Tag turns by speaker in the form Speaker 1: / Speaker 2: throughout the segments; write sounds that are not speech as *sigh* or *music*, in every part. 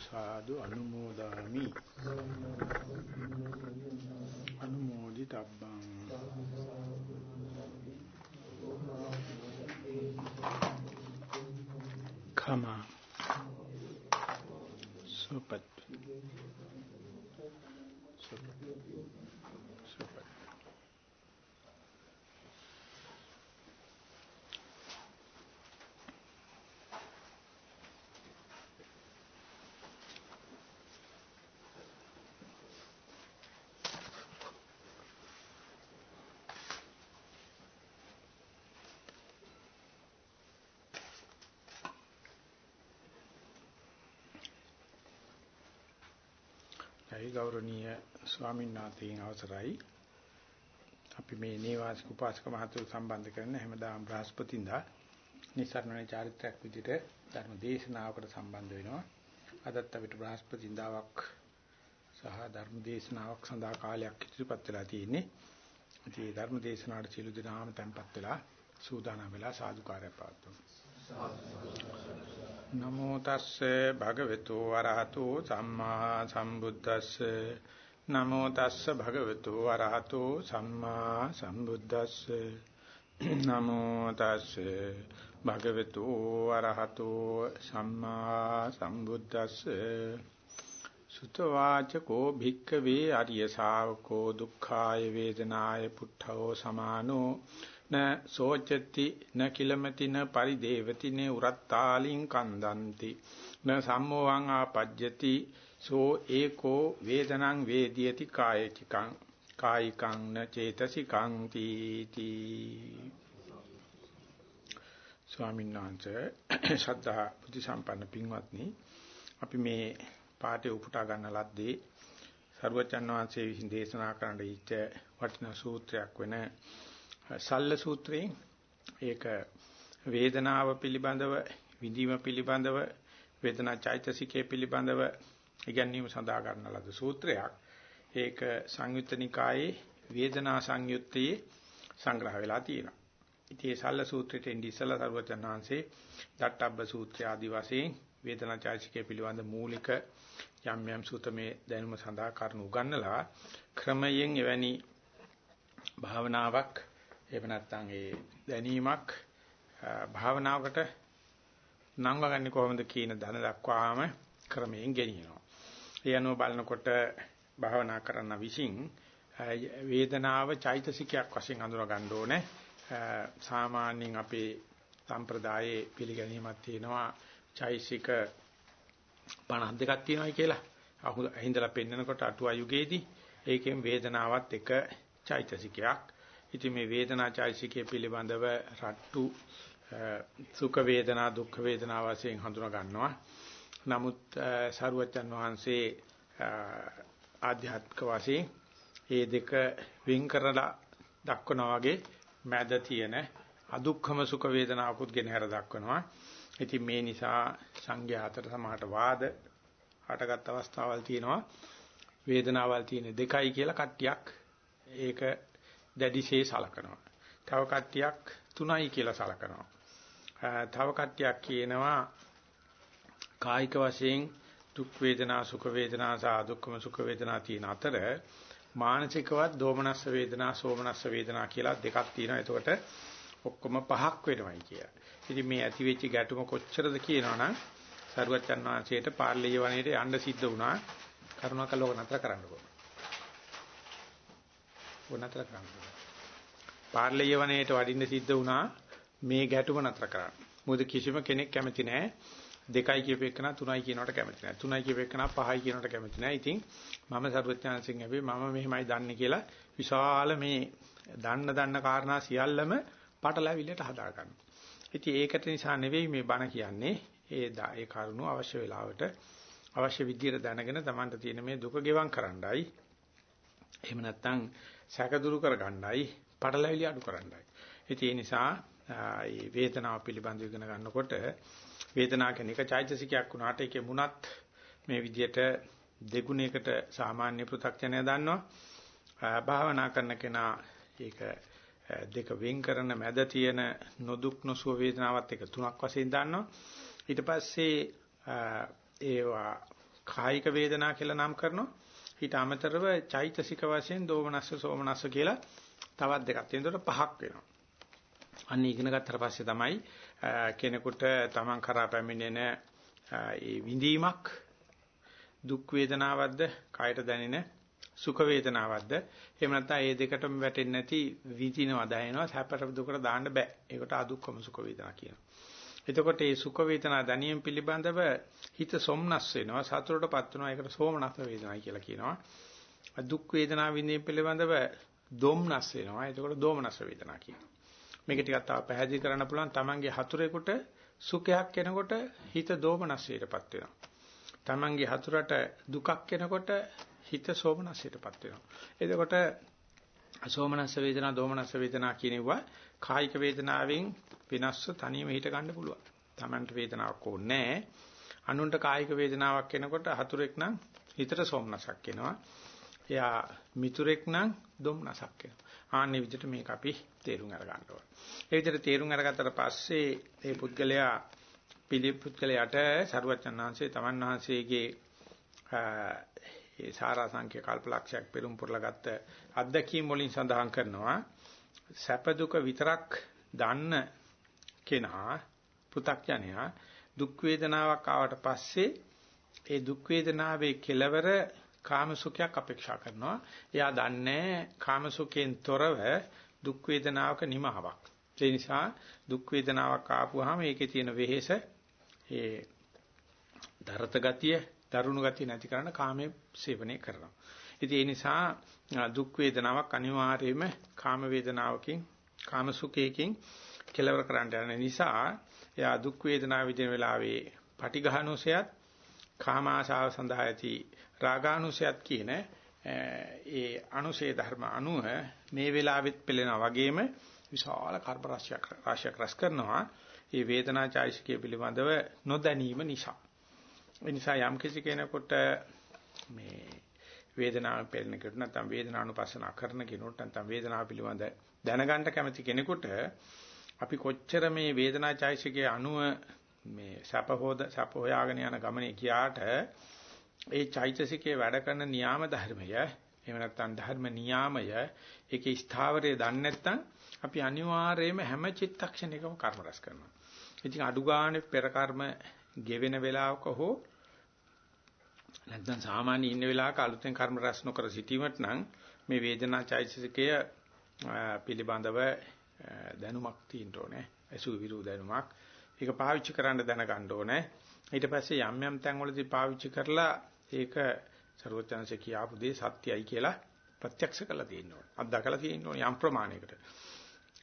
Speaker 1: සාදු අනුමෝදාමි අනුමෝදිතබ්බං කම සුපත් සුපත් සුපත් ඒ ගෞරවනීය ස්වාමීන් වහන්සේගෙන් අවසරයි. අපි මේ නේවාසික උපාසක මහතුරු සම්බන්ධ කරන හැමදාම බ්‍රහස්පතින්දා නිසරණේ චාරිත්‍රාක් විදිහට ධර්ම දේශනාවකට සම්බන්ධ වෙනවා. අදත් අපිට බ්‍රහස්පතින්දාවක් සහ ධර්ම දේශනාවක් සඳහා කාලයක් ඉදිරිපත් වෙලා තියෙන්නේ. ඉතින් ධර්ම දේශනාවට සියලු දෙනාම tempත් වෙලා සූදානම් වෙලා සාදුකාරය පවත්වමු. නමෝ තස්සේ භගවතු වරහතෝ සම්මා සම්බුද්දස්සේ. නමෝ තස්සේ භගවතු වරහතෝ සම්මා සම්බුද්දස්සේ. නමෝ තස්සේ භගවතු වරහතෝ සම්මා සම්බුද්දස්සේ. සුතවාචකෝ භික්ඛවේ අරිය ශාවකෝ දුක්ඛාය වේදනාය පුට්ඨෝ සමානෝ න සෝචති න කිලමති න පරිදේවති න උරත්තාලින් කන්දන්ති. න සම්මෝහං ආපජ්ජති සෝ ඒකෝ වේදනං වේදියති කායිකං කායිකං න චේතසිකං තීති. ස්වාමීන් වහන්සේ *coughs* ශ්‍රද්ධා බුද්ධ සම්පන්න පින්වත්නි අපි මේ පාඩේ උපුටා ගන්න ලද්දේ සර්වචන් වහන්සේ විසින් දේශනා කරන්න ඉච්ඡ වටිනා සූත්‍රයක් වෙන සල්ල සූත්‍රයෙන් ඒක වේදනාව පිළිබඳව විඳීම පිළිබඳව වේදනා චෛතසිකයේ පිළිබඳව ඉගැන්වීම සඳහා ගන්න ලද සූත්‍රයක්. ඒක සංයුත්ත නිකායේ වේදනා සංයුත්තේ සංග්‍රහ වෙලා තියෙනවා. ඉතින් මේ සල්ල සූත්‍රයට එන්නේ ඉස්සලා සර්වචනාංශේ දට්ටබ්බ සූත්‍රය ආදි වශයෙන් වේදනා චෛතසිකයේ පිළිබඳ මූලික යම් යම් සූතමේ දැනුම සඳහා කරුණු උගන්වලා ක්‍රමයෙන් එවැනි භාවනාවක් එහෙම නැත්නම් ඒ දැනීමක් භාවනාවකට නංවගන්නේ කොහොමද කියන දන දක්වාම ක්‍රමයෙන් ගෙනියනවා. ඒ අනුව බලනකොට භාවනා කරන්න විසින් වේදනාව චෛතසිකයක් වශයෙන් අඳුර ගන්න ඕනේ. සාමාන්‍යයෙන් අපේ සම්ප්‍රදායේ පිළිගැනීමක් තියෙනවා චෛසික 52ක් තියෙනවා කියලා. අහින්දලා පෙන්නකොට අටුවා යුගයේදී ඒකෙන් වේදනාවත් එක චෛතසිකයක්. ඉතින් මේ වේදනා චෛතසිකයේ පිළිබඳව රට්ටු සුඛ වේදනා දුක්ඛ වේදනා වශයෙන් හඳුනා ගන්නවා. නමුත් සරුවච්චන් වහන්සේ ආධ්‍යාත්මික වශයෙන් මේ දෙක වෙන් කරලා දක්වනා වගේ මැද තියෙන අදුක්ඛම සුඛ වේදනාවකුත් ගෙන හැර දක්වනවා. ඉතින් මේ නිසා සංඝයා අතර සමහරට වාද හටගත් අවස්ථාවල් තියෙනවා. වේදනාවල් තියෙන දෙකයි කියලා කට්ටියක් ඒක දැඩිශේ සලකනවා. තව කට්ටියක් තුනයි කියලා සලකනවා. තව කට්ටියක් කියනවා කායික වශයෙන් දුක් වේදනා සුඛ වේදනා සහ දුක්ඛම සුඛ වේදනා තියෙන අතර මානසිකවත් දෝමනස්ස වේදනා සෝමනස්ස වේදනා කියලා දෙකක් තියෙනවා. එතකොට ඔක්කොම පහක් වෙනවයි කියලා. ඉතින් මේ ඇති වෙච්ච ගැටුම කොච්චරද කියනවනම් සරුවච්චන් වහන්සේට පාර්ලිය වනයේට යන්න සිද්ධ වුණා. කරුණාකර ලෝක නතර කරන්නකෝ. ඕක නතර කරන්නකෝ. පාර්ලිය වනයේට වඩින්න සිද්ධ වුණා මේ ගැටුම නතර කරන්න. මොකද කිසිම කෙනෙක් කැමති නැහැ දෙකයි කියප එකන තුනයි කියනවට කැමති නැහැ. තුනයි කියප එකන පහයි කියනවට කැමති නැහැ. ඉතින් මම සරුවච්චන්සින් ඇවි මම මෙහෙමයි දන්නේ කියලා විශාල මේ දන්න දන්න කාරණා සියල්ලම පටලැවිල්ලට හදා ගන්නවා. ඉතින් ඒකට නිසා නෙවෙයි මේ බණ කියන්නේ. ඒ ඒ කරුණු අවශ්‍ය වෙලාවට අවශ්‍ය විදියට දැනගෙන Tamanට තියෙන මේ දුක ගෙවම් කරන්නයි. එහෙම නැත්නම් සැක දුරු කරගන්නයි, පටලැවිලි අඩු කරන්නයි. ඉතින් ඒ නිසා මේ වේදනාව පිළිබඳව ඉගෙන ගන්නකොට වේදනාව කියන එක චෛතසිකයක් වුණාට ඒකේ මුණත් මේ විදියට දෙගුණයකට සාමාන්‍ය පෘථග්ජනය දන්නවා. භාවනා කරන කෙනා ඒක දෙක වෙන් කරන මැද තියෙන නොදුක් නොසුව වේදනාවත් එක තුනක් වශයෙන් දන්නවා. ඊට පස්සේ ඒවා කායික වේදනා කියලා නම් කරනවා. ඊට අමතරව චෛතසික වශයෙන් දෝමනස්ස සෝමනස්ස කියලා තවත් දෙකක් තියෙනවා. පහක් වෙනවා. අන්න ඉගෙන ගත්තට පස්සේ තමයි කෙනෙකුට තමන් කරා පැමිණෙන ඒ විඳීමක් දුක් වේදනාවක්ද කායට දැනෙන සුඛ වේදනාවක්ද එහෙම නැත්නම් ඒ දෙකටම වැටෙන්නේ නැති විඳිනවා දැනෙනවා සැපට දුකට දාන්න බෑ ඒකට අදුක්කම සුඛ වේදනා කියනවා එතකොට මේ සුඛ වේදනා දැනීම පිළිබඳව හිත සොම්නස් වෙනවා. සතුටටපත් වෙනවා. ඒකට සෝමනස්ස වේදනායි කියලා කියනවා. දුක් වේදනා විඳීම පිළිබඳව දොම්නස් වෙනවා. එතකොට දෝමනස්ස වේදනා කියනවා. මේක ටිකක් තව පැහැදිලි කරන්න පුළුවන්. තමන්ගේ හතුරෙකුට සුඛයක් එනකොට හිත දෝමනස්සයටපත් වෙනවා. තමන්ගේ හතුරට දුකක් එනකොට හිත සෝමනස්සයටපත් වෙනවා. එතකොට සෝමනස්ස වේදනා දෝමනස්ස වේදනා කියනවා කායික වේදනාවෙන් විනස්ස තනියම හිට ගන්න පුළුවන්. Tamanට වේදනාවක් ඕනේ නැහැ. අනුන්ට කායික වේදනාවක් එනකොට හතුරෙක් නම් හිතට සෝමනසක් එනවා. එයා මිතුරෙක් නම් දුම්නසක් එනවා. ආන්නේ විදිහට මේක අපි තේරුම් අරගන්න ඕනේ. ඒ විදිහට තේරුම් අරගත්තට පස්සේ මේ පුද්ගලයා පිළිපුත්කලයට සරුවචනාංශයේ තමන් වහන්සේගේ ඒ සාරා සංඛ්‍ය කල්පලක්ෂයක් පෙරම් පුරලාගත්ත අත්දැකීම් වලින් සඳහන් කරනවා සැප දුක විතරක් දන්න කෙනා පෘ탁ජනයා දුක් වේදනාවක් ආවට පස්සේ ඒ දුක් වේදනාවේ කෙලවර කාම සුඛයක් අපේක්ෂා කරනවා. එයා දන්නේ කාම සුඛයෙන් තොරව දුක් වේදනාවක නිමාවක්. ඒ නිසා දුක් වේදනාවක් ආපුවාම ඒකේ තියෙන වෙහෙස ඒ දරත ගතිය, දරුණු ගතිය නැති කරන කාමයේ සේවනය කරනවා. ඉතින් ඒ නිසා දුක් වේදනාවක් අනිවාර්යයෙන්ම කාම වේදනාවකින්, කාම සුඛයකින් කෙලවර කරන්න යන නිසා එයා දුක් වේදනාව විදින වෙලාවේ පටිඝානුසයත් කාම ආශාව සඳහා ඇති රාගානුසයත් කියන ඒ අනුසේ ධර්ම අනුව මේ වෙලාවෙත් පෙළෙනා වගේම විශාල කර්ම රාශියක් රාශියක් රැස් කරනවා. මේ වේදනා චෛසිකය පිළිබඳව නොදැනීම නිසා. ඒ නිසා යම් කිසි කෙනෙකුට මේ වේදනාව පෙළෙන කෙනෙකුට නැත්නම් වේදනානුපස්සනා කරන කෙනෙකුට නැත්නම් වේදනාව පිළිබඳ දැනගන්න කැමති කෙනෙකුට අපි කොච්චර මේ වේදනා චෛසිකයේ අනුව මේ සැප හොද සැප හොයාගෙන යන ගමනේ ගියාට ඒ චෛතසිකයේ වැඩ කරන නියාම ධර්මය එහෙම නැත්නම් ධර්ම නියාමය ඒකේ ස්ථාවරය දන්නේ නැත්නම් අපි අනිවාර්යයෙන්ම හැම චිත්තක්ෂණයකම කර්ම රැස් කරනවා. ඉතින් අඩු ගානේ පෙර කර්ම ගෙවෙන වෙලාවක හෝ නැත්නම් සාමාන්‍ය ඉන්න වෙලාවක අලුතෙන් කර්ම රැස් නොකර සිටීමට නම් මේ වේදනා චෛතසිකය පිළිබඳව දැනුමක් තියෙන්න ඕනේ. අසු විරු දැනුමක්. ඒක පාවිච්චි කරන්න දැනගන්න ඕනේ. ඊට පස්සේ යම් යම් තැන්වලදී පාවිච්චි කරලා ඒක ਸਰවඥාන්සේ කියාපු දේ සත්‍යයි කියලා ප්‍රත්‍යක්ෂ කරලා තියෙන්න ඕනේ. අත්දකලා තියෙන්න ඕනේ යම් ප්‍රමාණයකට.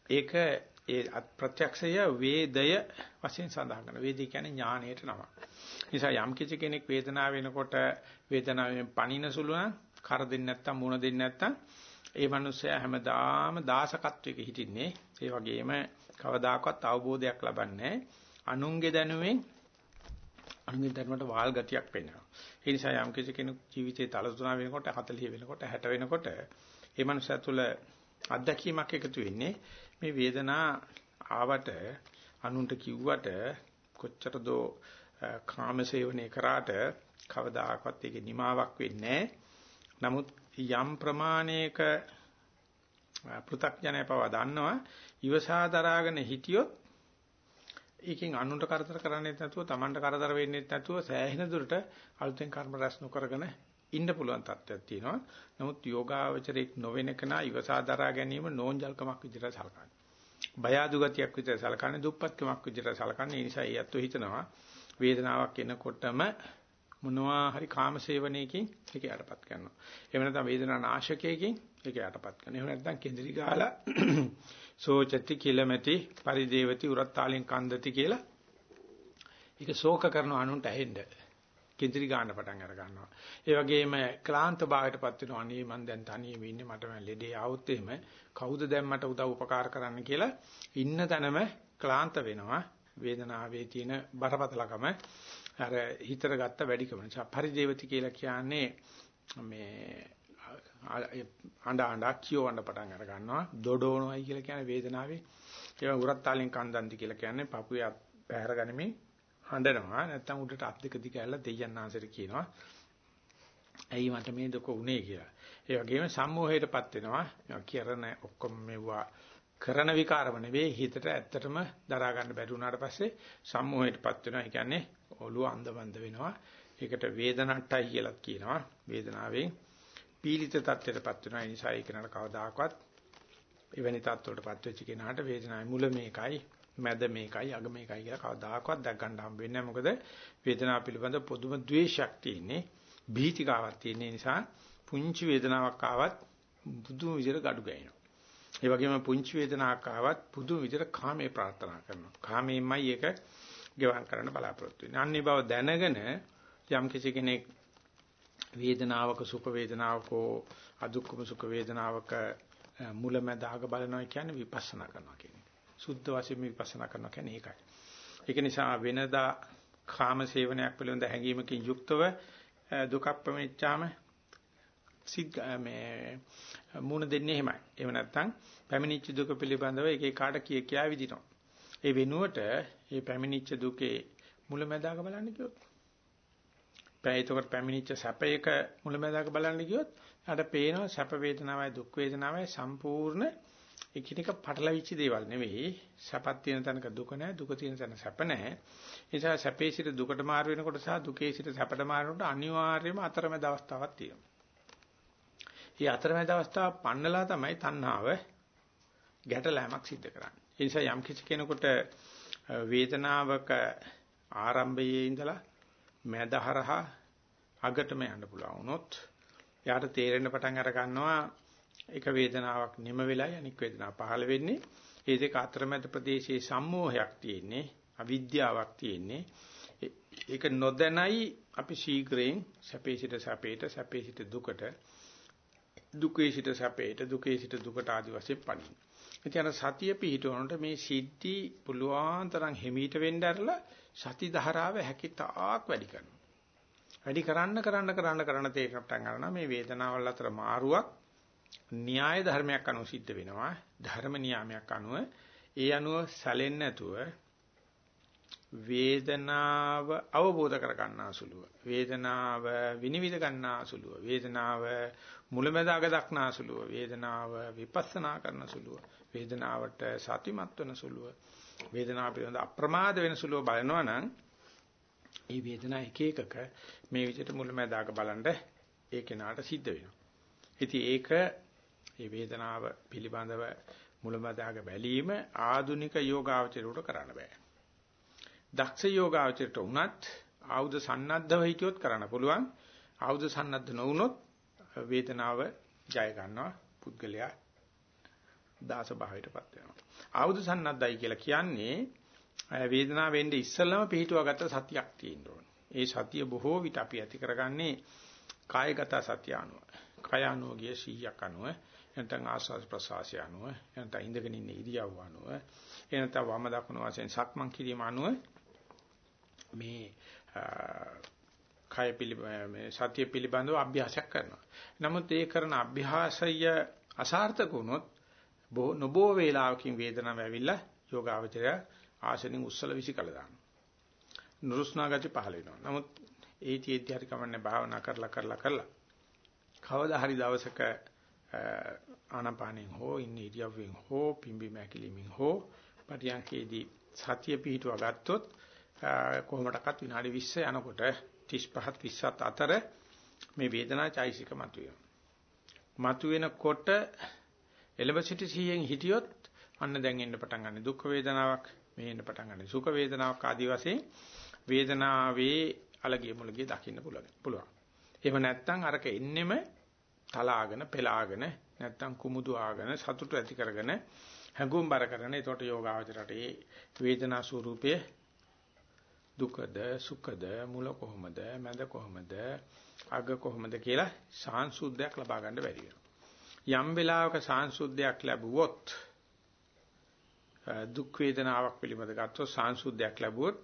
Speaker 1: ඒක ඒ ප්‍රත්‍යක්ෂය වේදය වශයෙන් සඳහන් කරනවා. වේදී කියන්නේ ඥාණයට නම. නිසා යම් කිසි කෙනෙක් වේදනාව වෙනකොට වේදනාවෙන් පණින සුළු නම් කර දෙන්නේ නැත්තම් මුණ දෙන්නේ නැත්තම් ඒ මනුස්සයා හැමදාම දාසකත්වයක හිටින්නේ. ඒ වගේම කවදාකවත් අවබෝධයක් ලබන්නේ අනුන්ගේ දැනුමෙන් අනුන්ගේ ධර්මයට වාල් ගතියක් පෙන්වනවා. ඒ නිසා යම් කිසි කෙනෙකු ජීවිතේ තලතුණා වෙනකොට 40 වෙනකොට 60 වෙනකොට ඒ මනුස්සයා තුළ අත්දැකීමක් එකතු වෙන්නේ මේ වේදනා ආවට අනුන්ට කිව්වට කොච්චර දෝ කාමසේවනයේ කරාට කවදාකවත් ඒකේ නිමාවක් වෙන්නේ නමුත් යම් ප්‍රමාණයක පෘ탁ජනය පව දන්නවා ඉවසා දරාගෙන හිටියොත් ඒකෙන් අනුන්ට කරදර කරන්නේ නැතුව Tamanට කරදර වෙන්නේ නැතුව සෑහෙන දුරට අලුතෙන් කර්ම රැස් නොකරගෙන ඉන්න පුළුවන් තත්ත්වයක් තියෙනවා. නමුත් යෝගාවචරයක් නොවෙන කෙනා ඉවසා දරා ගැනීම නෝන්ජල්කමක් විදිහට සලකන්නේ. බය අඩු ගතියක් විදිහට සලකන්නේ දුප්පත්කමක් විදිහට සලකන්නේ. ඒ නිසා ඒ අත්ව හිතනවා වේදනාවක් එනකොටම මොනවා හරි කාමසේවණයකින් ඒක යටපත් කරනවා. එහෙම නැත්නම් වේදනා නාශකයකින් ඒක යටපත් කරනවා. එහෙම නැත්නම් කෙඳිරි ගහලා *clears throat* සෝචති කිලමැති පරිදේවති උරත්තාලෙන් කන්දති කියලා ඒක ශෝක කරන අනුන්ට ඇහෙන්න කෙඳිරි ගන්න පටන් අර ගන්නවා. ඒ වගේම ක්ලාන්ත භාවයටපත් වෙනවා. අනේ මං දැන් තනියම ඉන්නේ මට මම ලෙඩේ ආවොත් එහෙම කවුද දැන් මට උදව් උපකාර කරන්න කියලා ඉන්න තැනම ක්ලාන්ත වෙනවා. වේදනාවේ තියෙන බරපතලකම අර හිතර ගත්ත වැඩිකම නිසා පරිදේවති කියලා කියන්නේ මේ අඬ අඬ කියවන්න පටන් අර ගන්නවා දොඩෝනොයි කියලා කියන්නේ වේදනාවේ ඒවා උරත් තාලෙන් කන්දන්ති කියලා කියන්නේ පපුවේ පැහැර ගනිමින් හඬනවා නැත්තම් උඩට අත් දෙක දිග ඇල්ල දෙයයන් ආන්සරට කියනවා. ඇයි මට මේ දුක උනේ කියලා. ඒ වගේම සම්මෝහයටපත් වෙනවා. කරන ඔක්කොම මෙවුවා කරන විකාරම නෙවෙයි හිතට ඇත්තටම දරා ගන්න බැරි වුණාට පස්සේ සම්මෝහයටපත් වෙනවා. ඒ කියන්නේ ඔළුව අන්ධබන්ද වෙනවා. ඒකට වේදනට්ටයි කියලා කියනවා. වේදනාවෙන් පීඩිත තත්ත්වයටපත් වෙනවා. ඒ නිසා ඒක නට කවදාකවත් එවැනි තත්ත්වයකටපත් වෙච්ච කෙනාට වේදනාවේ මුල මේකයි, මැද මේකයි, අග මේකයි කියලා කවදාකවත් දැක් ගන්න හම්බ වෙන්නේ නැහැ. මොකද වේදනාව පිළිබඳ පොදුම ද්වේෂයක් තියෙන්නේ, භීතිකාවක් තියෙන නිසා පුංචි වේදනාවක් ආවත් බුදුම විදිහට gadu ගෑනවා. ඒ වගේම පුංචි වේදනාවක් ආවත් පුදුම විදිහට කාමයේ ප්‍රාර්ථනා කරනවා. කාමයෙන්මයි ඒක ගෙවම් කරන්න බලාපොරොත්තු වෙන්නේ. අන්නේ බව දැනගෙන යම් කිසි කෙනෙක් වේදනාවක සුඛ වේදනාවක අදුක්කම සුඛ වේදනාවක මුලැමැදාග බලනවා කියන්නේ විපස්සනා කරනවා කියන්නේ. සුද්ධ වශයෙන් විපස්සනා කරනවා කියන්නේ ඒකයි. ඒක නිසා වෙනදා කාම සේවනයක් පිළිබඳ හැඟීමකින් යුක්තව දුක ප්‍රමෙච්චාම සිග් මේ මුණ දෙන්නේ එහෙමයි. එහෙම නැත්නම් පැමිණිච්ච දුක පිළිබඳව එක එකාට කිය කියා විදිනවා. ඒ වෙනුවට මේ පැමිණිච්ච දුකේ මුලැමැදාග බලන්න කිව්වොත් එතකොට පැමිණිච්ච සැපයක මුලැමැදාක බලන්න ගියොත් යාට පේනවා සැප වේදනාවයි දුක් වේදනාවයි සම්පූර්ණ එකිනෙක පටලවිච්ච දේවල් නෙවෙයි සැපත් තියෙන තැනක දුක නැහැ දුක තියෙන තැන සැප නැහැ ඒ නිසා සැපේ සිට දුකට මාරු වෙනකොට සහ දුකේ සිට සැපට මාරු වෙනකොට අනිවාර්යයෙන්ම අතරමැද අවස්ථාවක් තියෙනවා. මේ අතරමැද අවස්ථාව පන්නලා තමයි තණ්හාව ගැටලෑමක් සිද්ධ කරන්නේ. ඒ නිසා යම් කිසි කෙනෙකුට වේදනාවක ආරම්භයේ ඉඳලා මැදහරහා අගටම යන්න පුළුවන් වුණොත් එයාට තේරෙන්න පටන් අර ගන්නවා එක වේදනාවක් නිම වෙලයි අනික් වේදනාව පහළ වෙන්නේ ඒ දෙක අතරමැද ප්‍රදේශයේ සම්මෝහයක් තියෙන්නේ අවිද්‍යාවක් තියෙන්නේ ඒක නොදැනයි අපි ශීඝ්‍රයෙන් සැපේ සිට සැපේට සැපේ සිට දුකට දුකේ සිට සැපේට දුකේ සිට දුකට ආදි වශයෙන් පණින. ඉතින් සතිය පිහිටවනට මේ සිද්ධි පුළුවන් තරම් හිමීට වෙන්න ඇරලා සති ධාරාව හැකිතාක් වැඩි කරනවා. වැඩි කරන්න කරන්න කරන්න කරන්න තේරෙන පටන් ගන්නවා මේ වේදනාවල් අතර මාරුවක් න්‍යාය ධර්මයක් අනුව සිද්ධ වෙනවා. ධර්ම නියාමයක් අනුව. ඒ අනුව සැලෙන්නේ නැතුව වේදනාව අවබෝධ කර ගන්නාසුලුව වේදනාව විනිවිද ගන්නාසුලුව වේදනාව මුලැමැදාග දක්නාසුලුව වේදනාව විපස්සනා කරනසුලුව වේදනාවට සතිමත් වෙනසුලුව වේදනාව පිළිබඳ අප්‍රමාද වෙන සුළුව බලනවා නම් ඒ වේදනා එක එකක මේ විදිහට මුලැමැදාක බලන්න ඒ කෙනාට සිද්ධ වෙනවා. ඉතින් ඒක මේ වේදනාව පිළිබඳව මුලැමැදාක බැලීම ආධුනික යෝගාවචරයට කරන්න බෑ. දක්ෂ යෝගාවචරයට උනත් ආයුධ සන්නද්ධව හිටියොත් කරන්න පුළුවන්. ආයුධ සන්නද්ධ නොවුනොත් වේදනාව ජය ගන්නවා පුද්ගලයා දාස භාවයටපත් වෙනවා. ආයුධ සන්නද්ධයි කියලා කියන්නේ වේදනාව වෙන්නේ ඉස්සෙල්ලම පිහිටුවාගත්ත සතියක් තියෙන්න ඕනේ. ඒ සතිය බොහෝ විට අපි ඇති කරගන්නේ කායගත සතිය අනුව. කය අනුව ගිය 100ක් අනුව නැත්නම් ආස්වාද ප්‍රසආසය අනුව නැත්නම් ඉඳගෙන ඉන්න ඉරියව්ව අනුව එනතම වම දකුණු වශයෙන් සක්මන් කිරීම අනුව මේ කය පිළිබඳ සතිය පිළිබඳව අභ්‍යාසයක් කරනවා. නමුත් ඒ කරන අභ්‍යාසය අසාර්ථක වුණොත් නොබෝ වේලාවකින් වේදනාව ඇවිල්ලා යෝගාවචරය ආසනෙන් උස්සල විසිකල දානවා. නුරුස්නා ගති පහල වෙනවා. නමුත් ඒ තියෙද්දි හරි කමන්නේ භාවනා කරලා කරලා කරලා කවදා හරි දවසක ආනාපානෙන් හෝ ඉන්න ඉරියව්වෙන් හෝ පිම්බි මැකිලිමින් හෝ පටියන්කේදී සතිය පිහිටුවා ගත්තොත් කොහොමඩක්වත් විනාඩි 20 යනකොට 35 37 අතර මේ වේදනා චෛසික මතුවෙනවා. මතුවෙනකොට එළඹ සිටි සිහියෙන් හිටියොත් අන්න දැන් එන්න පටන් ගන්න දුක් වේදනාවක් මේ එන්න පටන් ගන්න සුඛ වේදනාවක් ආදී වශයෙන් වේදනාවේ අලගිය මුලගිය දකින්න පුළුවන්. එහෙම නැත්නම් අරක එන්නෙම තලාගෙන පෙලාගෙන නැත්නම් කුමුදු ආගෙන සතුට ඇති කරගෙන හැඟුම් බර කරගෙන ඒතකොට යෝගාවචරයට ඒ වේදනා ස්වરૂපයේ දුකද සුඛද මුල කොහොමද මැද කොහොමද අග කොහොමද කියලා සාංශුද්ධයක් ලබා ගන්න බැරි වෙනවා. යම් වෙලාවක සාංශුද්ධයක් ලැබුවොත් දුක් වේදනාවක් පිළිබඳ ගත්තොත් සාංශුද්ධයක් ලැබුවොත්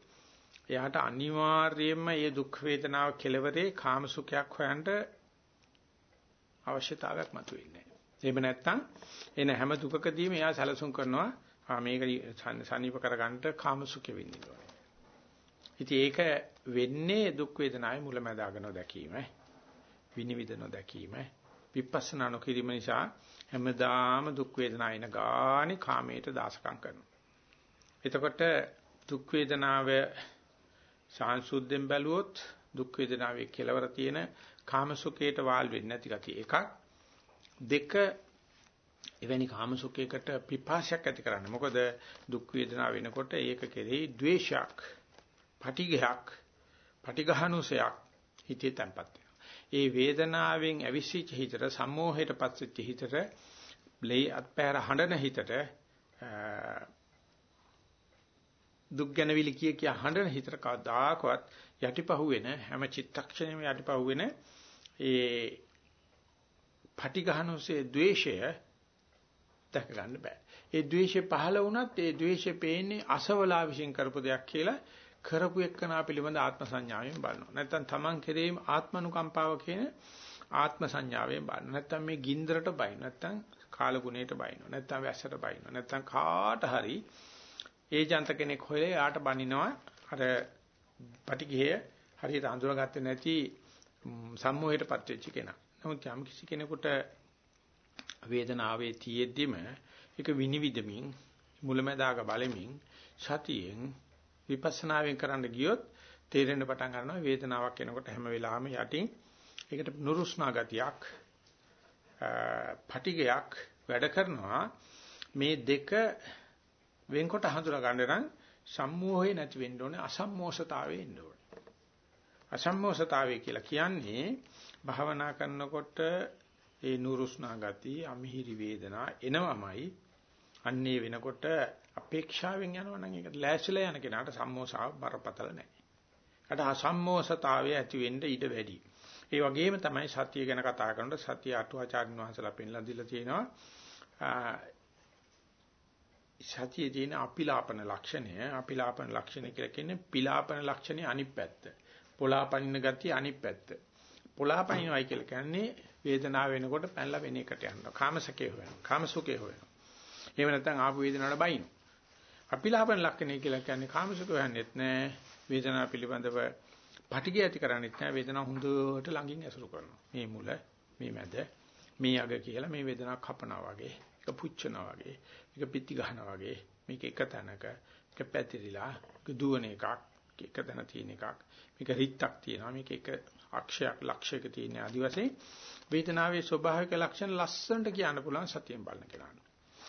Speaker 1: එයාට අනිවාර්යයෙන්ම මේ දුක් වේදනාව කෙලවරේ කාමසුඛයක් හොයන්න අවශ්‍යතාවයක් මතුවෙන්නේ. එහෙම නැත්නම් එන හැම දුකකදීම එයා සැලසුම් කරනවා ආ මේක සනීප කරගන්න කාමසුඛෙ වෙන්නේ. ඉතින් ඒක වෙන්නේ දුක් වේදනාවේ මුලැමැදාගෙන දැකීම. විනිවිද නොදැකීම. විපස්සනා නොකිරීම නිසා හැමදාම දුක් වේදනා එන ගානේ කාමයට දාසකම් කරනවා. එතකොට දුක් වේදනාව සාංශුද්ධෙන් බැලුවොත් දුක් වේදනාවේ කෙලවර තියෙන කාමසුඛයට වාල් වෙන්නේ නැති ගතිය එකක්. දෙක එවැනි කාමසුඛයකට පිපාසයක් ඇති කරන්නේ. මොකද දුක් වේදනාව වෙනකොට ඒක කෙරෙහි ද්වේෂයක් පටිඝයක් පටිඝානුසයක් හිතේ තැම්පත් ඒ වේදනාවෙන් ඇවිසිච්ච හිතට සම්මෝහයට පත්වෙච්ච හිතට ලේ අත්පෑර හඬන හිතට දුක් ගැනවිලි කිය කිය හඬන හිතට කවදාකවත් යටිපහුවෙන හැම චිත්තක්ෂණයම යටිපහුවෙන ඒ පටිඝහනුසේ ද්වේෂය දැක ගන්න බෑ. ඒ ද්වේෂය පහළ වුණත් ඒ ද්වේෂය පේන්නේ අසවලා විශ්ින් කරපු දෙයක් කියලා කරපු එක්කනා පිළිබඳ ආත්ම සංඥාවෙන් බලනවා. නැත්නම් Taman කෙරෙහිම ආත්මනුකම්පාව කියන ආත්ම සංඥාවෙන් බලනවා. නැත්නම් මේ ගින්දරට බයි. නැත්නම් කාලගුණයට බයිනවා. නැත්නම් වැස්සට බයිනවා. නැත්නම් කාට හරි ඒ ජන්ත කෙනෙක් හොයලා යාට බනිනවා. අර පටිඝය හරියට අඳුරගත්තේ නැති සම්මෝහයටපත් වෙච්ච කෙනා. නමුත් යම් කිසි කෙනෙකුට වේදනාවේ තියෙද්දිම ඒක විනිවිදමින් මුලැමැදාක බලමින් සතියෙන් විපස්සනාවෙන් කරන්න ගියොත් තේරෙන්න පටන් ගන්නවා වේදනාවක් එනකොට හැම වෙලාවෙම යටින් ඒකට නුරුස්නා ගතියක් පටිගයක් වැඩ කරනවා මේ දෙක වෙන්කොට හඳුනා ගන්න නම් සම්මෝහය නැති වෙන්න ඕනේ අසම්මෝසතාවයේ ඉන්න ඕනේ අසම්මෝසතාවය කියලා කියන්නේ භාවනා කරනකොට ඒ නුරුස්නා ගති අමිහිරි වේදනා එනවමයි අන්නේ වෙනකොට අපේක්ෂාවෙන් යනවා නම් ඒකට ලෑස්තිලා යන කෙනාට සම්මෝසාව බරපතල නැහැ. ඒකට අසම්මෝසතාවය ඇති වෙන්න ඉඩ වැඩි. ඒ වගේම තමයි සතිය ගැන කතා කරනකොට සතිය අටුවාචාර්ය වහන්සේලා පෙන්ලා දීලා තියෙනවා. සතියේ තියෙන අපිලාපන ලක්ෂණය අපිලාපන ලක්ෂණය කියලා කියන්නේ පිලාපන ලක්ෂණේ අනිත් පැත්ත. පොලාපනින ගතිය අනිත් පැත්ත. පොලාපනිනවයි කියලා කියන්නේ වේදනාව වෙනකොට පැනලා වෙන එකට යනවා. කාමසකේ හොයනවා. කාමසුකේ හොයනවා. එහෙම නැත්නම් ආපු වේදනාවට බයින්. අපිලාපන ලක්ෂණය කියලා කියන්නේ කාමසුක හොයන්නෙත් නෑ. වේදනාව පිළිබඳව පටිගය ඇති කරන්නේත් නෑ. වේදනාව හොඳට ළඟින් ඇසුරු කරනවා. මේ මුල, මේ මැද, මේ අග කියලා මේ වේදනාව කපනවා වගේ, ඒක පුච්චනවා වගේ, ඒක පිටි ගහනවා වගේ, මේක එක තැනක, ඒක පැතිරිලා, ඒක දුවන එකක්, එක තැන තියෙන එකක්. මේක රිත්තක් තියෙනවා. මේක එක අක්ෂයක්, ලක්ෂයක තියෙන ආදි වශයෙන් වේදනාවේ ස්වභාවික ලක්ෂණ ලස්සනට කියන්න පුළුවන් සතියෙන් බලන කෙනාට.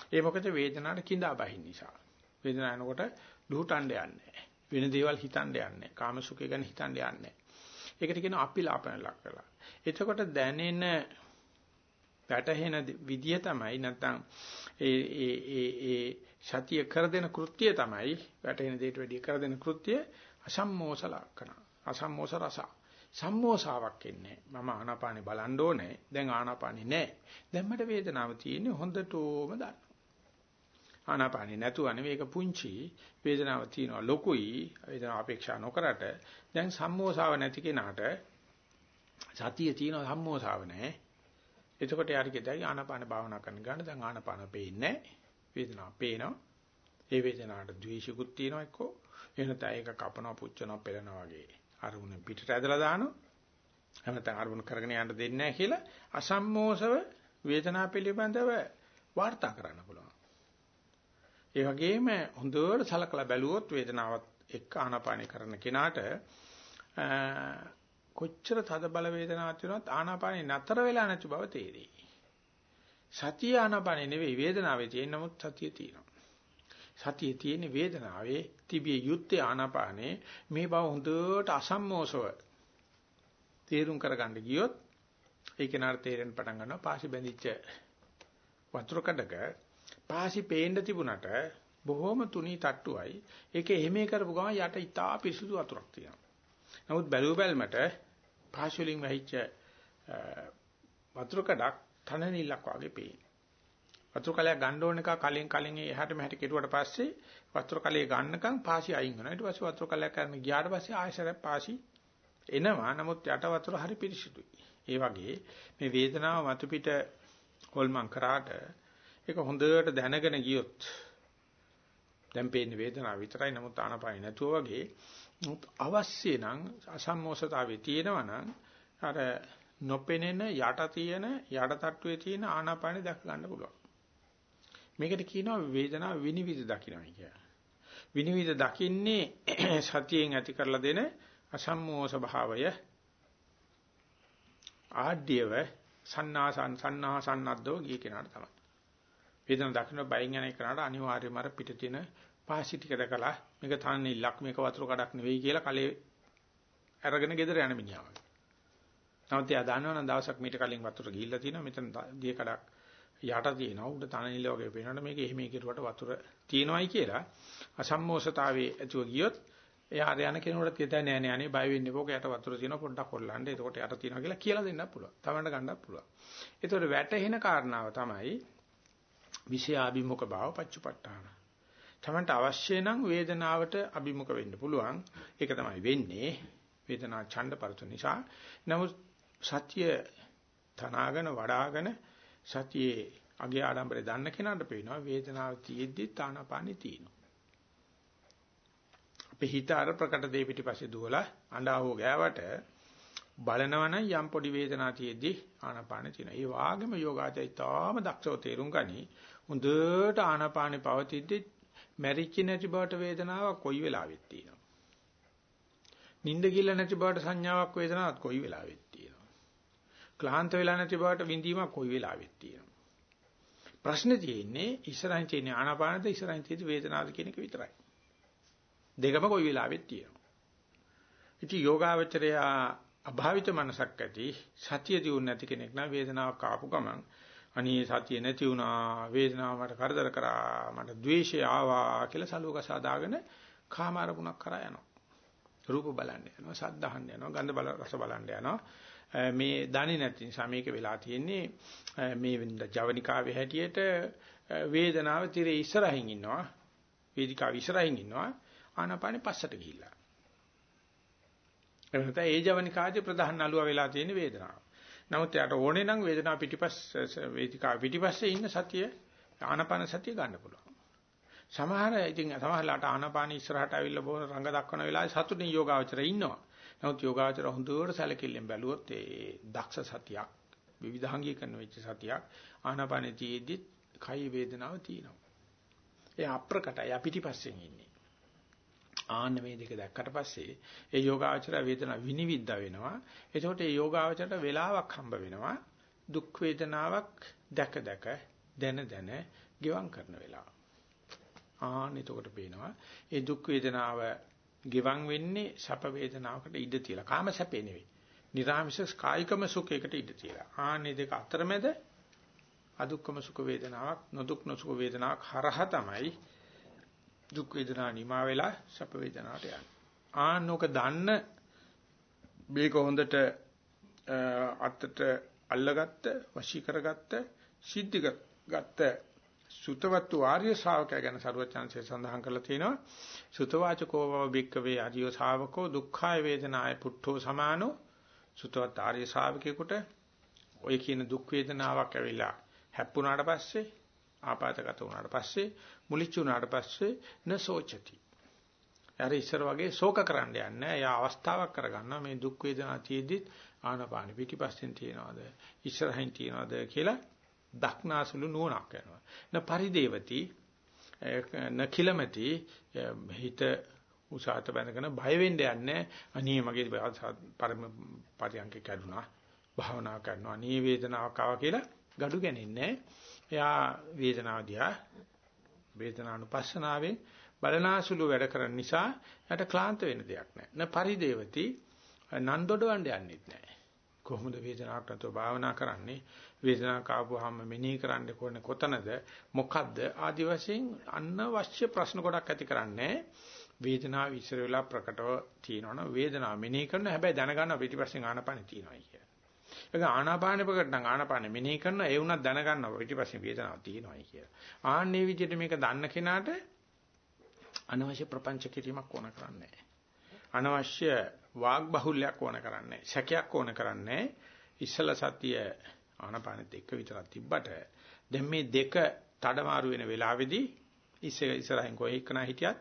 Speaker 1: ඒ මොකද වේදනාවට කිඳා බහින් නිසා. වේදනාව එනකොට දුහටණ්ඩ යන්නේ වෙන දේවල් හිතන්න යන්නේ කාමසුඛය ගැන හිතන්න යන්නේ ඒකට කියනවා අපිලාපන ලක්කලා එතකොට දැනෙන වැටහෙන විදිය තමයි නැත්නම් ඒ ඒ ඒ ඒ සතිය කර දෙන කෘත්‍යය තමයි වැටෙන දෙයට වැඩි කර දෙන කෘත්‍යය අසම්මෝස ලක්කන අසම්මෝස රස සම්මෝසාවක් එන්නේ. මම ආනාපානේ බලන්න ඕනේ. දැන් ආනාපානේ නැහැ දැන් මට වේදනාව තියෙන්නේ හොඳටම දන්න. ආනාපානෙ නැතුව නෙවෙයි ඒක පුංචි. වේදනාවක් තියෙනවා ලොකුයි. වේදනාව අපේක්ෂා නොකරට. දැන් සම්මෝසාව නැති කෙනාට සතිය තියෙනවා සම්මෝසාව නැහැ එතකොට යාරිකෙදයි ආනාපාන භාවනා කරන ගන්න. දැන් ආනාපාන පේන්නේ වේදනාව පේනවා. ඒ වේදනාවට ද්වේෂිකුත් තියෙනවා එක්කෝ. එනත ඒක කපනවා පුච්චනවා පෙළනවා වගේ. අරමුණ පිටට ඇදලා දානවා එහෙම නැත්නම් අරමුණ කරගෙන යන්න දෙන්නේ නැහැ කියලා අසම්මෝසව වේදනාව පිළිබඳව වාර්තා කරන්න පුළුවන් ඒ වගේම හොඳට සලකලා බැලුවොත් වේදනාවත් එක්ක ආනාපානය කරන කෙනාට කොච්චර තද බල වේදනාවක් තියෙනවද ආනාපානෙ නතර වෙලා නැති බව තේරෙයි. සතිය ආනාපානෙ නෙවෙයි වේදනාවේ තියෙන නමුත් සතිය තියෙනවා. සතියේ තියෙන වේදනාවේ තිබිය යුත්තේ ආනාපානේ මේ බව හොඳට අසම්මෝසව තේරුම් කරගන්න ගියොත් ඒක නාර තේරෙන්න පටන් ගන්නවා පාසි බැඳිච්ච වතුර කඩක පාසි පේන්න තිබුණට බොහොම තුනී තට්ටුවයි. ඒකේ එහෙමේ කරපු ගමන් යට ඉතා පිසුදු වතුරක් තියෙනවා. නමුත් බැලුව බැලමට පාසි වලින් වැහිච්ච වතුර කඩක් තන නිලක් වගේ පේනවා. වතුර කලයක් ගන්න ඕන එක කලින් කලින් එහාට මෙහාට කෙරුවට පස්සේ වතුර කලයේ ගන්නකම් පාසි අයින් වෙනවා. ඊට පස්සේ වතුර කලයක් කරන ගියාට පස්සේ ආයසරයක් පාසි එනවා. නමුත් යට වතුර හරි පිරිසිදුයි. ඒ වගේ මේ වේදනාව මතු පිට හොල්මන් කරාට ඒක හොඳට දැනගෙන ගියොත් දැන් පේන්නේ වේදනාව විතරයි නමුත් ආනපානෙ නැතුව වගේ අවශ්‍ය නම් අසම්මෝසතාවේ තියෙනවා නම් අර නොපෙනෙන යට තියෙන යට තට්ටුවේ තියෙන ආනාපානෙ දැක ගන්න පුළුවන්. මේකට කියනවා වේදනාව විනිවිද දකින්නයි කියලා. විනිවිද දකින්නේ *clears throat* සතියෙන් ඇති කරලා දෙන අසම්මෝස භාවය ආඩ්‍යව සන්නාසන් සන්නාසන්නද්දෝ ගිය කෙනාට තමයි. වේදන දකින්න බයින් යන කෙනාට අනිවාර්යයෙන්ම අර පිට තියෙන පාසි ටික දැකලා මේක තන්නේ ලක් මේක වතුර කඩක් නෙවෙයි කියලා කලේ අරගෙන ගෙදර යන මිනිහා වගේ. නමුත් එයා දන්නවනම් දවසක් මීට කලින් වතුර ගිහිල්ලා තියෙනවා මෙතන දිය කඩක් යට තියෙනවා උඩ තනනිල වගේ පේනකොට මේක එහෙම කිරුවට වතුර තියෙනවයි කියලා අසම්මෝසතාවයේ ඇතුව ගියොත් එයා අර යන කෙනෙකුට කියතයි නෑ නෑ අනේ බය වෙන්න එපා. යට වතුර තියෙනවා පොඩ්ඩක් හොල්ලන්න. එතකොට යට තියෙනවා කියලා කියලා දෙන්නත් පුළුවන්. තමන්ට ගන්නත් පුළුවන්. එතකොට වැටහෙන කාරණාව තමයි විෂය අභිමුඛ භාව පච්චුපට්ඨාන. තමන්ට අවශ්‍ය නම් වේදනාවට අභිමුඛ වෙන්න පුළුවන්. ඒක තමයි වෙන්නේ. වේදනා ඡණ්ඩ පරතු නිසා. නමුත් සත්‍ය තනාගෙන වඩාගෙන සතියේ අගේ ආඩම්බරේ දන්න කෙනාට පේනවා වේදනාව තියෙද්දි තානාපානෙ තියෙනවා. අපේ හිත අර ප්‍රකට දේ පිටිපස්සේ දුවලා අඬාවෝ ගෑවට බලනවනම් යම් පොඩි වේදනාවක් තියෙද්දි ආනාපානෙ තියෙනවා. ඒ වාගේම යෝගාචරය තාම දක්ෂව තේරුම් ගනි. හොඳට ආනාපානෙ පවතිද්දි මැරිච්ච නැති බවට වේදනාවක් කොයි වෙලාවෙත් තියෙනවා. නිින්ද කිල්ල නැති බවට සංඥාවක් වේදනාවක් කොයි වෙලාවෙත් තියෙනවා. ක්ලාන්ත වෙලා නැති බවට විඳීමක් කොයි වෙලාවෙත් තියෙනවා. ප්‍රශ්නේ තියෙන්නේ ඉස්සරහින් තියෙන ආනාපානද ඉස්සරහින් තියෙන වේදනාවද කියන එක විතරයි. දෙකම කොයි වෙලාවෙත් තියෙනවා. ඉතින් යෝගාවචරය අභාවිත මනසක් ඇති සතිය දියුනේ නැති කෙනෙක් නම් වේදනාවක් ආපු ගමන් අනේ සතිය නැති වුණා වේදනාව මට කරදර කරා මට ද්වේෂය ආවා කියලා සලුවක සාදාගෙන කාම අරමුණක් කරා යනවා. රූප බලන්න යනවා, ශබ්ද අහන්න යනවා, ගන්ධ බල රස බලන්න යනවා. මේ දන්නේ නැති නිසා මේක වෙලා තියෙන්නේ මේ ජවනිකාවේ හැටියට වේදනාව tire ඉස්සරහින් ඉන්නවා. වේදිකාව ඉස්සරහින් ඉන්නවා. ආනාපානෙ පස්සට ගිහිල්ලා. එහෙනම් ඒ ජවනිකාදී ප්‍රධාන නළුව වෙලා තියෙන වේදනාව. නමුත් යාට ඕනේ නම් වේදනාව පිටිපස්ස වේදිකාව පිටිපස්සේ ඉන්න සතිය ආනාපාන සතිය ගන්න පුළුවන්. සමහර ඉතින් සමහරලාට ආනාපාන ඉස්සරහට ඇවිල්ලා බොහොම රංග දක්වන වෙලාවේ සතුටින් යෝගාවචරය ඉන්නවා. නමුත් යෝගාවචර හොඳට සැලකිල්ලෙන් බැලුවොත් ඒ දක්ෂ සතියක් විවිධාංගීකරණ වෙච්ච සතියක් ආනාපානතියෙදි කයි වේදනාව තියෙනවා. ඒ අප්‍රකටයි අපිටිපස්සෙන් ඉන්නේ. ආන්න මේ දෙක දැක්කට පස්සේ ඒ යෝගාචර වේදනා විනිවිද්ද වෙනවා. එතකොට ඒ යෝගාචරයට වෙලාවක් හම්බ වෙනවා. දුක් වේදනාවක් දැක දැක දැන දැන ගෙවම් කරන වෙලාව. ආන්න එතකොට පේනවා ඒ දුක් වේදනාව ගෙවම් වෙන්නේ සැප වේදනාවකට ඉඩ තියලා. කාම සැපේ නෙවෙයි. නිර්ආමිෂ කායිකම සුඛයකට ඉඩ තියලා. ආන්නේ දෙක අතරමැද අදුක්කම සුඛ වේදනාවක් නොදුක් නොසුඛ වේදනාවක් හරහා තමයි දුක් වේදනා නිමා වෙලා සැප වේදනාවට යනවා. ආන්නෝක දන්න මේක හොඳට අත්තට අල්ලගත්ත වශී කරගත්ත සිද්ධිගත්ත සුතවත්තු ආර්ය ශ්‍රාවකය ගැන සරුවචාන්සේ සඳහන් කරලා තියෙනවා සුතවාචකෝ බව බික්කවේ ආර්ය ශ්‍රාවකෝ දුක්ඛාය වේදනාය පුට්ඨෝ සමානෝ සුතවත් ආර්ය ශ්‍රාවකයෙකුට ඔය කියන දුක් වේදනාවක් ඇවිල්ලා හැප්පුණාට පස්සේ ආපాతගත වුණාට පස්සේ මුලිච්ච වුණාට පස්සේ නසෝචති. යාර ඉස්සර වගේ ශෝක කරන්න යන්නේ. එයා අවස්ථාවක් කරගන්නවා මේ දුක් වේදනා තියේදිත් ආනපාන පිටිපස්සෙන් තියනවාද ඉස්සරහින් තියනවාද කියලා දක්නාසුළු නුවණක් යනවා. න පරිදේවති නකිලමති හිත උසාත බැඳගෙන බය වෙන්න යන්නේ අනේ මගේ පරම පරියන්ක කැඩුනා භාවනා කරනවා අනේ වේදනාවක් ආවා කියලා gadu ගන්නේ එයා වේදනාව දිහා වේදනානුපස්සනාවෙන් බලනාසුළු වැඩ කරන නිසා එයාට ක්ලාන්ත වෙන්න දෙයක් නැහැ. න පරිදේවති නන්දොඩවන්න යන්නෙත් නැහැ. කොහොමද වේදනාවක් නැතුව භාවනා කරන්නේ? වේදනාවක් ආවම මෙනෙහි කරන්නේ කොහොනේ කොතනද? මොකද්ද? ආදි වශයෙන් අනවශ්‍ය ප්‍රශ්න ගොඩක් ඇති කරන්නේ වේදනාව ඉස්සර වෙලා ප්‍රකටව තියෙනවනේ වේදනාව මෙනෙහි කරන හැබැයි දැනගන්න පිටිපස්සෙන් ආනපන තියෙනවායි කිය. ඒක ආනාපානෙ ප්‍රකට නම් ආනාපානෙ මෙනෙහි කරනවා ඒ වුණත් දැනගන්නවා ඊටපස්සේ වේදනාවක් තියෙනවායි කියලා. ආන්නේ විදිහට මේක දන්න කෙනාට අනවශ්‍ය ප්‍රපංච කිරීමක් ඕන කරන්නේ අනවශ්‍ය වාග් බහුල්‍යයක් ඕන කරන්නේ සැකයක් ඕන කරන්නේ ඉස්සල සතිය ආනාපානෙත් එක්ක විතරක් තිබ්බට දැන් මේ දෙක තඩමාරු වෙන වෙලාවේදී ඉස්සරහින් කොහේ එක්කනා හිටියත්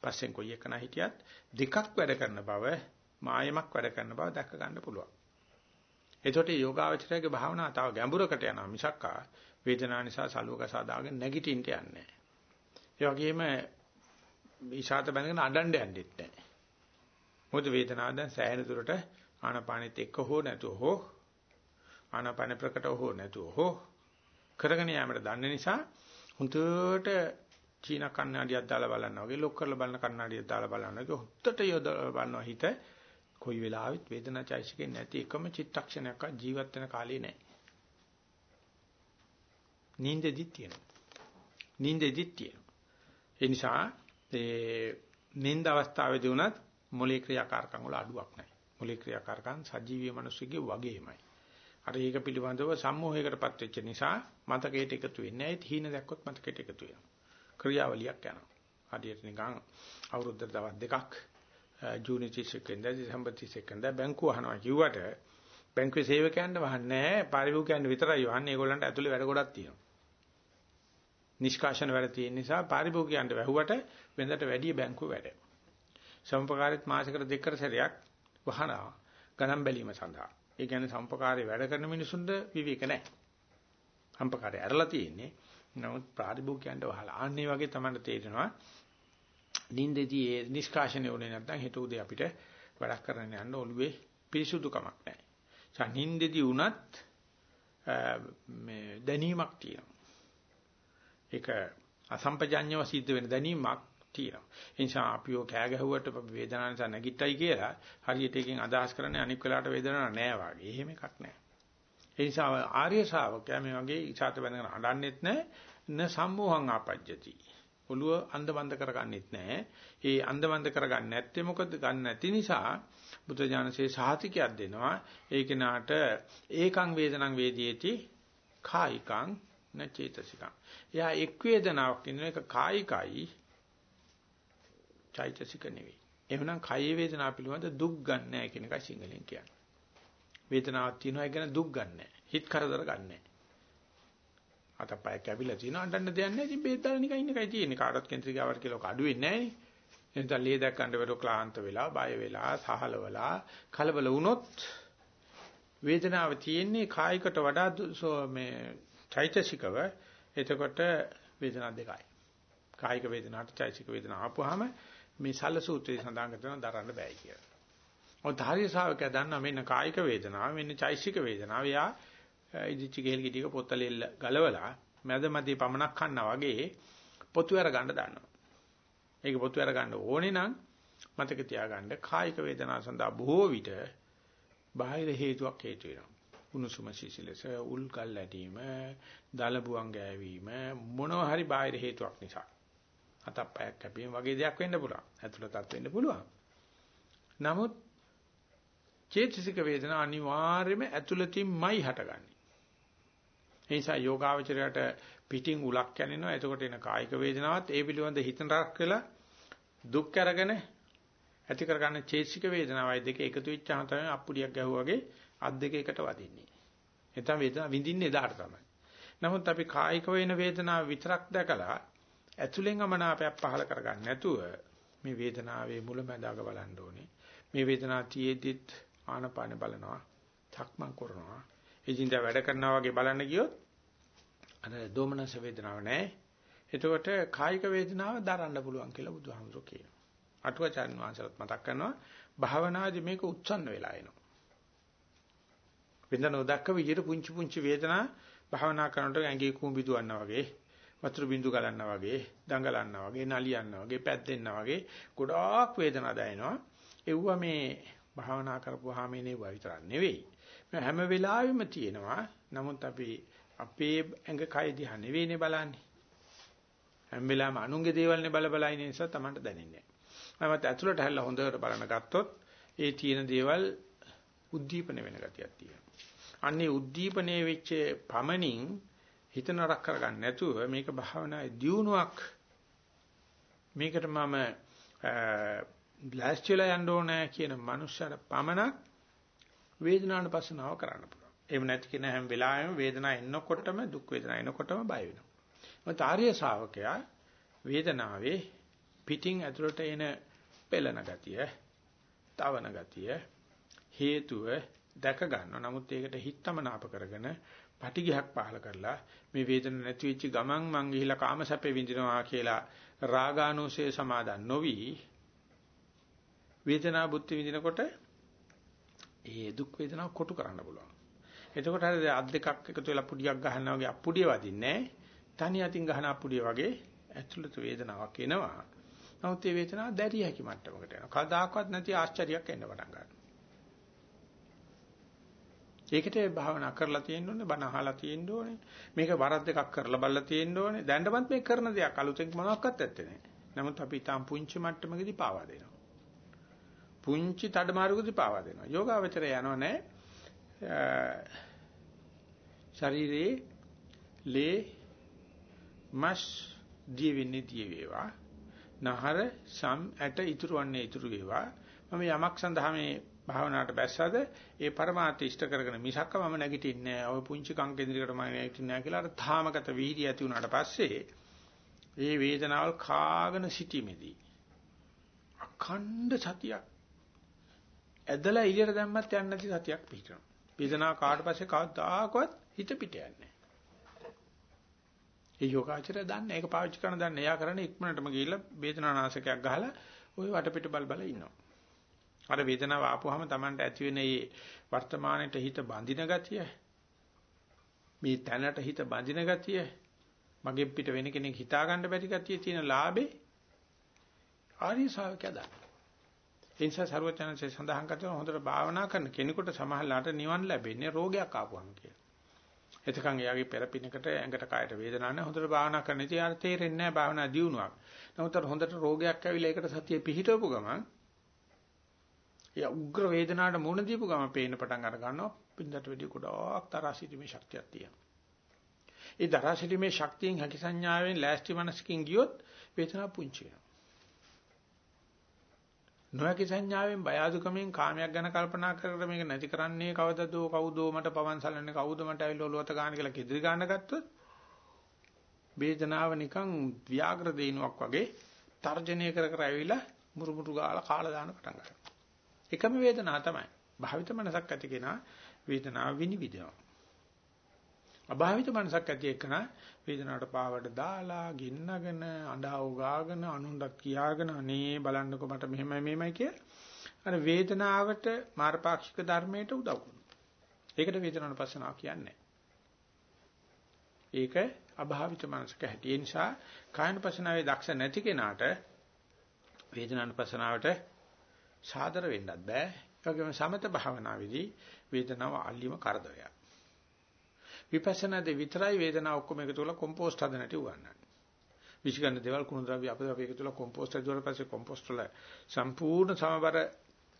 Speaker 1: පස්සෙන් කොයි එකන හිටියත් දෙකක් වැඩ කරන බව මායමක් වැඩ කරන බව දැක ගන්න පුළුවන්. එතකොට යෝගාවචරයේ භාවනාව තව ගැඹුරකට යනවා මිසක් වේදනාව නිසා සලුවක සාදාගෙන නැගිටින්න යන්නේ නැහැ. ඒ වගේම ඉෂාත බැඳගෙන අඬන්න යන්නෙත් නැහැ. මොකද වේදනාව දැන් සෑහෙන දුරට ආනාපානෙත් එක්ක හෝ නැතුව හෝ ආනාපාන ප්‍රකට හෝ නැතුව හෝ කරගෙන යාමට දන්න නිසා හුදුට චීන කන්නඩියක් දාලා බලනවා වගේ ලොක් කරලා බලන කන්නඩියක් දාලා බලනවා වගේ හුත්තට යොදලා බලනවා හිත කොයි වෙලාවෙත් වේදනා චෛසිකේ නැති එකම චිත්තක්ෂණයක් ජීවත් වෙන කාලේ නැහැ. නින්දෙදි තියෙනවා. නින්දෙදි තියෙනවා. ඒ නිසා ඒ නින්ද අවස්ථාවේදී උනත් මොලේ ක්‍රියාකාරකම් වල අඩුවක් නැහැ. මොලේ ක්‍රියාකාරකම් සජීවී මිනිස්සුගේ වගේමයි. අර ඒක පිළිබඳව සම්මෝහයකටපත් වෙච්ච නිසා මතකයට එකතු වෙන්නේ නැහැ. තීන දැක්කොත් මතකයට එකතු වෙනවා. ක්‍රියාවලියක් යනවා. හරියට නිකන් අවුරුද්ද දවස් දෙකක් ජූනි 31 වෙනිදා දෙසැම්බර් 31 වෙනිදා බැංකුව අහනවා කිව්වට බැංකුවේ සේවකයන්ට වහන්නේ නැහැ. පාරිභෝගිකයන්ට විතරයි වහන්නේ. ඒගොල්ලන්ට ඇතුලේ වැඩ ගොඩක් තියෙනවා. නිෂ්කාශන වැඩ තියෙන නිසා පාරිභෝගිකයන්ට වැහුවට වෙනදට වැඩි බැංකුව වැඩ. සම්පකාරීත් මාසෙකට දෙකකට සැරයක් වහනවා. ගණන් බැලීම සඳහා. ඒ කියන්නේ සම්පකාරී වැඩ කරන මිනිසුන්ට විවේක නැහැ. සම්පකාරී ඇරලා තියෙන්නේ. නමුත් පාරිභෝගිකයන්ට වහලා. ආන්නේ වගේ තමයි තේරෙනවා. නින්දේදී ඒ නිෂ්කාශනය වුණේ නැත්නම් හෙට උදේ අපිට වැඩක් කරන්න යන්න ඔළුවේ පිරිසුදුකමක් නැහැ. සනින්දේදී වුණත් මේ දැනීමක් තියෙනවා. ඒක අසම්පජඤ්ඤව සිද්ධ වෙන දැනීමක් තියෙනවා. ඒ නිසා අපිව කෑ ගැහුවට වේදනාව නිසා නැගිට්ටයි කියලා හරියට එකෙන් අදහස් කරන්නේ අනික් වෙලාවට වේදනාවක් නැහැ වගේ. එහෙම එකක් නැහැ. ඒ නිසා ආර්ය ශ්‍රාවකයා මේ වගේ ඉසాత වෙනකන් අඬන්නෙත් නැහැ. න සම්මෝහං ආපජ්ජති. ඔළුව අන්ධබන්ද කරගන්නෙත් නැහැ. ඒ අන්ධබන්ද කරගන්නේ නැත්තේ මොකද? ගන්න නැති නිසා බුද්ධ ඥානසේ සාහිතිකයක් දෙනවා. ඒ කෙනාට ඒකං වේදනං වේදීති කායිකං නචේතසිකං. එයා එක් වේදනාවක් ඉන්න එක කායිකයි චෛතසික නෙවෙයි. එහෙනම් කය වේදනාව පිළිබඳ දුක් ගන්න නැහැ කියන එකයි සිංහලෙන් කියන්නේ. වේදනාවක් තියෙනවා ඒ කියන්නේ දුක් ගන්න නැහැ. හිත කරදර ගන්න නැහැ. අතපය කැවිලා තියෙනවා අඬන්න දෙයක් නැහැ. ඉතින් බේත් දාලා නිකන් ඉන්න එකයි තියෙන්නේ. කාටවත් කේන්ද්‍රිකාවට කියලා කඩු වෙන්නේ නැහැ නේ. එතන ලේ දැක්කන්න වෙරෝ ක්ලාන්ත වෙලා, බය වෙලා, සහලවලා, කලබල වුණොත් වේදනාව තියෙන්නේ කායිකට වඩා මේ චෛතසිකව. එතකොට වේදනා දෙකයි. කායික වේදනාවට චෛතසික වේදනා ආපුවාම මේ සල්ල සූත්‍රයේ සඳහන් කරන දරන්න බෑ කියලා. ඔය ධාර්ය ශාවකයා දන්නා මෙන්න කායික වේදනාව, මෙන්න චෛතසික වේදනාව. එයා ඉදිච්ච ගෙල් ගෙඩියක පොත්තලෙල්ල ගලවලා මැද මැදි පමනක් කන්නා වගේ පොතු අර ගන්න දන්නවා. ඒක පොතු අර ගන්න ඕනේ නම් මතක තියාගන්න කායික වේදනාව සඳහා බොහෝ විට බාහිර හේතුවක් හේතු වෙනවා. උණුසුම සිසිලස, උල් කල් ඇටීම, දලබුවන් ගෑවීම මොනවා හරි බාහිර හේතුවක් නිසා. අතප්පයක් කැපීම වගේ දෙයක් වෙන්න පුළුවන්. ඇතුළතත් වෙන්න පුළුවන්. නමුත් චේතසික වේදනා අනිවාර්යයෙන්ම ඇතුළතින්මයි හටගන්නේ. ඒ නිසා යෝගාවචරයට පිටින් උලක් කැනිනවා. එතකොට එන කායික වේදනාවත් ඒ පිළිබඳ හිතනරක් වෙලා දුක් අරගෙන ඇති කරගන්න චේතසික වේදනාවයි දෙක එකතු වෙච්චාම තමයි අප්පුඩියක් ගැහුවා වගේ අත් දෙක එකට වදින්නේ. එතන වේදනාව විඳින්නේ එදාට තමයි. නමුත් අපි කායික වේන වේදනාව විතරක් දැකලා ඇතුලෙන් අමනාපයක් පහල කරගන්න නැතුව මේ වේදනාවේ මුලැමැදාක බලන්න ඕනේ. මේ වේදනාව තියේදිත් ආනපාන බලනවා. චක්මන් කරනවා. එදින්ද වැඩ කරනවා වගේ බලන්න ගියොත් අර දෝමනස වේදනාව නැහැ. එතකොට කායික වේදනාව දරන්න පුළුවන් කියලා බුදුහාමුදුරුවෝ කියනවා. අටුවචාන් වහන්සේලත් මතක් කරනවා භාවනාදී මේක උත්සන්න වෙලා එනවා. වෙන නොදක්ක විදිහට පුංචි පුංචි වේදනා භාවනා කරනකොට ඇඟේ කුඹි දුවනවා වගේ වතුර බින්දු ගලනවා වගේ දඟලනවා වගේ නලියනවා වගේ පැද්දෙනවා වගේ ගොඩාක් වේදනා දැනෙනවා. ඒව මේ භාවනා කරපුවාම එනේ විතරක් නෙවෙයි. හැම වෙලාවෙම තියෙනවා. නමුත් අපි අපේ ඇඟ කය දිහා නෙවෙයිනේ බලන්නේ. හැම වෙලාවෙම අනුන්ගේ දේවල්නේ බල බල ඉන්න නිසා Tamanට දැනෙන්නේ නැහැ. නමුත් ඇතුළට හැල්ලා හොඳට බලන ගත්තොත් ඒ තියෙන දේවල් උද්දීපන වෙන ගතියක් තියෙනවා. අන්නේ උද්දීපනයේ වෙච්ච පමණින් හිත නරක කරගන්න නැතුව මේක භාවනායේ දියුණුවක් මේකට මම ලෑස්තිලා යන්න ඕනේ කියන මනුස්සයර පමණක් වේදනාවට පස්සනාව කරන්න පුළුවන්. එහෙම නැති කෙන හැම වෙලාවෙම වේදනාව එනකොටම දුක් වේදනාව එනකොටම බය වෙනවා. මොකද ආර්ය ශා วก යා වේදනාවේ පිටින් ඇතුළට එන පෙළන ගතිය, තවන ගතිය, හේතුව දැක ගන්නවා. නමුත් ඒකට හිතමනාප කරගෙන පටිඝයක් පහල කරලා මේ වේදන නැති වෙච්ච ගමන් මං ගිහිලා කාමසැපේ විඳිනවා කියලා රාගානුසය සමාදන් නොවි වේදනා බුද්ධි විඳිනකොට ඒ දුක් වේදනාව කොටු කරන්න පුළුවන්. එතකොට හරිය අත් දෙකක් එකතු වෙලා පුඩියක් ගහනවා වගේ අප්පුඩිය වදින්නේ තනි අතින් ගහන අප්පුඩිය වගේ ඇතුළත වේදනාවක් එනවා. නමුත් මේ වේදනාව දැරිය හැකි මට්ටමකට යනවා. කවදාකවත් නැති ආශ්චර්යයක් එන්න පටන් ගන්නවා. ඒකට භාවනා කරලා තියෙන්න ඕනේ, බණ අහලා තියෙන්න ඕනේ. මේක වරක් දෙකක් කරලා බලලා තියෙන්න ඕනේ. දැන්නවත් මේ කරන දෙයක් අලුතෙන් මොනවත් ඇත්තේ නැහැ. නමුත් අපි තාම පුංචි මට්ටමකදී පාවා දෙනවා. පුංචි තඩමාරුකදී පාවා දෙනවා. යෝගාවචරය යනවා නෑ. ශරීරේ ලේ මස් දිය වෙන්නේ දිය වේවා. නහර සම් ඇට ඉතුරු වන්නේ ඉතුරු වේවා. මම යමක් සඳහා මේ භාවනාවට බැස්සද ඒ પરමාර්ථ ඉෂ්ට කරගෙන මිසක්ක මම නැගිටින්නේ නැහැ. ඔය පුංචි කං කේන්ද්‍රයකට මම නැගිටින්නේ නැහැ කියලා අර තාමගත වීර්යය ඇති වුණාට පස්සේ මේ වේදනාවල් කාගෙන සිටීමේදී අඛණ්ඩ සතියක් ඇදලා ඉලියට දැම්මත් යන්නේ නැති සතියක් පිටරන. වේදනාව කාට පස්සේ කවදාකවත් හිත පිට යන්නේ නැහැ. ඒ යෝගාචරය දන්නේ ඒක පාවිච්චි කරන දන්නේ. එයා කරන්නේ ඉක්මනටම ගිහිල්ලා වේදනානාශකයක් ගහලා ওই වටපිට බල බල ඉන්නවා. අර වේදනාව ආපුවාම Tamanට ඇති වෙන මේ වර්තමානයේ හිත බඳින ගතිය මේ තැනට හිත බඳින ගතිය මගේ පිට වෙන කෙනෙක් හිතා ගන්න බැරි ගතිය තියෙන ලාභේ ආර්ය ශාවකයා දන්නවා. ඒ නිසා ਸਰවඥාන්සේ සඳහන් කරනවා හොඳට භාවනා කරන කෙනෙකුට සමහරලාට නිවන් ලැබෙන්නේ රෝගයක් ආපුවම කියලා. එතකන් එයාගේ පෙරපිනකට ඇඟට කායට වේදනාවක් නැහැ හොඳට භාවනා කරන ඉතින් යාර තේරෙන්නේ නැහැ භාවනා දියුණුවක්. නමුත් හොඳට රෝගයක් ඇවිල්ලා ඒකට සතිය පිහිටවපු ගමන් එයා උග්‍ර වේදනාවට මුහුණ දීපු ගමන් පේන්න පටන් අර ගන්නවා පින්දට වැඩි ගොඩාක් තරහ සිටීමේ ශක්තියක් තියෙනවා. ඒ දරා සිටීමේ ශක්තියෙන් හැකි සංඥාවෙන් ලෑස්ති මනසකින් ගියොත් වේදනාව පුංචි වෙනවා. නොයකි සංඥාවෙන් බය අදුකමෙන් කාමයක් ගැන කල්පනා කර කර මේක නැති කරන්නේ කවදද කවුදෝ මට පවන් සලන්නේ කවුද මට ඇවිල්ලා ඔලුවත ගන්න කියලා කිදිරි ගන්න ගත්තොත් වේදනාව නිකන් ව්‍යාග්‍ර දේනුවක් වගේ තර්ජනය කර කර ඇවිල්ලා මුරුමුරු ගාලා කාලා දාන පටන් ගන්නවා. එකම වේදනාව තමයි. භාවිත මනසක් ඇති කෙනා වේදනාව විනිවිදනවා. අභාවිත මනසක් ඇති එකන වේදනාවට පාවට දාලා ගින්නගෙන අඬව ගාගෙන අනුන්ට කියාගෙන අනේ බලන්නකො මට මෙහෙමයි මෙහෙමයි කිය. අර වේදනාවට මාර්ගපාක්ෂික ධර්මයට උදව් කරනවා. ඒකට වේදනාවන පස්සනාව කියන්නේ. ඒක අභාවිත මනසක හැටි. ඒ නිසා කායන පස්සනාවේ දක්ෂ නැති කෙනාට වේදනාන පස්සනාවට සාදර වෙන්නත් බෑ. ඒ වගේම සමත භාවනාවේදී වේදනාව අල්ලිම කරදරයක්. විපස්සනාදී විතරයි වේදනාව ඔක්කොම එකතු කරලා කොම්පෝස්ට් හදන්න ඇති උගන්නන්නේ. විශ්ගන්න දේවල් කුණු ද්‍රව්‍ය අපේ එකතු කරලා කොම්පෝස්ට් හදුවාට පස්සේ කොම්පෝස්ට් වල සම්පූර්ණ සමබර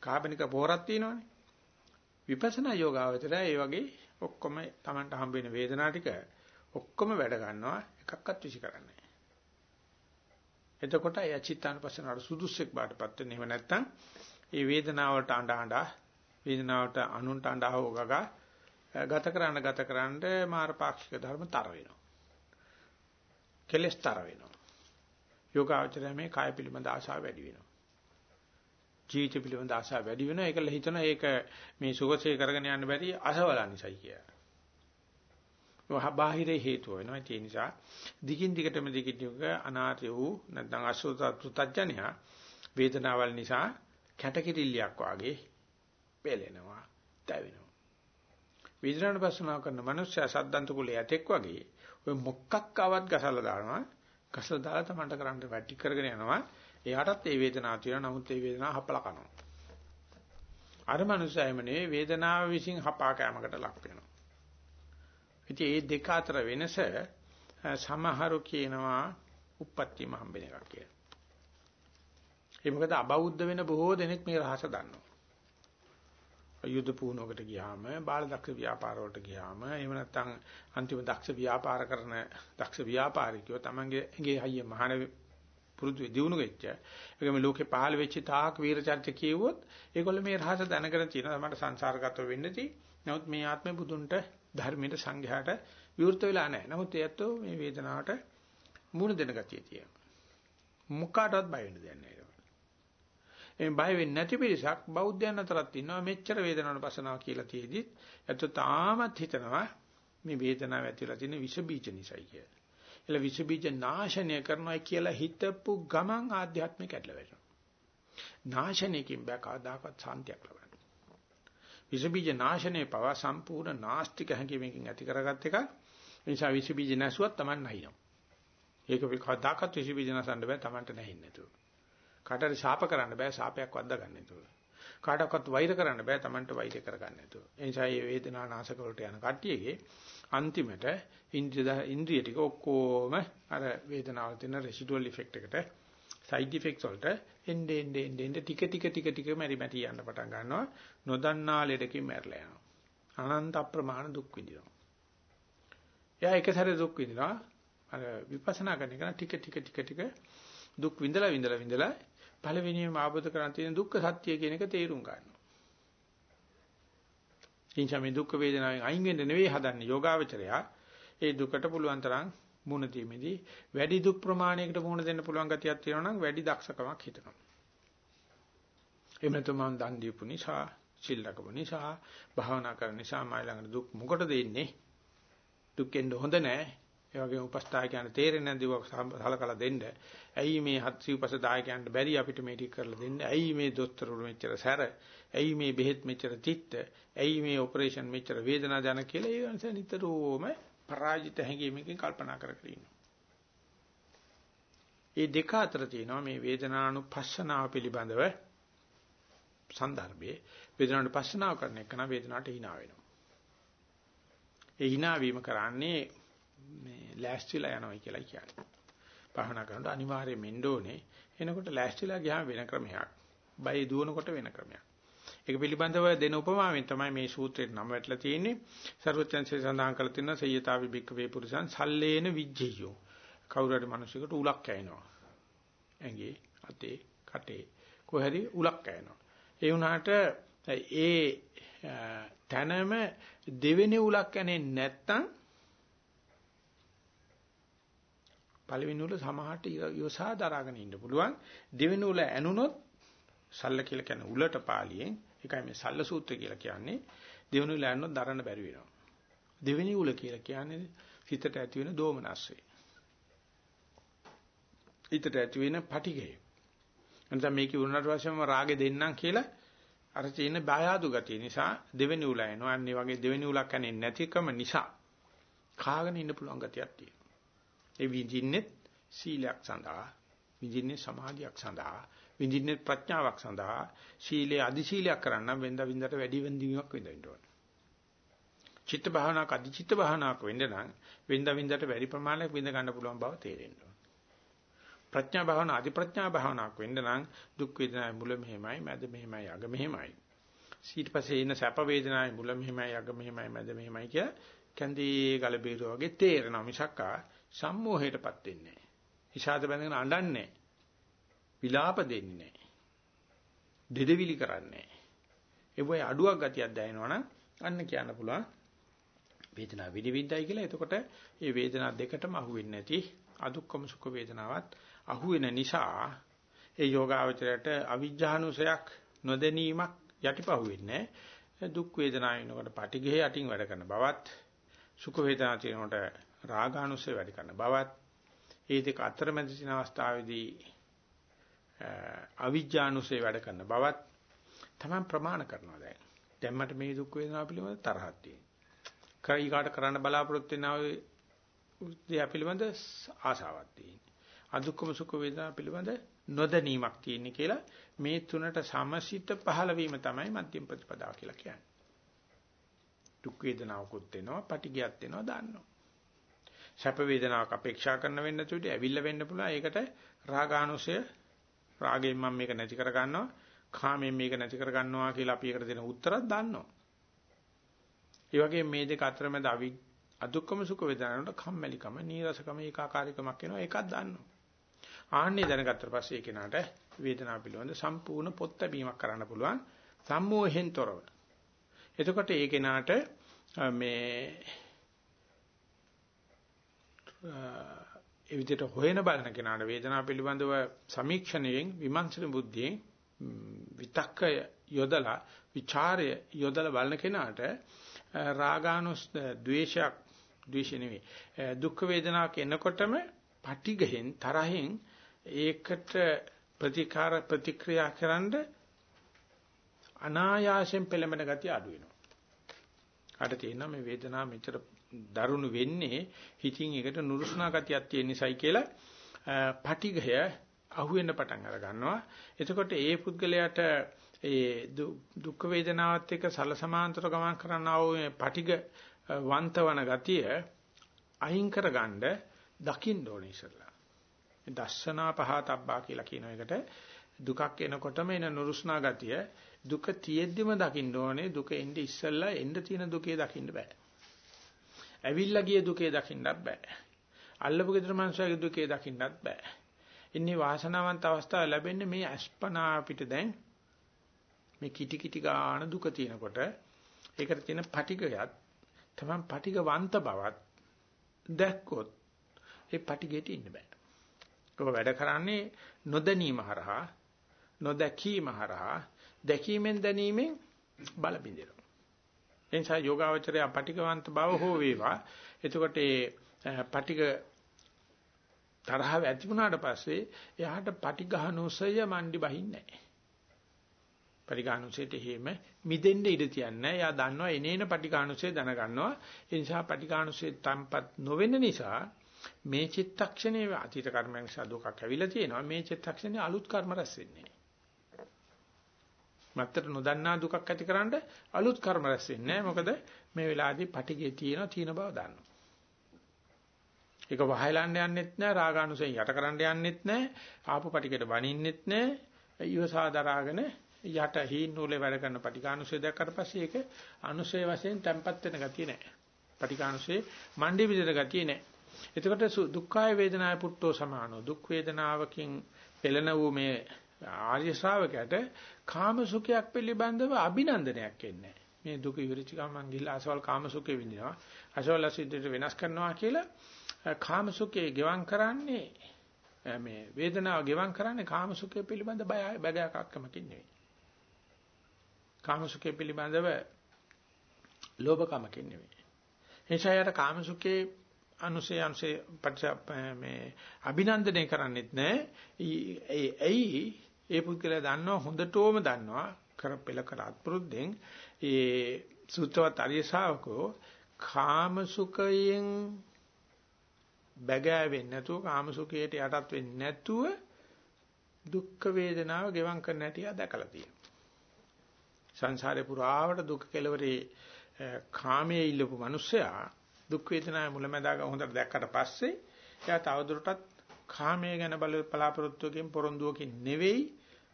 Speaker 1: කාබනික පොහොරක් තියෙනවානේ. විපස්සනා යෝගාවචරය ඒ වගේ ඔක්කොම Tamanට හම්බ වෙන වේදනා ටික ඔක්කොම වැඩ ගන්නවා එකක්වත් විසි කරන්නේ එතකොට ඒ චිත්තානුපස්සනාවට සුදුස්සෙක් බාටපත් වෙන. එහෙම නැත්නම් ඒ වේදනාවට අඬ අඬ වේදනාවට අනුන්ට අඬ හොගගා ගත කරන්න ගත කරන්න මාර පාක්ෂික ධර්ම තර වෙනවා. කෙලස් තර වෙනවා. යෝගාචරය මේ කාය පිළිබඳ ආශාව වැඩි වෙනවා. ජීවිත පිළිබඳ ආශාව වැඩි වෙනවා. ඒකල හිතන ඒක මේ සුවසේ කරගෙන යන්න බැරි අසවලා නිසායි කියලා. ඔහ බාහිර හේතු වෙනවා. ඒ නිසා දිගින් දිගටම දිගින් දිග අනාථ වූ නැත්නම් අසුතත්ත්‍ජඥය වේදනාවල් නිසා කැටකිරිල්ලක් වාගේ පෙළෙනවා, දැවෙනවා. විද්‍රාණ පස්සනාව කරන මනුස්සයා සද්දන්ත කුලයේ ඇතෙක් වගේ ඔය මොකක් ආවත් ගසලා දානවා. ගසලා දාලා තමන්ට කරන්න වැටි කරගෙන යනවා. එයාටත් ඒ වේදනාව තියෙනවා. නමුත් ඒ වේදනාව හපලා කනවා. අර මනුස්සයම නෙවෙයි වේදනාව විසින් හපා කෑමකට ලක් වෙනවා. ඉතින් මේ දෙක අතර වෙනස සමහරු කියනවා උප්පත්තිම හම්බෙන එකක් කියලා. ඒ මොකද අබෞද්ධ වෙන බොහෝ දෙනෙක් මේ රහස දන්නවා. යුද පුහුණුවකට ගියාම බාල දක්ෂ ව්‍යාපාර වලට ගියාම එහෙම නැත්නම් අන්තිම දක්ෂ ව්‍යාපාර කරන දක්ෂ ව්‍යාපාරිකයෝ තමන්ගේ ඇඟේ හයිය මහාන පුරුදු දිනු වෙච්ච. ඒකම ලෝකේ පහළ වෙච්ච තාක් වීර චරිත කියවුවොත් ඒගොල්ලෝ මේ රහස දැනගෙන තියෙනවා. තමයි සංසාරගතව වෙන්නදී නමුත් මේ ආත්මේ බුදුන්ට ධර්මයට සංඝයාට විවෘත වෙලා නැහැ. නමුත් ඒත් මේ වේදනාවට මුණ දෙන ගතිය තියෙනවා. මොකාටවත් බය වෙන්න දෙයක් නැහැ. එම් බය වෙන්නේ නැති පිරිසක් බෞද්ධයන් අතරත් ඉන්නවා මෙච්චර වේදනාවට පසනවා කියලා තියෙදිත් එතකොට තාමත් හිතනවා මේ වේදනාව ඇතිලා තියෙන විස බීජ නිසායි කියලා. එල විස බීජ නාශනය කරනවා කියලා හිතපු ගමන් ආධ්‍යාත්මික ඇట్లా වෙනවා. නාශනයකින් බෑ කවදාකවත් සාන්තියක් ලබන්න. විස බීජ නාශනයේ පවා සම්පූර්ණ නාස්තික හැඟීමකින් ඇති කරගත් එක. ඒ නිසා විස බීජ නැසුවත් Taman නැහිනවා. ඒක කවදාකවත් විස බීජ නැසන්න බෑ Tamanට නැහින්නේ නැතුව. කාටට ශාප කරන්න බෑ ශාපයක් වද්දා ගන්න නැතුව. කාටවත් වෛර කරන්න බෑ Tamanට වෛර කරගන්න නැතුව. ඒ නිසා මේ වේදනා නාශක වලට යන කට්ටියගේ අන්තිමට ඉන්ද්‍රිය ටික ඔක්කොම අර වේදනාවල තියෙන රෙසිඩුවල් ඉෆෙක්ට් එකට සයිඩ් ඉෆෙක්ට්ස් වලට එන්නේ එන්නේ එන්නේ ටික ටික ටික ටික මෙරි මැටි යන්න පටන් ගන්නවා නොදන්නා ලෙඩකින් මැරලා යනවා අනන්ත අප්‍රමාණ දුක් විඳිනවා එයා එක සැරේ දුක් විඳිනවා අර විපස්සනා කරන එක ටික ටික ටික ටික දුක් විඳලා විඳලා විඳලා පළවෙනියම ආબોධ කරන් තියෙන දුක්ඛ සත්‍ය කියන එක තේරුම් ගන්නවා. ඉන්ෂා මේ දුක් වේදනාවෙන් අයින් වෙන්න නෙවෙයි හදන්නේ යෝගාවචරයා. ඒ දුකට පුළුවන් තරම් මුණ දීමේදී වැඩි දුක් ප්‍රමාණයකට මුණ දෙන්න පුළුවන් ගතියක් තියෙනවා නම් වැඩි දක්ෂකමක් හිතනවා. එහෙම නැත්නම් මම දන් දීපු නිසා, සිල් රැකපු නිසා, භාවනා කරන නිසා මයි ළඟට දුක් මොකටද එන්නේ? දුක්ෙන් හොඳ නැහැ. ඒ වගේම උපස්ථායකයන් තේරෙන්නේ නැතිව සලකලා දෙන්න. ඇයි මේ හත්සි උපසදායකයන්ට බැරි අපිට මේ ටික කරලා දෙන්න? ඇයි මේ දොස්තරවරු මෙච්චර සැර? ඇයි මේ බෙහෙත් මෙච්චර තිත්ත? ඇයි මේ ඔපරේෂන් මෙච්චර වේදනා ජනක කියලා ඒ නිසා නිතරම පරාජිත හැඟීමකින් කල්පනා කර කර ඉන්නවා. මේ දෙක අතර තියෙනවා මේ වේදනානුපස්සනාව පිළිබඳව සන්දර්භයේ වේදනානුපස්සනාව කරන එක නම් වේදනාවට hina වෙනවා. ඒ hina වීම කරන්නේ මේ ලෑස්තිලා යනවා කියලා කියන්නේ. භාවනා කරනකොට අනිවාර්යයෙන් මෙන්න ඕනේ. එනකොට ලෑස්තිලා ගියාම වෙන ක්‍රමයක්. බය දුවනකොට වෙන ක්‍රමයක්. ඒක පිළිබඳව දෙන උපමාවෙන් තමයි මේ සූත්‍රයේ නම වැටලා තියෙන්නේ. සර්වඥන්සේ සඳහන් කරලා තියෙනවා සය්‍යතාවි බික්ක වේ පුරුෂං සල්ලේන විජ්ජියෝ. කවුරු හරි මිනිසෙකුට උලක් කැිනවා. ඇඟේ, අතේ, කටේ කොහරි උලක් කැිනවා. ඒ වුණාට ඒ තනම දෙවෙනි උලක් කැනේ නැත්තම් පළවෙනි උල සමහරට යොසා දරාගෙන ඉන්න පුළුවන්. දෙවෙනි උල ඇනුනොත් සල්ල කියලා කියන උලට පාලියෙන් ඒකයි මේ සල්ල සූත්‍රය කියලා කියන්නේ. දෙවෙනි උල ඇනුනොත් දරන්න බැරි වෙනවා. දෙවෙනි උල කියලා කියන්නේ හිතට ඇති වෙන දෝමනස්සේ. හිතට ඇති වෙන පටිඝය. එනිසා මේක උනට වශයෙන්ම රාගෙ දෙන්නම් කියලා අර තියෙන බායාදු ගතිය නිසා දෙවෙනි උල එනවා. අන්නේ වගේ දෙවෙනි උලක් කන්නේ නැතිකම නිසා කාගෙන ඉන්න පුළුවන් ගතියක් තියෙනවා. ඒ විඳින්නේ සීලයක් සඳහා, විඳින්නේ සමාධියක් සඳහා, විඳින්නේ ප්‍රඥාවක් සඳහා, සීලේ අදි සීලයක් කරන්න වෙන්ද වින්දට වැඩි වෙන්දීමක් වෙන්න ඕන. චිත්ත භාවනාවක් අදි චිත්ත භාවනාවක් වෙන්න නම් වෙන්ද වින්දට වැඩි ප්‍රමාණයක් විඳ ගන්න පුළුවන් බව තේරෙන්න ඕන. ප්‍රඥා භාවනා අධි ප්‍රඥා භාවනාවක් වෙන්න නම් දුක් වේදනාවේ මුල මෙහෙමයි මැද මෙහෙමයි අග මෙහෙමයි ඊට පස්සේ එන සැප වේදනාවේ මුල මෙහෙමයි අග මෙහෙමයි මැද මෙහෙමයි කිය කැන්දී ගල බීරුව වගේ තේරෙනවා මිසක්කා සම්මෝහයටපත් වෙන්නේ නැහැ. හිසාද බැඳගෙන අඬන්නේ විලාප දෙන්නේ නැහැ. දෙදවිලි කරන්නේ නැහැ. ඒ වගේ අඩුවක් ගතියක් දැනෙනවනම් අන්න කියන්න පුළුවන් වේදනාව විනිවිදයි කියලා. එතකොට මේ වේදනා දෙකටම අහු වෙන්නේ නැති අදුක්කම සුඛ වේදනාවත් අහු වෙන නිසා ඒ යෝගාවචරයට අවිජ්ජානුසයක් නොදැනීමක් යටිපහුව වෙන්නේ දුක් වේදනාව වෙනකොට පටිඝය යටින් වැඩ කරන බවත් සුඛ වේදනා තියෙනකොට රාගානුසය වැඩි කරන බවත් ඒ දෙක අතරමැද තියෙන අවස්ථාවේදී අවිජ්ජානුසය වැඩ කරන බවත් තමයි ප්‍රමාණ කරනවා දැන්. දැන් මට මේ දුක් වේදනාව පිළිබඳ තරහක් තියෙනවා. කයි කාට කරන්න බලාපොරොත්තු වෙනා දේ පිළිබඳ ආසාවක් තියෙනවා. අදුක්කම සුඛ වේදනා පිළිබඳ නොදැනීමක් තියෙන කියලා මේ තුනට සමසිත පහළ වීම තමයි මධ්‍යම ප්‍රතිපදාව කියලා කියන්නේ. දුක් වේදනාවකුත් වෙනවා, පටිගයක් වෙනවා, දාන්නවා. සැප වේදනාවක් අපේක්ෂා කරන වෙන්න තුඩි ඇවිල්ලා වෙන්න පුළුවන්. ඒකට රාගානුසය රාගයෙන් මම මේක නැති කර ගන්නවා. කාමයෙන් මේක නැති කර ගන්නවා කියලා අපි ඒකට දෙන උත්තරයක් දන්නවා. ඒ වගේ මේ දෙක අතරමැද අවි අදුක්කම සුඛ වේදනාවට කම්මැලිකම, නීරසකම, ඒකාකාරීකමක් එනවා. ඒකත් දන්නවා. ආන්නේ දැනගත්තට පස්සේ ඒ කෙනාට වේදනාව පිළිබඳ සම්පූර්ණ පොත් බැීමක් කරන්න පුළුවන්. සම්මෝහෙන් තොරව. එතකොට ඒ කෙනාට මේ ඒ විදිහට හොයන බලන කෙනාට වේදනාව පිළිබඳව සමීක්ෂණයෙන් විමර්ශන බුද්ධියෙන් විතක්කය යොදලා ਵਿਚාරය යොදලා බලන කෙනාට රාගානුස් ද්වේෂයක් ද්වේෂ නෙවෙයි දුක් වේදනාවක් එනකොටම පටිඝෙන් තරහෙන් ඒකට ප්‍රතිකාර ප්‍රතික්‍රියා කරන්න අනායාසයෙන් පෙළඹෙන ගතිය අඩු වෙනවා. කාට තේිනවා මේ වේදනාව මෙච්චර දරුණු වෙන්නේ හිතින් එකට නුරුස්නා ගතියක් තියෙන නිසායි කියලා පටිඝය අහුවෙන්න පටන් අර ගන්නවා. එතකොට ඒ පුද්ගලයාට ඒ දුක් වේදනාවත් එක්ක සලසමාන්තර ගමන් කරන්නා වූ මේ පටිඝ වන්තවන ගතිය අයින් කරගන්න දකින්න ඕනේ ඉස්සෙල්ලා. මේ දස්සනා පහතබ්බා කියලා කියන එකට දුකක් එනකොටම එන නුරුස්නා ගතිය දුක තියෙද්දිම දකින්න ඕනේ දුක එන්නේ ඉස්සෙල්ලා එන්න තියෙන දුකේ දකින්න බෑ. ඇවිල්ලා ගිය දුකේ දකින්නත් බෑ. අල්ලපු ගෙදර මනුස්සයගේ දුකේ දකින්නත් බෑ. ඉන්නේ වාසනාවන්ත අවස්ථාව ලැබෙන්නේ මේ අස්පනා අපිට දැන් මේ කිටි කිටි ගාන දුක තියෙනකොට ඒකට තියෙන පටිගයත් තමන් පටිගවන්ත බවත් දැක්කොත් ඒ පටිගයට ඉන්න බෑ. ඔබ වැඩ කරන්නේ නොදැනීම හරහා නොදැකීම හරහා දැකීමෙන් දැනීමෙන් බල බින්දිනවා. එනිසා යෝගාවචරය පටිගවන්ත බව හෝ වේවා. එතකොට ඒ පටිග තරහව ඇති වුණාට පස්සේ එයාට පටිඝානුසය මණ්ඩි බහින්නේ නැහැ. පටිඝානුසයට හේම මිදෙන්න ඉඩ තියන්නේ. එයා දන්නවා එනේන පටිඝානුසය දැනගන්නවා. ඒ නිසා පටිඝානුසය තම්පත් නොවෙන නිසා මේ චිත්තක්ෂණයේ අතීත කර්මයන් නිසා දුකක් ඇවිල්ලා තියෙනවා. මේ චිත්තක්ෂණේ අලුත් කර්ම රැස් වෙන්නේ මත්තර නොදන්නා දුකක් ඇතිකරන්න අලුත් කර්ම රැස් වෙන්නේ නැහැ. මොකද මේ වෙලාවේදී පටිගේ තියෙන තියෙන බව දන්නවා. ඒක වහයලන්න යන්නෙත් නැහැ, රාගානුසයෙන් යට කරන්න යන්නෙත් නැහැ, ආපු පටිකට බනින්නෙත් නැහැ. ඊවසා දරාගෙන යට හීන නූලේ වැඩ කරන පටිඝානුසය දැක්කට පස්සේ ඒක අනුසය වශයෙන් තැම්පත් වෙන ගතිය නැහැ. පටිඝානුසය මණ්ඩි විදිහට ගතිය නැහැ. එතකොට දුක්ඛාය වේදනාය පුට්ටෝ සමානෝ දුක් වේදනාවකින් පෙළෙන වූ මේ ආර්ය ශ්‍රාවකයට කාම සුඛයක් පිළිබඳව අභිනන්දනයක් එන්නේ මේ දුක ඉවරිච්ච ගමන් ගිහිල්ලා අසවල් කාම සුඛේ විඳිනවා අසවල් අසිද්දට වෙනස් කරනවා කියලා කාම සුඛේ ගෙවම් කරන්නේ මේ වේදනාව ගෙවම් කරන්නේ කාම සුඛය පිළිබඳ බය බගයක්කමකින් නෙවෙයි. කාම සුඛය පිළිබඳව ලෝභකමකින් නෙවෙයි. එනිසා යට කාම සුඛේ අනුසය අනුසය මේ අභිනන්දනය කරන්නේත් නැහැ. ඒ ඇයි ඒ පුද්ගලයා දන්නවා හොඳටම දන්නවා කර පෙළ කර අත්පුරුද්දෙන් ඒ සූත්‍රවත් අරිය ශාවකෝ කාම සුඛයෙන් බැගෑවෙන්නේ නැතුව කාමසුඛයට යටත් වෙන්නේ නැතුව දුක් වේදනාව ගෙවම් කරන්න හැටි දැකලා තියෙනවා. සංසාරේ පුරාවට දුක් කෙලවරේ කාමයේ ඉල්ලපු මිනිස්සයා දුක් වේදනාවේ මුලැමැදාක හොඳට දැක්කට පස්සේ එයා තවදුරටත් කාමයේ ගැන බල බලාපොරොත්තුවකින් පොරොන්දුවකින් නෙවෙයි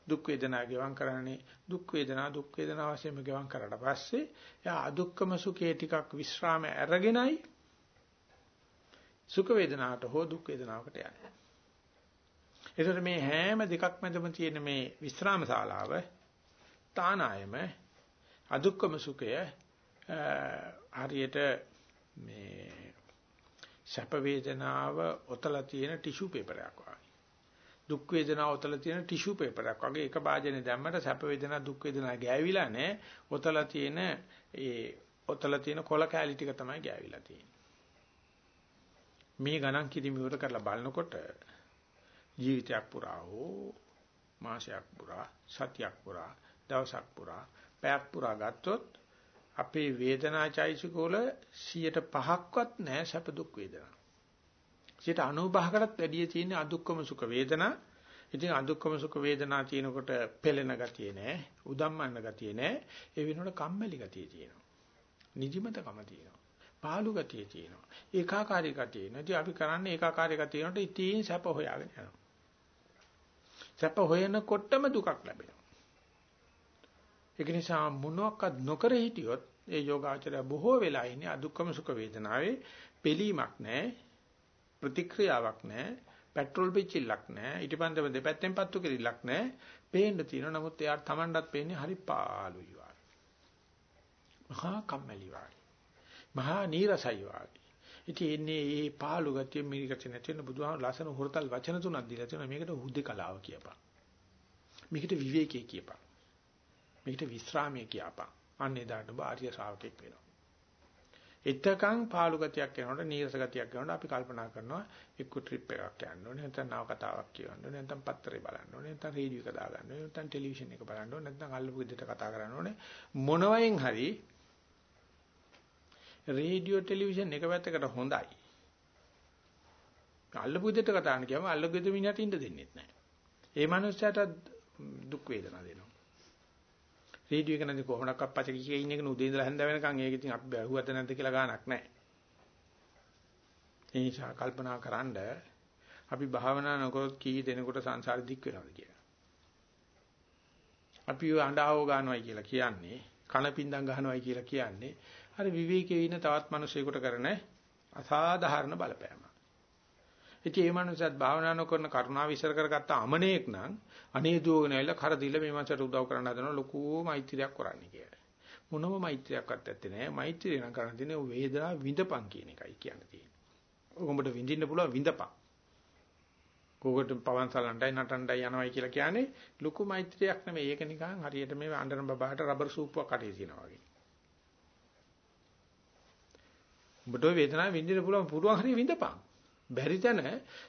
Speaker 1: දුක් වේදනා ගෙවම් කරන්නේ දුක් වේදනා දුක් වේදනා වශයෙන්ම ගෙවම් කරලා පස්සේ එයා අදුක්කම සුඛේ ටිකක් විස්රාම අරගෙනයි සුඛ වේදනාවට හෝ දුක් වේදනාවකට යන්නේ. ඒතර මේ හැම දෙකක් මැදම තියෙන මේ විස්රාම ශාලාව තානායම අදුක්කම සුඛය හරියට මේ සැප වේදනාව ඔතලා තියෙන ටිෂු පේපරයක් වගේ. දුක් වේදනාව ඔතලා තියෙන ටිෂු පේපරයක් වගේ එක භාජනේ දැම්මට සැප වේදනා දුක් වේදනා ගෑවිලා නැහැ. ඔතලා තියෙන ඒ ඔතලා තියෙන කොල කැලි ටික තමයි ගෑවිලා තියෙන්නේ. මේ ගණන් කිරීම ඉවර කරලා බලනකොට ජීවිතයක් පුරා හෝ මාසයක් පුරා සතියක් පුරා දවසක් පුරා පැයක් පුරා ගත්තොත් අපේ වේදනාචෛසිකෝල 105ක්වත් නැහැ සැප දුක් වේදනා. 95කටත් වැඩිය තියෙන අදුක්කම සුඛ වේදනා. ඉතින් අදුක්කම සුඛ වේදනා තියෙනකොට පෙළෙන ගතිය නැහැ, උදම්මන්න ගතිය නැහැ. ඒ වෙනකොට කම්මැලි ගතිය තියෙනවා. නිදිමතකම තියෙනවා. පාළු ගතිය තියෙනවා. ඒකාකාරී ගතිය. නැති අපි කරන්නේ ඒකාකාරී ගතිය නට ඉතින් සැප හොයාගෙන යනවා. සැප හොයනකොටම දුකක් ලැබෙනවා. ඒක නිසා මොනවාක්වත් නොකර හිටියොත් ඒ යෝගාචරය බොහෝ වෙලා ඉන්නේ අදුක්කම සුඛ වේදනාවේ පිළීමක් නැහැ. ප්‍රතික්‍රියාවක් නැහැ. පෙට්‍රල් පිච්චිල්ලක් නැහැ. ඊටපන්දම දෙපැත්තෙන් පත්තු කිරිල්ලක් නැහැ. පේන්න තියෙනවා. නමුත් එයාට Tamanටත් පේන්නේ හරි පාළුයි වගේ. මහා කම්මැලි වගේ. මහා නීරසයි වාගේ. ඉතින් එන්නේ මේ පාළු ගතිය මිරිකච නැති වෙන බුදුහාම ලස්සන හොරතල් වචන තුනක් දීලා තියෙනවා. මේකට හුදේකලාව කියපන්. මේකට විවේකී කියපන්. මේකට විස්රාමයේ කියපන්. අන්න එදාට ඔබ ආර්ය ශ්‍රාවකෙක් වෙනවා. එතකන් පාළු ගතියක් යනකොට නීරස ගතියක් යනකොට අපි කල්පනා කරනවා එක්ක ට්‍රිප් එකක් යන්න ඕනේ නැත්නම් නව කතාවක් කියවන්න ඕනේ නැත්නම් පත්තරේ බලන්න ඕනේ නැත්නම් රේඩියෝ එක දාගන්න ඕනේ නැත්නම් ටෙලිවිෂන් එක බලන්න ඕනේ නැත්නම් අල්ලපු විදිහට කතා කරන්න ඕනේ. මොනවයින් හරි රේඩියෝ ටෙලිවිෂන් එක පැත්තකට හොඳයි. අල්ලපු විදිහට කතා කරන්න කියම අල්ලපු විදිහට මිනිහට ඉන්න දෙන්නේ නැහැ. ඒ මනුස්සයාට දුක් වේදනා දෙනවා. රේඩියෝ එක නැති කොහොමඩක් අප්පච්ච කිය ඉන්න එක නුදේ ඉඳලා හැන්ද වෙනකන් ඒක ඉතින් අපි බැලුවද නැද්ද කියලා ගාණක් නැහැ. ඒ නිසා කල්පනා කරන්ඩ අපි භාවනා නොකරොත් කී දෙනෙකුට සංසාර දික් වෙනවද කියලා. අපි අඬාව ගන්නවයි කියලා කියන්නේ කන පින්දම් ගන්නවයි කියලා කියන්නේ අර විවේකයේ ඉන්න තවත් මිනිසෙකුට කරන අසාධාරණ බලපෑම. ඉතින් මේ මනුස්සයත් භාවනා නොකරන කරුණාව ඉස්සර කරගත්ත අමනේක් නම් අනේ දුවගෙන ඇවිල්ලා කර දීලා මේ මනුස්සයට උදව් කරන්න හදන ලොකු මෛත්‍රියක් කරන්නේ කියලා. මොනම මෛත්‍රියක්වත් ඇත්තේ නැහැ. මෛත්‍රිය නම් කරන්න තියෙන්නේ වේදනාව විඳපන් කියන එකයි කියන්න තියෙන්නේ. ඔබට විඳින්න පුළුවන් විඳපන්. කෝකට පවන් සලන්ටයි නටන්නයි යනවයි කියලා කියන්නේ ලොකු මෛත්‍රියක් නෙමෙයි. ඒක නිකන් හරියට මේ අඬන බබාට රබර් සූප්පුවක් කටේ තියනවා වගේ. ඔබට වේදනාව විඳින්න පුළුවන් පුරුවන් හරිය විඳපන්. බැරි තැන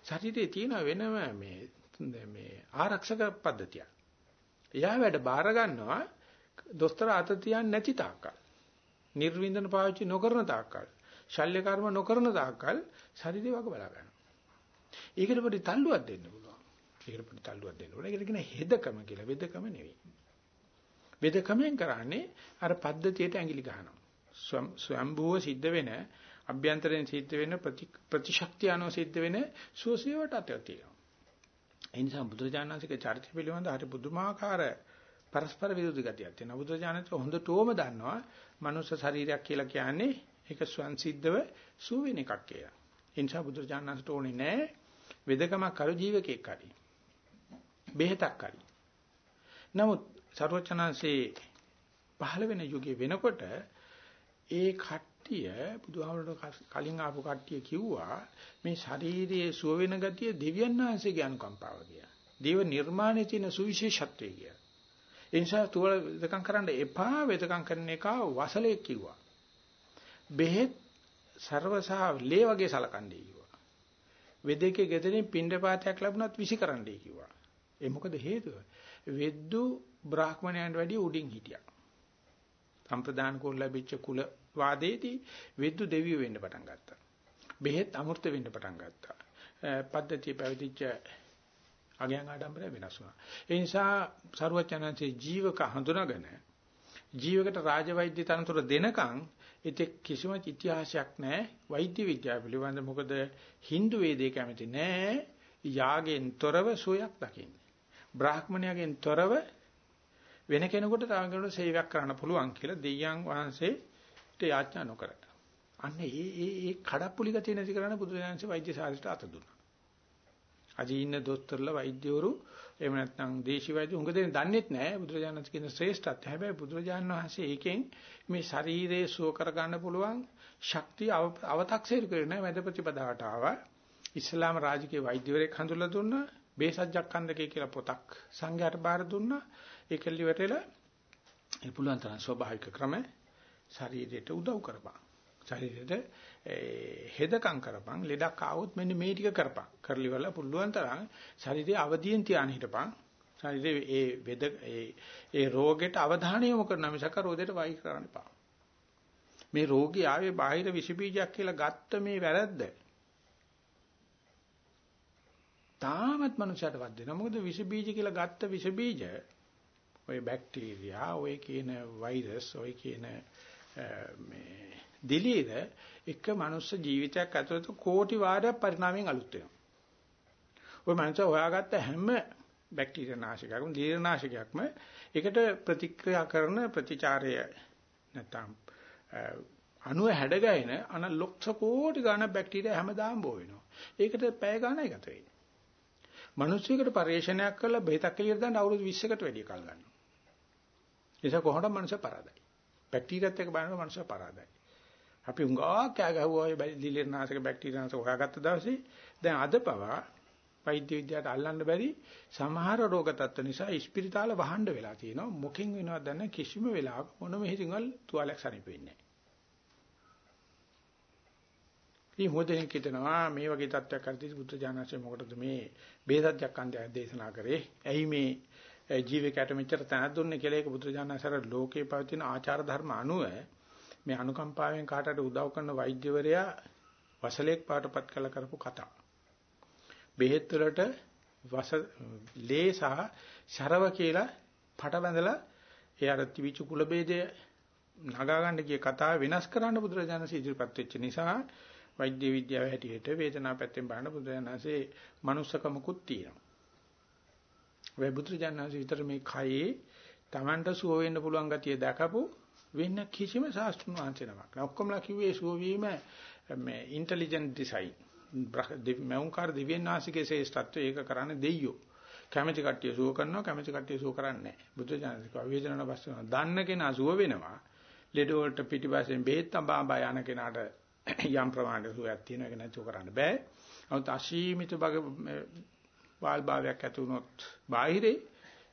Speaker 1: ශරීරයේ තියෙන වෙනම මේ මේ ආරක්ෂක පද්ධතිය. එයා වැඩ බාර ගන්නවා දොස්තර අත තියන්නේ නැති තාක්කල්. නිර්වින්දන පාවිච්චි නොකරන තාක්කල්. ශල්‍ය කර්ම නොකරන තාක්කල් ශරීරය වග බලා ගන්නවා. ඒකට පොඩි තල්ලුවක් දෙන්න පුළුවන්. ඒකට පොඩි තල්ලුවක් දෙන්න ඕනේ. ඒකට කියන හෙදකම කියලා. වෙදකම නෙවෙයි. වෙදකමෙන් කරන්නේ අර පද්ධතියට ඇඟිලි ගහනවා. ස්වයම්භූව සිද්ධ වෙන අභ්‍යන්තරයෙන් සිද්ධ වෙන ප්‍රතිශක්තිය අනුව සිද්ධ වෙන සුවසේවට අතර තියෙනවා. ඒ නිසා බුදුරජාණන්සේක චරිත පිළිබඳ හරි පුදුමාකාර පරස්පර විරුද්ධ ගතියක් තියෙනවා. බුදුරජාණන්සේ හොඳටම දන්නවා මනුෂ්‍ය ශරීරයක් කියලා කියන්නේ ඒක ස්වයන් සිද්ධව සුව වෙන එකක් කියලා. ඒ නිසා බුදුරජාණන්සේට ඕනේ නැහැ වෙදකමක් කරු ජීවකෙක් හරි. බෙහෙතක් හරි. නමුත් සර්වචනංශේ පහළ වෙන යුගයේ වෙනකොට ඒ කට්ටිය බුදුහාමුදුරුවෝ කලින් ආපු කට්ටිය කිව්වා මේ ශාරීරියේ සුව වෙන ගතිය දෙවියන් වහන්සේගේ අනුකම්පාව කියලා. දේව නිර්මාණයේ තියෙන සුවිශේෂත්වය කියලා. ඒ නිසා තුවල වෙදකම් කරන්න එපා වෙදකම් කරන එක වසලේ කිව්වා. බෙහෙත් ਸਰවසා ලේ වගේ සලකන්නේ කිව්වා. වෙදකේ ගෙදරින් පින්ඩපාතයක් ලැබුණත් විසිකරන්නයි කිව්වා. ඒ මොකද හේතුව? වෙද්දු බ්‍රාහ්මණයන්ට වැඩිය උඩින් හිටියා. සම්ප්‍රදාන කුල ලැබිච්ච කුල වාදයේදී විද්දු දෙවියෝ වෙන්න පටන් ගත්තා. බෙහෙත් අමෘත වෙන්න පටන් ගත්තා. පද්ධතිය පැවිදිච්ච අගයන් ආඩම්බරය වෙනස් වුණා. ඒ නිසා සරුවචනන්සේ ජීවක හඳුනාගෙන ජීවකට රාජවෛද්‍ය තනතුර දෙනකන් ඉතින් කිසිම ඉතිහාසයක් නැහැ වෛද්‍ය විද්‍යාව පිළිබඳ මොකද Hindu වේදේ කැමති නැහැ යාගෙන් තොරව සුවයක් දකින්න. බ්‍රාහ්මණයාගෙන් තොරව වෙන කෙනෙකුට තව කෙනෙකුට සේවයක් කරන්න පුළුවන් කියලා දෙයයන් වහන්සේට යාඥා නොකර. අන්න ඒ ඒ ඒ කඩප්පුලි ගතිය නැති කරන්න බුදුරජාණන්සේ වෛද්‍ය ශාස්ත්‍රයට අත දුන්නා. අද ඉන්න දොස්තරලා වෛද්‍යවරු එහෙම නැත්නම් දේශීය වෛද්‍ය උඟ දෙන්නේ දන්නේත් නැහැ බුදුරජාණන් කියන ශ්‍රේෂ්ඨත්වය. හැබැයි බුදුරජාණන් වහන්සේ ඒකෙන් මේ ශරීරයේ සුව කර ගන්න පුළුවන් ශක්තිය අව탁සීරු කරේ නැහැ මැද ප්‍රතිපදාවට ආවා. ඉස්ලාම රාජකීය වෛද්‍යවරයෙක් හඳුල්ලා දුන්නා. බේසජ්ජක්ඛන්දකේ කියලා පොතක් සංඝයාට බාර දුන්නා. ඒකලි වැටෙලා ඒ පුළුවන් තරම් ස්වභාවික ක්‍රම ශරීරයට උදව් කරපන්. ශරීරයට හෙදකම් කරපන්. ලෙඩක් ආවොත් මෙන්න මේ ටික කරපන්. කරලි වල පුළුවන් තරම් ශරීරයේ අවදියෙන් තියාන හිටපන්. ශරීරයේ ඒ වෙද ඒ ඒ රෝගෙට අවධානය යොමු කරන මිසක රෝදයට වයි කරන්න එපා. මේ රෝගී ආවේ බාහිර විස බීජයක් කියලා ගත්ත මේ වැරද්ද. තාමත් මනුෂයාට වත් දෙනවා. මොකද විස බීජ කියලා ගත්ත විස බීජ ඔය බැක්ටීරියා, ඔය කියන වෛරස්, ඔය කියන මේ දිලීර එක මනුස්ස ජීවිතයක් ඇතුළත කෝටි වාරයක් පරිණාමයෙන් අලුත් වෙනවා. ඔය මනුස්ස හොයාගත්ත හැම බැක්ටීරියා නාශකයක්ම, දිලීර නාශකයක්ම ඒකට ප්‍රතික්‍රියා කරන ප්‍රතිචාරය නැත්නම් අණුව හැඩගැහෙන අන ලක්ෂ කෝටි ගණන් බැක්ටීරියා හැමදාම බෝ වෙනවා. ඒකට පැය ගණනයි ගත වෙන්නේ. මිනිස්සුෙකුට පරිශ්‍රණයක් කරලා බෙහෙතක් එළියට දාන්න අවුරුදු 20කට වැඩි කල් ගන්නවා. ඒක කොහොමද මනුෂ්‍ය පරාදයි. බැක්ටීරියත් එක්ක බලනකොට මනුෂ්‍ය පරාදයි. අපි උංගා කෑ ගැහුවා ඔය දිලිරනාශක බැක්ටීරියානාශක හොයාගත්ත දවසේ දැන් අද පවා වෛද්‍ය විද්‍යාවට අල්ලන්න බැරි සමහර රෝග තත්ත්ව නිසා ඉස්පිරිතාල වහන්න වෙලා තියෙනවා මොකෙන් වෙනවද දන්නේ කිසිම වෙලාවක මොනම හේතුන්වල තුවාලයක් සනීප වෙන්නේ නැහැ. මේ මොදෙන් කිතනවා මේ වගේ තත්ත්වයක් කරදී බුද්ධ ඥානසේ මොකටද මේ බේසත්‍යක් අන්දය දේශනා කරේ? ඇයි මේ ජීවිතයට මෙච්චර තැනක් දුන්නේ කියලා ඒක බුද්ධ ඥානසර ලෝකේ පවතින ආචාර ධර්ම අනුව මේ අනුකම්පාවෙන් කාටට උදව් කරන වෛද්‍යවරයා වසලෙක් පාටපත් කළ කරපු කතාව. බෙහෙත් වලට වස ලේ සහ ශරව කියලා පට බැඳලා ඒ අර තිවිච කුල ભેදය නගා ගන්න කිය කතාව වෙනස් කරන්න බුදුරජාණන් ඉදිරිපත් වෙච්ච නිසා වෛද්‍ය විද්‍යාව හැටියට වේදනාව පැත්තෙන් බලන බුදුරජාණන්සේ manussකමකුත් තියෙනවා. වෙයි බුදුරජාණන්සේ විතර මේ කයේ Tamanට සුව වෙන්න පුළුවන් ගතිය දැකපු වෙන කිසිම ශාස්ත්‍රඥ වංශ නමක් නෑ. ඔක්කොමලා කිව්වේ සුව වීම මේ ඉන්ටෙලිජන්ට් ඩිසයින් මෞංකාර දිව්‍යන් වාසිකේ ශ්‍රේෂ්ඨත්වය ඒක කරන්නේ දෙයියෝ. කැමැති කට්ටිය සුව කරනවා කැමැති කට්ටිය සුව කරන්නේ නැහැ. බුද්ධ ඥානසික වේදනන පස්සන දන්න කෙනා සුව වෙනවා. ලෙඩ වලට පිටිපස්සෙන් බෙහෙත් අඹාඹා යන කෙනාට යම් ප්‍රමාණයක සුවයක් තියෙන එක නැතුව කරන්න බෑ. නමුත් අසීමිත බග වාල් භාවයක් ඇති වුණොත් බාහිරේ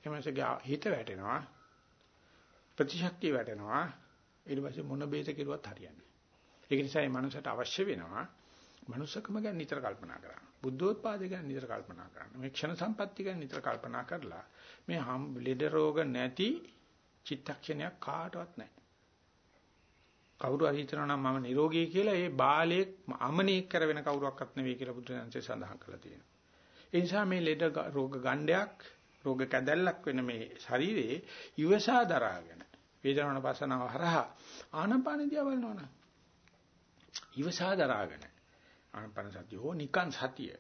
Speaker 1: එමසගේ හිත වැටෙනවා. ප්‍රතිශක්තිය වැටෙනවා. ඊට පස්සේ මොන බේත කෙරුවත් හරියන්නේ. ඒක නිසා මේ මනුස්සයට අවශ්‍ය වෙනවා මනුස්සකම ගැන නිතර කල්පනා කරන්න. බුද්ධෝත්පාදය ගැන නිතර කල්පනා කරන්න. මේ ක්ෂණ සම්පatti ගැන නිතර කල්පනා කරලා මේ හම් ලෙඩ රෝග නැති චිත්තක්ෂණයක් කාටවත් නැහැ. කවුරු හරි හිතනවා නම් මම නිරෝගී කියලා ඒ බාලයේ අමනීක් කර වෙන කවුරක්වත් නෙවෙයි කියලා බුදුරජාණන්සේ සඳහන් කරලා තියෙනවා. ඒ නිසා මේ ලෙඩ රෝග ගණ්ඩයක් රෝග කැදැල්ලක් වෙන මේ ශරීරයේ ඉවසා දරාගෙන වේදනාවන පසනාව හරහා ආනපාන දිහා බලනවනම් ඉවසා දරාගෙන ආනපන සතිය හෝ නිකන් සතිය.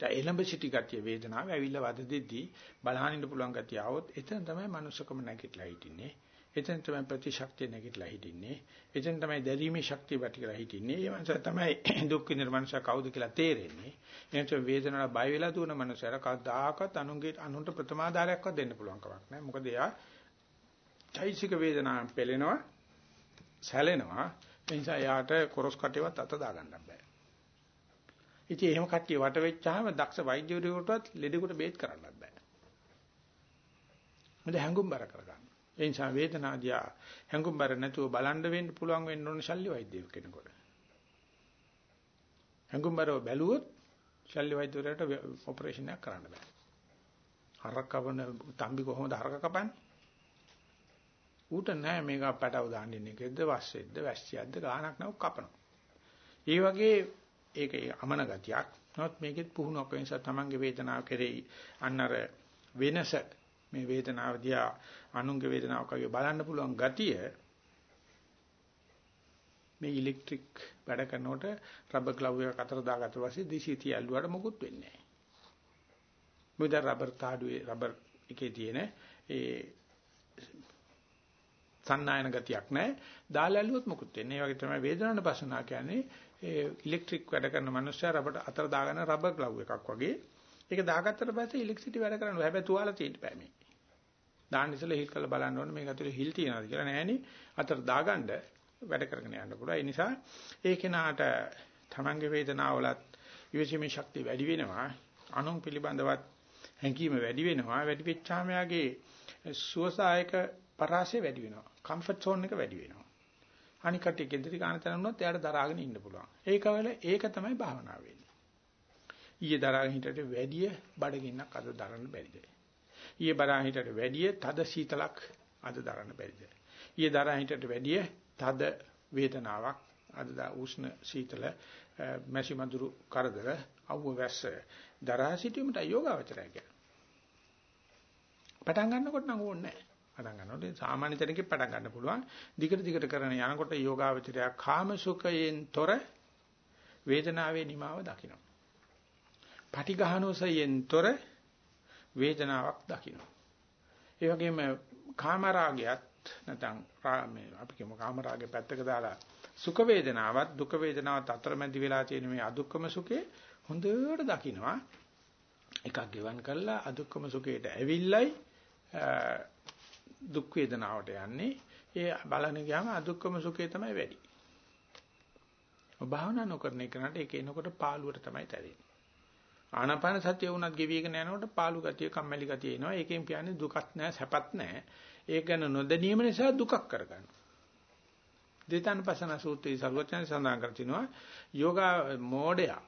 Speaker 1: දැන් එළඹ සිටි ගතිය වේදනාව ඇවිල්ලා වද දෙද්දී බලහනින්න පුළුවන් ගතිය આવොත් එතන තමයි manussකම නැගිටලා හිටින්නේ. එතන තමයි ප්‍රතිශක්තිය නැගිටලා හිටින්නේ. එතන තමයි දැරීමේ ශක්තිය වැටිලා හිටින්නේ. ඒ මනස තමයි *coughs* දුක් විඳින මනස කවුද කියලා තේරෙන්නේ. එනච වේදනාව බය වෙලා දුවන මනසට කවදාකවත් අනුන්ගේ අනුන්ට ප්‍රතමාදාරයක්වත් දෙන්න පුළුවන් කමක් නැහැ. මොකද එයා චෛසික වේදනාවෙන් පෙළෙනවා, සැලෙනවා. ඒ නිසා එයාට කොරස් කටේවත් අත දාගන්න බෑ. ඉතින් එහෙම කට්ටිය වට වෙච්චාම දක්ෂ වෛද්‍යවරුන්ටවත් ලෙඩෙකුට බේත් කරන්නත් බෑ. මොකද හැංගුම්බර කරගන්න. ඒ නිසා වේදනාදිය හැංගුම්බර නැතුව බලන්න වෙන්න පුළුවන් වෙන්න ඕන ශල්්‍ය වෛද්‍ය කෙනෙකුට. හැංගුම්බරව බැලුවොත් ශල්්‍ය වෛද්‍යවරයාට ඔපරේෂන් එකක් කරන්න බෑ. හරක් කපන තම්බි කොහොමද හරක කපන්නේ? ඌට නෑ මේක පැටව දාන්න ඉන්නේ කෙද්ද වස්සෙද්ද වැස්සියක්ද ගානක් නැව කපනවා. ඒ වගේ ඒක අමන ගතියක්. නමුත් මේකෙත් පුහුණුවක් වෙනස තමන්ගේ වේදනාව කෙරෙහි අන්නර වෙනස මේ වේදනාව දිහා අනුන්ගේ වේදනාවක් වගේ බලන්න පුළුවන් ගතිය මේ ඉලෙක්ට්‍රික් වැඩ කරනකොට රබර් ග්ලව් එකක් අතර දාගත්ත පස්සේ 230 ඇල්ලුවාට මොකුත් වෙන්නේ නැහැ. මොකද රබර් තාඩුවේ රබර් එකේ තියෙන ඒ සන්නායන ගතියක් නැහැ. දාලා ඇල්ලුවොත් මොකුත් වෙන්නේ. ඒ වගේ තමයි වේදනාන පස්සනා කියන්නේ ඒ ඉලෙක්ට්‍රික් වැඩ කරන මනුස්සයා රබර් අතර දාගෙන රබර් ග්ලව් එකක් වගේ. ඒක දාගත්තට පස්සේ ඉලෙක්ට්‍රිසිටි වැඩ කරනවා. හැබැයි තුවාල තියෙන්න බෑ මේ. දාන්න ඉස්සෙල්ලා හිල් කරලා බලන්න ඕනේ මේක ඇතුලේ හිල් තියනවාද කියලා නෑනේ. අතර දාගන්න වැඩ කරගෙන යන්න පුළුවන්. ඒ නිසා ඒ කෙනාට තමන්ගේ වේදනාවලත් ඉවසීමේ ශක්තිය වැඩි වෙනවා. අනුන් පිළිබඳවත් හැඟීම වැඩි වෙනවා. වැඩි වෙච්චාම යාගේ සුවසායක පරාසය වැඩි වෙනවා. කම්ෆර්ට් සෝන් එක වැඩි වෙනවා. අනික කට්ටිය ගෙදරි ගන්න තැන වුණොත් එයාට දරාගෙන ඉන්න පුළුවන්. ඒකවල ඒක තමයි භාවනාව වෙන්නේ. ඊයේ දරාගෙන හිටියට වැඩිය බඩගින්නක් අද දරන්න බැරිද? ඊයේ දරාගෙන හිටියට වැඩිය තද සීතලක් අද දරන්න බැරිද? ඊයේ දරාගෙන හිටියට වැඩිය තද වේදනාවක් අද දා උෂ්ණ සීතල මැසි මඳුරු කරදර අවුව වැස්ස දරා සිටීමට යෝගාවචරය කියන්නේ. පටන් ගන්නකොට නම් ඕනේ නැහැ. පටන් ගන්නකොට සාමාන්‍ය තැනකින් පටන් ගන්න පුළුවන්. දිගට දිගට කරන යනකොට යෝගාවචරය කාම සුඛයෙන් තොර වේදනාවේ නිමාව දකින්න. පටිඝානෝසයෙන් තොර වේදනාවක් දකින්න. ඒ වගේම කාමරාගයත් නැත්නම් මේ අපි කියමු කාමරාගේ පැත්තක දාලා සුඛ වේදනාවත් දුක වේදනාවත් අතරමැදි වෙලා තියෙන මේ අදුක්කම සුඛේ හොඳට දකින්නවා. එකක් ගෙවන් කළා අදුක්කම සුඛයට ඇවිල්ලයි දුක් වේදනාවට යන්නේ ඒ බලන ගියාම අදුක්කම සුඛය තමයි වැඩි. භාවනා නොකරන එකනට ඒක එනකොට පාළුවට තමයි තැරෙන්නේ. ආනාපාන සතිය වුණත් ගෙවිගෙන යනකොට පාළු ගතිය, කම්මැලි ගතිය එනවා. ඒකෙන් කියන්නේ දුකක් නැහැ, සැපත් නැහැ. ඒක ගැන නොදැනීම නිසා දුකක් කරගන්නවා. දේතානපසන සූත්‍රයේ සර්වඥයන් සඳහන් කර තිනවා යෝගා මෝඩයා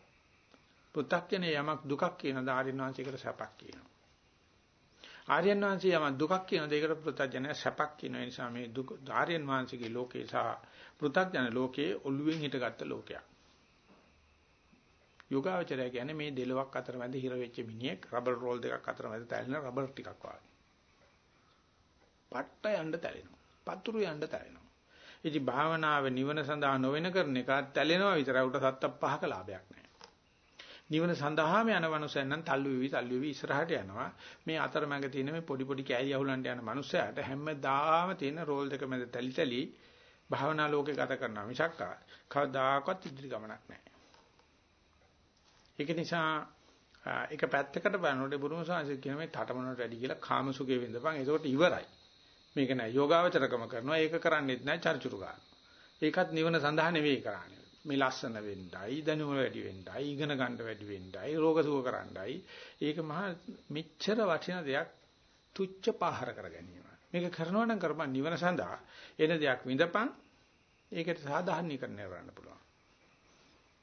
Speaker 1: පු탁ජනේ යමක් දුකක් කියන දාරින් වංශයකට සැපක් කියනවා. ආර්යයන් වහන්සේ යම දුකක් කියන දෙයකට පෘථග්ජන සැපක් කියන නිසා මේ දුක ආර්යයන් වහන්සේගේ ලෝකේ සහ පෘථග්ජන ලෝකයේ ඔළුවෙන් හිටගත්ත ලෝකයක්. යෝගාවචරය කියන්නේ මේ දෙලොවක් අතර මැද හිර වෙච්ච මිනිහෙක් රබර් රෝල් දෙකක් අතර මැද තැලෙන රබර් ටිකක් වගේ. පට්ට යන්න තැලෙනවා. පතුරු යන්න තැලෙනවා. ඉතින් භාවනාව නිවන සඳහා නොවන කරන එක තැලෙනවා විතරයි උට සත්ත පහක ලාභයක් නැහැ. නිවන සඳහාම යන මනුස්සයන් නම් තල්ලු වෙවි තල්ලු වෙවි ඉස්සරහට යනවා. මේ අතරමැග තියෙන මේ පොඩි පොඩි කෑලි අහුලන්න යන මනුස්සයාට හැමදාම තියෙන රෝල් දෙක මැද තැලි තැලි භාවනා ලෝකේ ගත කරනවා මිසක් කවදාකවත් ඉදිරි ගමනක් නැහැ. ඒක නිසා එක පැත්තකට බලනකොට බුදුම සාංශ කියන මේ තටමනට වැඩි කියලා කාමසුඛේ විඳපන්. ඒකට ඉවරයි. මේක නෑ යෝගාවචරකම කරනවා. ඒක කරන්නේත් නෑ චර්චුරු ගන්න. ඒකත් නිවන සඳහා නෙවෙයි කරන්නේ. මේ ලස්සන වෙන්නයි, දැනුම වැඩි වෙන්නයි, ඉගෙන ගන්න වැඩි වෙන්නයි, රෝග සුව කරන්නයි. ඒක මහා මෙච්චර වටින දෙයක් තුච්ච පහර කර ගැනීම. මේක කරනවා නම් කරපන් නිවන සඳහා එන දෙයක් විඳපන්. ඒකට සාධාරණීකරණය කරන්න පුළුවන්.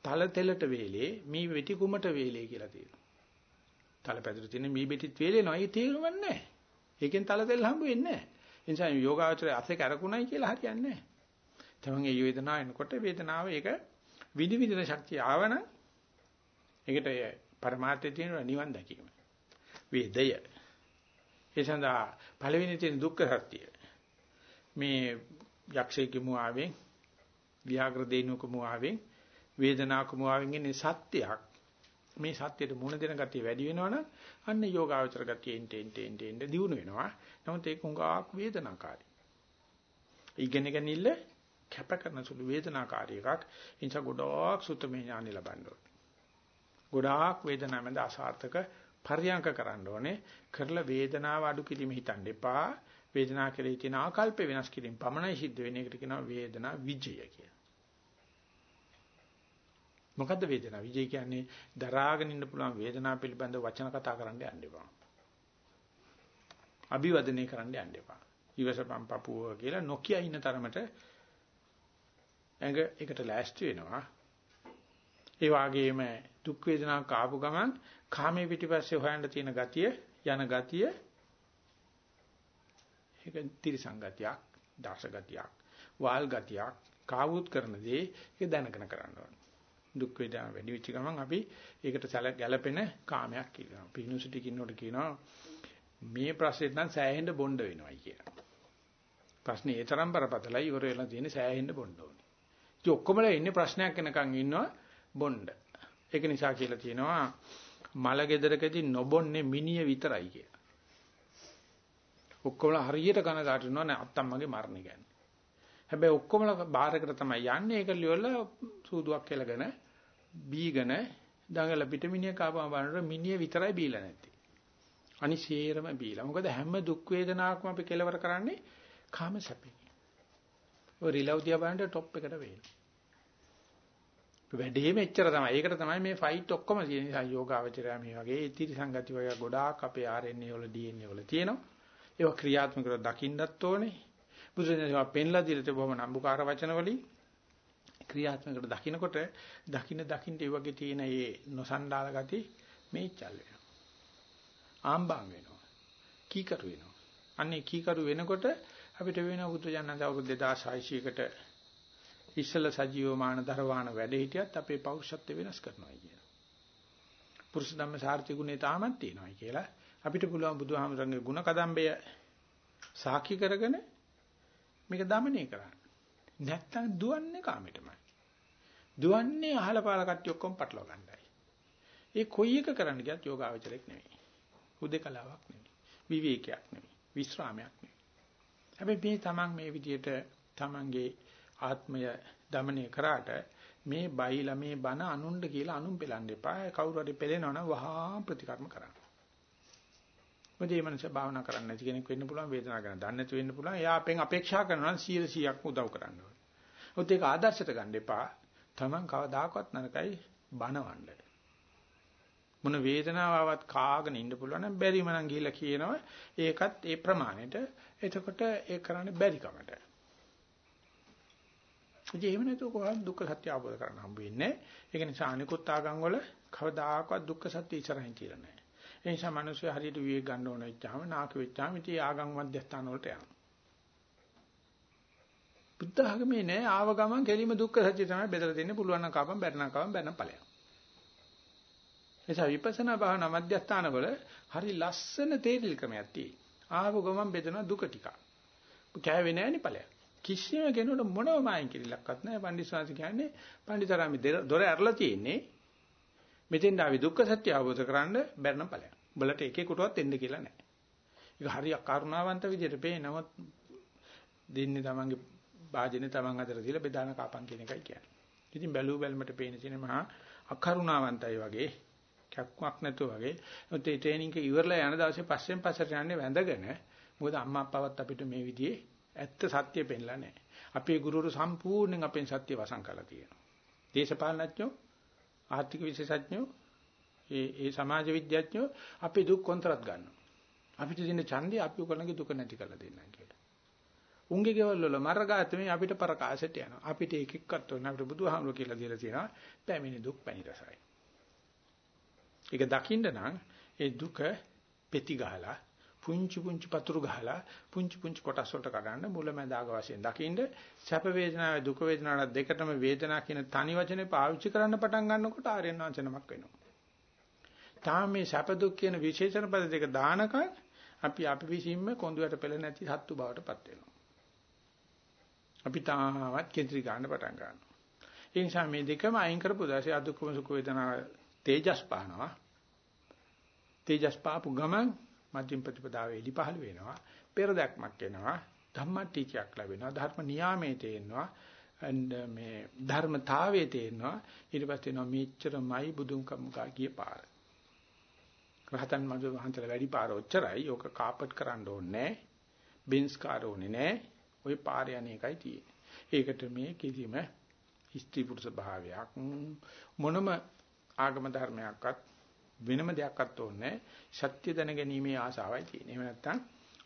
Speaker 1: තල තෙලට වේලේ මී වෙටි කුමට වේලේ කියලා තියෙනවා. තල පැදුරු තියෙන මී වෙටිත් වේලේනවා. ඒ තේරුම නැහැ. ඒකෙන් තල තෙල් හම්බ වෙන්නේ නැහැ. ඒ නිසා යෝගාචරය අසේ කරකුණයි කියලා හරියන්නේ නැහැ. තමන් ඒ වේදනාව එනකොට වේදනාව ඒක විදි විදින ශක්තිය ආවන ඒකට පරමාර්ථය තියෙනවා නිවන් දැකීම. වේදය. ඒ සඳහා පළවෙනි තියෙන දුක්ඛ සත්‍ය. මේ යක්ෂයෙකු මුවාවෙන් ව්‍යාග්‍ර දේනුක මුවාවෙන් වේදනාක මුවාවෙන් එන්නේ සත්‍යයක්. මේ සත්‍යයට මුණ දෙන ගතිය වැඩි වෙනවනම් අන්න යෝගාවචර ගතිය එන්ට එන්ට එන්ට එන්ට දියුණු වෙනවා. නමුත් ඒක හුඟක් වේදනාකාරී. ඉගෙන ගනින්න කැප කරන සුළු වේදනාකාරී එකක්. ඒ නිසා ගොඩාක් සුතමේ ඥානෙ ලබන්න ඕනේ. ගොඩාක් වේදනාව මැද අසාර්ථක පරියංක කරන්න ඕනේ. කරලා වේදනාව අඩු කිරීම හිතන්න එපා. වේදනාව කෙරෙහි තියෙන ආකල්ප වෙනස් කිරීම පමණයි සිද්ධ වෙන්නේ. ඒකට කියනවා වේදනා විජය කියලා. මොකද්ද වේදනාව? විජය කියන්නේ දරාගෙන ඉන්න පුළුවන් වේදනාව පිළිබඳව වචන කතා කරන්න යන්න එපා. අභිවදනය කරන්න යන්න එපා. ඊවසපම් පපුව කියලා නොකිය ඉන්න තරමට ඇඟ එකට ලෑස්ති වෙනවා. ඒ වගේම දුක් වේදනාවක් ආපු ගමන් කාමයේ පිටිපස්සේ හොයන්න තියෙන ගතිය යන ගතිය ඒක තිරසංගතියක්, දාස ගතියක්, වාල් ගතියක්, කාවුත් කරන දේ ඒක දැනගෙන කරන්න ඕනේ. දුක් වේදනා වැඩි වෙච්ච ගමන් අපි ඒකට සැල ගැළපෙන කාමයක් කියනවා. පිනුසිටි කින්නෝට කියනවා මේ ප්‍රශ්නෙත් නම් සෑහෙන්න බොණ්ඩ වෙනවයි කියලා. ප්‍රශ්නේ ඒ තරම් බරපතලයි ඉවර වෙලා තියෙන්නේ සෑහෙන්න බොණ්ඩ ඕනේ. ඉතින් ඔක්කොමලා ඉන්නේ ප්‍රශ්නයක් වෙනකන් ඉන්නවා බොණ්ඩ. ඒක නිසා කියලා තියෙනවා මල ගෙදරකදී නොබොන්නේ මිනිය විතරයි කියලා. ඔක්කොමලා හරියට කන දාටනවා නෑ අත්තම්මගේ මරණ ගැන. හැබැයි ඔක්කොමලා බාරකට තමයි යන්නේ ඒක ලියවලා සූදුවක් කෙලගෙන බීගෙන දඟල පිට මිනිහ කාපම බලනකොට මිනිහ විතරයි බීලා නැත්තේ. අනිසේරම බීලා. මොකද හැම දුක් වේදනාවක්ම අපි කෙලවර කරන්නේ කාම සැපේ. ඔය රිලව් දිහා බලනකොට টොප් එකට වේනවා. වැඩේම එච්චර තමයි. ඒකට තමයි මේ ෆයිට් ඔක්කොම තියෙන නිසා යෝගාවචරය මේ වගේ ඉතිරි සංගති වගේ ගොඩාක් අපේ RNA වල DNA වල තියෙනවා. ඒවා ක්‍රියාත්මක කරලා දකින්නත් ඕනේ. බුදුරජාණන් පෙන්ලා දීලා තිබ බොහොම නම්බුකාර වචන වලින් ක්‍රියාත්මකට දකින්නකොට දකින්න දකින්න ඒ වගේ තියෙන ඒ නොසන්ඩාල ගති මේචල් වෙනවා. ආම්බාම් වෙනවා. කීකරු වෙනවා. අන්නේ කීකරු වෙනකොට අපිට වෙන බුදුජානක අවුරුදු 2600කට ඉස්සල සජීවමාන දරවාන වැඩ හිටියත් අපේ පෞරුෂත්වය වෙනස් කරනවා කියන. පුරුෂ ධම්ම සාර්ථි ගුණේ තාමත් තියෙනවා කියලා අපිට පුළුවන් බුදුහාමරගේ ಗುಣ කදම්බය සාක්ෂි කරගෙන මේක দমনය කරන්න. නැත්තම් දුවන්නේ කාමෙටමයි. දුවන්නේ අහල පාල කට්ටිය ඔක්කොම පටලව ගන්නයි. ඒ කොයි එක කරන්න ගියත් යෝගාවචරයක් නෙවෙයි. හුදේකලාවක් නෙවෙයි. විවේකයක් නෙවෙයි. විශ්‍රාමයක් නෙවෙයි. හැබැයි මේ තමන් මේ විදියට තමන්ගේ ආත්මය দমনය කරාට මේ බයිලා මේ බන අනුණ්ඩ කියලා අනුන් පෙලන්න එපා. කවුරු හරි පෙලෙනවනම් වහා ප්‍රතිකර්ම කරන්න. මොකද මේ මනස භාවනා කරන්න නැති කෙනෙක් වෙන්න පුළුවන් වේදනාව ගැන දන්නේ නැති වෙන්න පුළුවන්. එයා අපෙන් අපේක්ෂා කරනවා නම් 100 100ක් උදව් කරන්න ඕනේ. ඔත් ඒක ආදර්ශයට ගන්න එපා. Taman කවදාකවත් නරකයි බනවන්න. මොන වේදනාවක් කාගෙන ඉන්න පුළුවන් නම් බැරිම නම් ගිහිල්ලා කියනවා ඒකත් ඒ ප්‍රමාණයට එතකොට ඒ කරන්න බැරි කමට. ඉතින් එහෙම නැතුව කොහොමද දුක්ඛ සත්‍ය අවබෝධ කරගන්න හම්බ වෙන්නේ? ඒක නිසා අනිකුත් ආගම් වල කවදාකවත් දුක්ඛ සත්‍ය ඉස්සරහින් කියලා නැහැ. ඒ නිසා මිනිස්සු හරියට විවේක ගන්න ඕන වෙච්චාම නාක වෙච්චාම ඉතින් ආගම් මධ්‍යස්ථාන වලට යනවා. බුද්ධ ආගමේ නෑ ආව ගමන් කෙලිම දුක්ඛ සත්‍ය තමයි බෙදලා දෙන්නේ පුළුවන් නම් කපම් බැරි නම් කපම් බැරි නම් ඵලයක්. එසා විපස්සනා භාවනා මධ්‍යස්ථාන වල හරි ලස්සන තේරිල් ක්‍රමයක් තියෙනවා. ආව ගමන් බෙදන දුක ටික. කෑවේ නෑනේ ඵලයක්. කිසිම කෙනෙකුට මොනම මායින් කිරිලක්වත් නැහැ. පණ්ඩිස්වාංශ කියන්නේ පණ්ඩිතරාමි දොර ඇරලා තියෙන්නේ. මෙතෙන් ආවි දුක්ඛ සත්‍ය අවබෝධ කරන්න බැරනම් ඵලයක්. උඹලට එකෙකුටවත් එන්න කියලා නැහැ. ඒක හරිය කරුණාවන්ත විදිහට පේනවත් දෙන්නේ තමන්ගේ වාජනේ තමන් අතර තියලා බෙදාන කපන් කියන එකයි කියන්නේ. ඉතින් බැලූ බැලමට පේන තියෙන මහා අකරුණාවන්තයි වගේ කැක්කමක් නැතුව වගේ. ඒත් ඒ ට්‍රේනින්గ్ එක ඉවරලා යන දවසේ පස්සෙන් පස්සට යන්නේ වැඳගෙන මොකද අම්මා අප්පාවත් අපිට මේ විදිහේ ඇත්ත සත්‍ය පෙන්නලා නැහැ. අපේ ගුරුවරු සම්පූර්ණයෙන් අපෙන් සත්‍ය වසන් කරලා තියෙනවා. දේශපාලනඥයෝ, ආර්ථික විශේෂඥයෝ, ඒ ඒ සමාජ විද්‍යාඥයෝ අපි දුක් කොන්ත්‍රාත් ගන්නවා. අපිට දෙන ඡන්දය අපි උගලගේ දුක නැති කරලා දෙන්නම් කියලා. උන්ගේ ගෙවල් වල මරගාතමේ අපිට ප්‍රකාශයට යනවා. අපිට එක එක්කත් ඕන අපිට බුදුහාමුදුරුවෝ කියලා දීලා තියෙනවා. පැමිණි දුක් පැණි රසයි. ඒක දකින්න නම් ඒ දුක පෙති ගහලා පුංචි පුංචි පතුරු ගහලා පුංචි පුංචි කොටස් වලට කඩන්න මුලැමැදාග වශයෙන් දකින්න සැප වේදනාවේ දුක වේදනාවට දෙකටම වේදනා කියන තනි වචනේ පාවිච්චි කරන්න පටන් ගන්නකොට ආර්යයන් වංශනමක් වෙනවා. තාම මේ සැප දුක් කියන විශේෂණ පද දෙක දානකන් අපි අපි විසින්ම කොඳුයට පෙළ නැති සත්තු බවටපත් වෙනවා. අපි තාමත් කේන්ද්‍රී ගන්න පටන් ගන්නවා. ඒ නිසා මේ දෙකම අයින් කරපු දාසේ අදුක්කම සුඛ වේදනා තේජස් පානවා. තේජස් පාපු ගමන් මධ්‍යම ප්‍රතිපදාවේ එලි පහළ වෙනවා. පෙර දැක්මක් එනවා. ධම්මටිචයක් ලැබෙනවා. ධර්ම නියාමයේ තේනවා. and uh, මේ ධර්මතාවයේ තේනවා. ඊට පස්සේ එනවා මෙච්චරමයි බුදුන් කම්කා කිය පාර. රහතන් වහන්සේලා වැඩි පාර ඔච්චරයි. ඕක කාපට් කරන්න ඕනේ නැහැ. බෙන්ස් කාර් ඕනේ නැහැ. ওই පාර යන එකයි තියෙන්නේ. ඒකට මේ කිසිම ස්ත්‍රී පුරුෂ භාවයක් මොනම ආගම ධර්මයක්වත් වෙනම දෙයක්වත් ඕනේ සත්‍ය දැනගැනීමේ ආසාවයි තියෙන්නේ. එහෙම නැත්නම්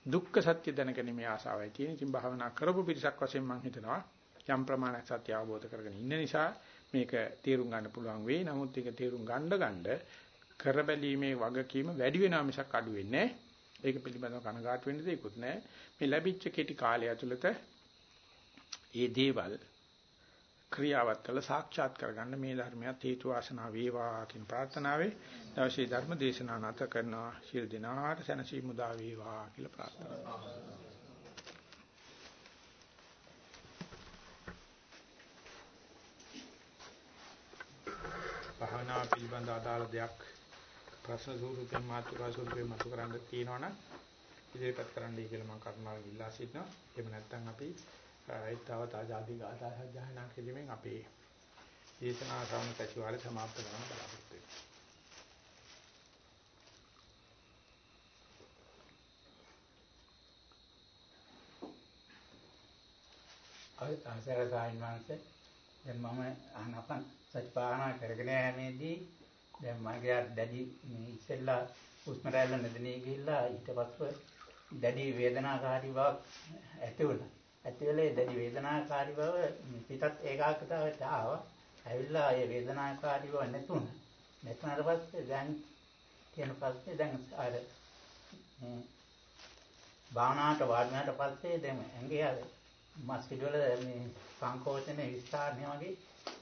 Speaker 1: දුක්ඛ සත්‍ය දැනගැනීමේ ආසාවයි තියෙන්නේ. ඉතින් භාවනා කරපු පිරිසක් වශයෙන් මම හිතනවා යම් ප්‍රමාණයක් සත්‍ය අවබෝධ කරගෙන ඉන්න නිසා මේක තේරුම් ගන්න පුළුවන් වෙයි. නමුත් ඒක තේරුම් ගන්න ගන්න කරබැලීමේ වගකීම වැඩි වෙනා මිසක් අඩු වෙන්නේ නැහැ. ඒක පිළිබඳව කනගාටු වෙන්න දෙයක්වත් නැහැ. මේ ලැබිච්ච කෙටි කාලය ඇතුළත මේ දේවල් ක්‍රියාවත් කළ සාක්ෂාත් කරගන්න මේ ධර්මයත් හේතු වාසනා වේවා කියන ප්‍රාර්ථනාවේ දවසේ ධර්ම දේශනාව නැත කරනවා ශිල් දිනාට සැනසීම මුදා වේවා කියලා ප්‍රාර්ථනා කරනවා. භාවනා පිළිබඳ අදාළ දෙයක් ප්‍රශ්න ස්වරූපයෙන් මාතෘකා ස්වරූපයෙන් මතු කරන්න තියෙනවනම් ඉදිරිපත් කරන්නයි කියලා මම කරුණාවෙන් ඉල්ලා සිටිනවා. එහෙම නැත්නම් අපි ඒතාවත ආදී ගාථා සජ්ජායනා කිරීමෙන් අපේ දේශනා ශ්‍රවණ සතිවාරය සමාප්ත කරන්න බලාපොරොත්තු වෙනවා.
Speaker 2: අවසර සායන් වහන්සේ දැන් මම අහනපන් සත්‍පානා කරගෙන යෑමේදී දැන් මගේ දැඩි ඉස්සෙල්ලා හුස්ම රැල්ල නැදෙනේ ගිහිල්ලා ඊට පස්ව දැඩි වේදනාකාරී බවක් ඇති වුණා. ඇති වෙලේ දැඩි වේදනාකාරී බව පිටත් ඒකාග්‍රතාවට ආවා. ඇවිල්ලා ඒ වේදනාකාරී බව නැතුණා. නැතුණාට පස්සේ දැන් කියන පස්සේ දැන් අර මේ භාවනාවට වාඩි වුණාට පස්සේ දැන් ඇඟේ අර මස් පිටවල මේ සංකෝචන විස්තරණය වගේ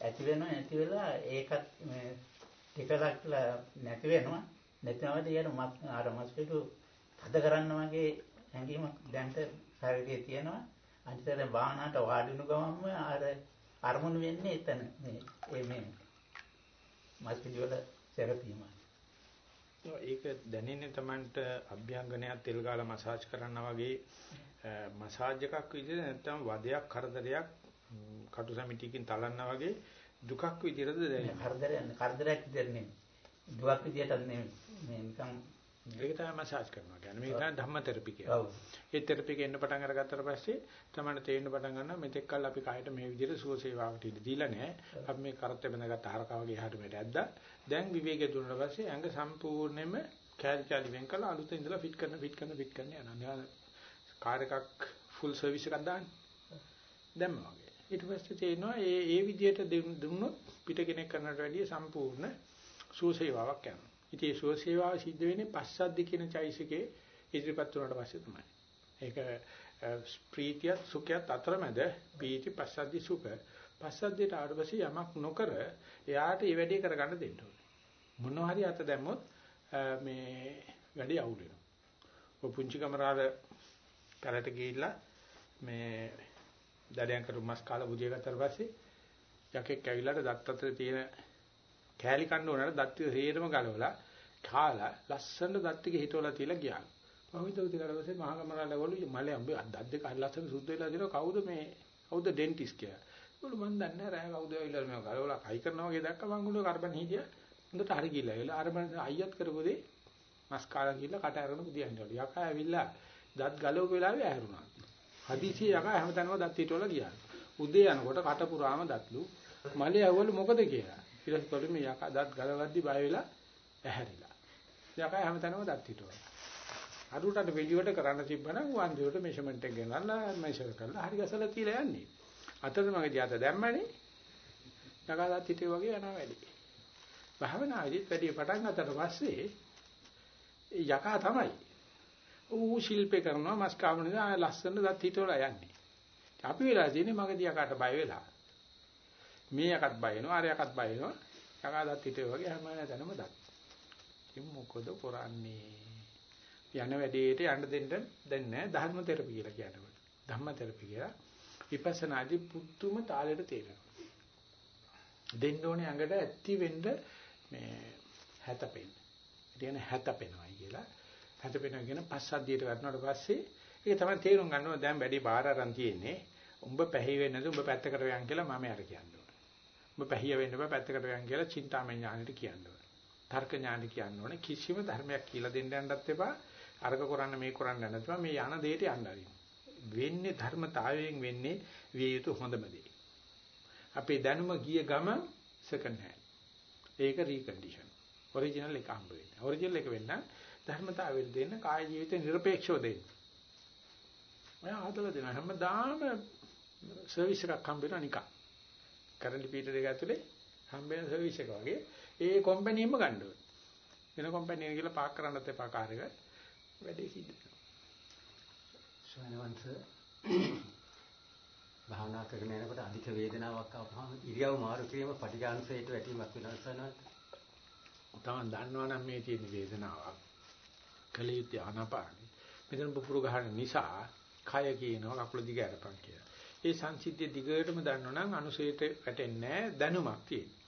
Speaker 2: ඇති වෙනවා ඇති වෙලා ඒකත් මේ ටිකලක් නැති වෙනවා. නැතිවම තියෙන අර මස් පිටු හද කරන්න වගේ හැඟීමක් දැන්ට ශරීරයේ තියෙනවා. අනිතර භාවනාවට වාඩිනු ගමන්ම අර අරමුණු වෙන්නේ එතන. මේ ඒ මේ මස් පිටු වල සැරපීම
Speaker 1: ඒක දැනෙන්නේ Tamanට අභ්‍යංගනයක් තෙල් ගාලා මසාජ් කරනවා වගේ මසාජ් එකක් විදිහට නැත්නම් වදයක් කරදරයක් කටු සමිතියකින් තලන්නා වගේ දුකක් විදිහටද දැනෙන්නේ?
Speaker 2: කරදරයක් කරදරයක් විදිහට නෙමෙයි. දුකක් විදිහට නෙමෙයි. මේ නිකන්
Speaker 1: ඒක තමයි මසාජ් කරනවා කියන්නේ. මේක තමයි ධම්ම තෙරපි කියන්නේ.
Speaker 2: ඔව්.
Speaker 1: ඒ තෙරපි එක එන්න පටන් අරගත්තට පස්සේ තමයි තේරෙන්න පටන් ගන්නවා මෙතෙක් කල් අපි කායට මේ විදිහට සුව සේවාවට ඉඩ දීලා නැහැ. අපි මේ කරත් බඳගත් ආහාරක වගේ එහාට මෙහෙට ඇද්දා. දැන් විවේකයේ දුන්නා පස්සේ ඇඟ සම්පූර්ණයෙන්ම කැලි කැලි වෙන් කරලා අලුතෙන් ඉඳලා ෆිට කරන ෆිට කරන ෆිට කරන යනවා. කාර් එකක් ෆුල් සර්විස් එකක් දාන්නේ. දැම්ම. ඊට පස්සේ තේරෙනවා ඒ ඒ විදිහට දුන්නොත් පිට කෙනෙක් කරනට වැඩිය සම්පූර්ණ සුව සේවාවක් යනවා. ඉතින් ඒ සුව සේවාව සිද්ධ වෙන්නේ පස්සද්ධි කියන චෛසිකේ ඉදිරිපත් වුණාට පස්සේ තමයි. ඒක ප්‍රීතියත් සුඛයත් අතරමැද පීති පස්සද්ධි සුඛ. පස්සද්ධියට ආවට පස්සේ යමක් නොකර එයාට ඒ වැඩේ කරගන්න දෙන්න ඕනේ. මොනවා හරි අත දැම්මොත් මේ වැඩේ අවුල් වෙනවා. ඔය පුංචි කමරාල පැලට ගිහිල්ලා මේ දඩයන් කරු මස් කාලා බුදිය ගත්තාට පස්සේ යකෙක් ඇවිල්ලාට දත් අතර තියෙන කෑලි කන්න ඕනට දත් ටික හේරම ගලවලා කාලා ලස්සන දත් ටික හිටවලා තියලා ගියා. පහුවිත උදේ ඊට පස්සේ මහා කමරාල ගවලු මලේ අම්බේ දත් දෙක හරි ලස්සන සුද්ධ වෙලා දිනවා කවුද මේ කවුද ඩෙන්ටිස් කියලා. ඒගොල්ලෝ මන් දන්නේ නැහැ රෑ කවුද ඇවිල්ලා මේ ගලවලා කයි කරනවා වගේ දැක්ක මං උණු කරබන් හිටියා. හොඳට හරි ගිහලා ඒලා අර මන් අයියත් කරපොදී මස් කාලා ගිහලා කට අරගෙන පුදියන්නලු. යකා ඇවිල්ලා දත් ගලවපු වෙලාවේ ඇහැරුණා. හදිසිය යකා හැමතැනම දත් හිටවල ගියා. උදේ යනකොට කට පුරාම දත්ලු. මලේ ඇවවලු මොකද කියලා. ඊට පස්සේ මේ යකා දත් ගලවද්දි බය වෙලා ඇහැරිලා. යකා හැමතැනම දත් හිටවල. අරුටට වෙලියට කරන්න තිබ්බනම් වන්දියට මෙෂර්මන්ට් එක ගෙනල්ලා මෙෂර් කරලා හරි ගසලා තියලා යන්නේ. අතට මගේ දිහාට දැම්මනේ. යකා දත් හිටේ වගේ යනවා වැඩි. භාවනාවේදීත් වැඩි පටන් ගන්නට පස්සේ යකා තමයි ඌ ශිල්පේ කරනවා මස් කාමනේ ආ ලස්සන දත් හිටවලා යන්නේ. අපි වෙලා තියෙන්නේ මගදී යකාට බය වෙලා. මේ යකත් බය වෙනවා අර යකත් බය වෙනවා. යකා දත් හිටේ වගේ හැම තැනම දත්. ඉතින් මොකද කරන්නේ? යන වැඩේට යන්න දෙන්න දැන් නෑ ධර්ම තෙරපි කියලා කියනවා. ධම්ම තෙරපි කියලා විපස්සනාදී පුදුම තාලෙට තේරෙනවා. දෙන්න ඕනේ අඟට ඇති වෙන්න මේ හැතපෙන්න. කියන හැතපෙනවයි කියලා. හැතපෙනවා කියන පස්සද්ධියට ගන්නවට පස්සේ ඒක තමයි තේරුම් ගන්න ඕනේ දැන් වැඩි බාර අරන් තියෙන්නේ. උඹ පැහි වෙන්නේ නැතුව උඹ පැත්තකට යන් කියලා මම යාර කියන්නේ. උඹ පැහිය වෙන්න බෑ පැත්තකට යන් කියලා චින්තාමය ඥානෙට කියන්නේ. තර්ක ඥානෙ කියන්නේ කිසිම ධර්මයක් කියලා දෙන්න යන්නත් එපා. අරක කරන්න මේ කරන්න නැතුව මේ යන දෙයට යන්න ආරින්න. වෙන්නේ ධර්මතාවයෙන් වෙන්නේ විය යුතු හොඳම දේ. අපේ දැනුම ගිය ගම සෙකන්ඩ් හෑන්ඩ්. ඒක රීකන්ඩිෂන්. ඔරිජිනල් එක හම්බ වෙන්නේ. ඔරිජිනල් එක වෙන්න ධර්මතාවයෙන් දෙන්න කාය ජීවිත නිර්පේක්ෂව දෙන්න. ඔයා හදලා දෙන හැමදාම සර්විස් එකක් හම්බ වෙනවා නිකන්. කරන්ට් පීටර් එක ඇතුලේ හම්බ වෙන සර්විස් එක වගේ ඒ කම්පැනි එකම ගන්න ඕනේ. වෙන කම්පැනි එක කියලා පාක් කරන්නත් එපා කාර් එක. වැඩේ සිද්ධ වෙනවා.
Speaker 3: ස්වාමීවංශ භාවනා කරගෙන යනකොට අධික වේදනාවක් ආවම ඉරියව් මාරු කිරීම පටිඝාංශයට වැටීමක් වෙනවා ස්වාමීවංශ.
Speaker 1: තමන් දන්නවනම් මේ තියෙන වේදනාවක් කලියුත් ආනපානයි. මෙතන පුපුරු ගහන නිසා කය කියනවා කකුල දිග අරපන් කියලා. ඒ සංසිද්ධිය දිගටම දන්නවනම් අනුසයට වැටෙන්නේ දැනුමක් තියෙනවා.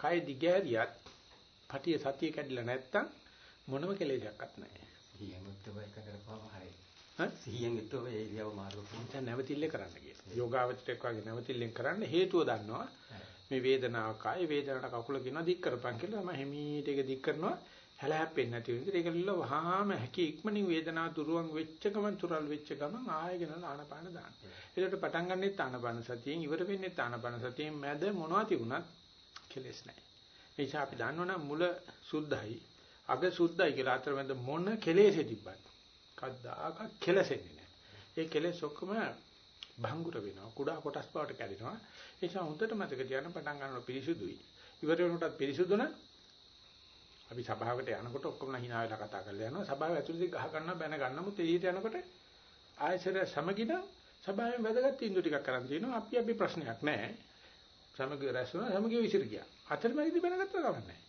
Speaker 1: කය දිග ඇරියත් පටිය සතිය කැඩිලා නැත්තම් මොනම කෙලෙසයක්වත් නැහැ.
Speaker 3: සිහියෙන් යුක්තව එක කරපුවම හරියි.
Speaker 1: ඈ
Speaker 3: සිහියෙන් යුක්තව ඒ ඉරියව් මාරු කිරීම.
Speaker 1: දැන් නැවතිල්ලේ කරන්න කියලා. යෝගාවචරයක් වගේ නැවතිල්ලෙන් කරන්න හේතුව දන්නවා. මේ වේදනාවක් ආයේ වේදනට කකුල කියන දික් කරපන් කියලා මම හිමීට ඒක දික් කරනවා. හැලහැප්පෙන්නේ නැති වෙන විදිහට ඒක ලිල්ල වහාම හැකි ඉක්මනින් වේදනාව දුරුවන් වෙච්ච ගමන් තුරල් වෙච්ච ගමන් ආයෙගෙන ආනපාන දාන්න. ඒකට පටන් ගන්නෙත් ආනපාන සතියෙන් ඉවර වෙන්නෙත් ආනපාන සතියෙන් මැද මොනවද තිබුණත් කෙලස් නැහැ. ඒ නිසා අපි දන්නවනම් මුල සුද්ධයි අග සුද්ධයි කියලා අතරමැද මොන කෙලෙසේ තිබ්බත් කද්දාක කෙලසෙන්නේ නැහැ. ඒ කෙලෙස් ඔක්කොම භංගුර වෙනවා. කුඩා කොටස් බවට කැඩෙනවා. ඒ නිසා හොඳට මතක තියාගන්න පටන් ගන්නකොට පිරිසුදුයි. ඉවර වෙනකොටත් පිරිසුදු නම් අපි සභාවකට යනකොට ඔක්කොම hina වෙලා කතා කරලා යනවා. සභාව ඇතුළතදී ගහ ගන්නවා බැන ගන්නමුත් එළියට යනකොට ආයසර සමගින සභාවෙන් වැදගත් තීන්දුව ටිකක් කරන් තියෙනවා. අපි අපි ප්‍රශ්නයක් නැහැ. සමගිය රැස් වුණා සමගිය විසිර ගියා. අතරමැදි බැනගත්තා ගමන් නැහැ.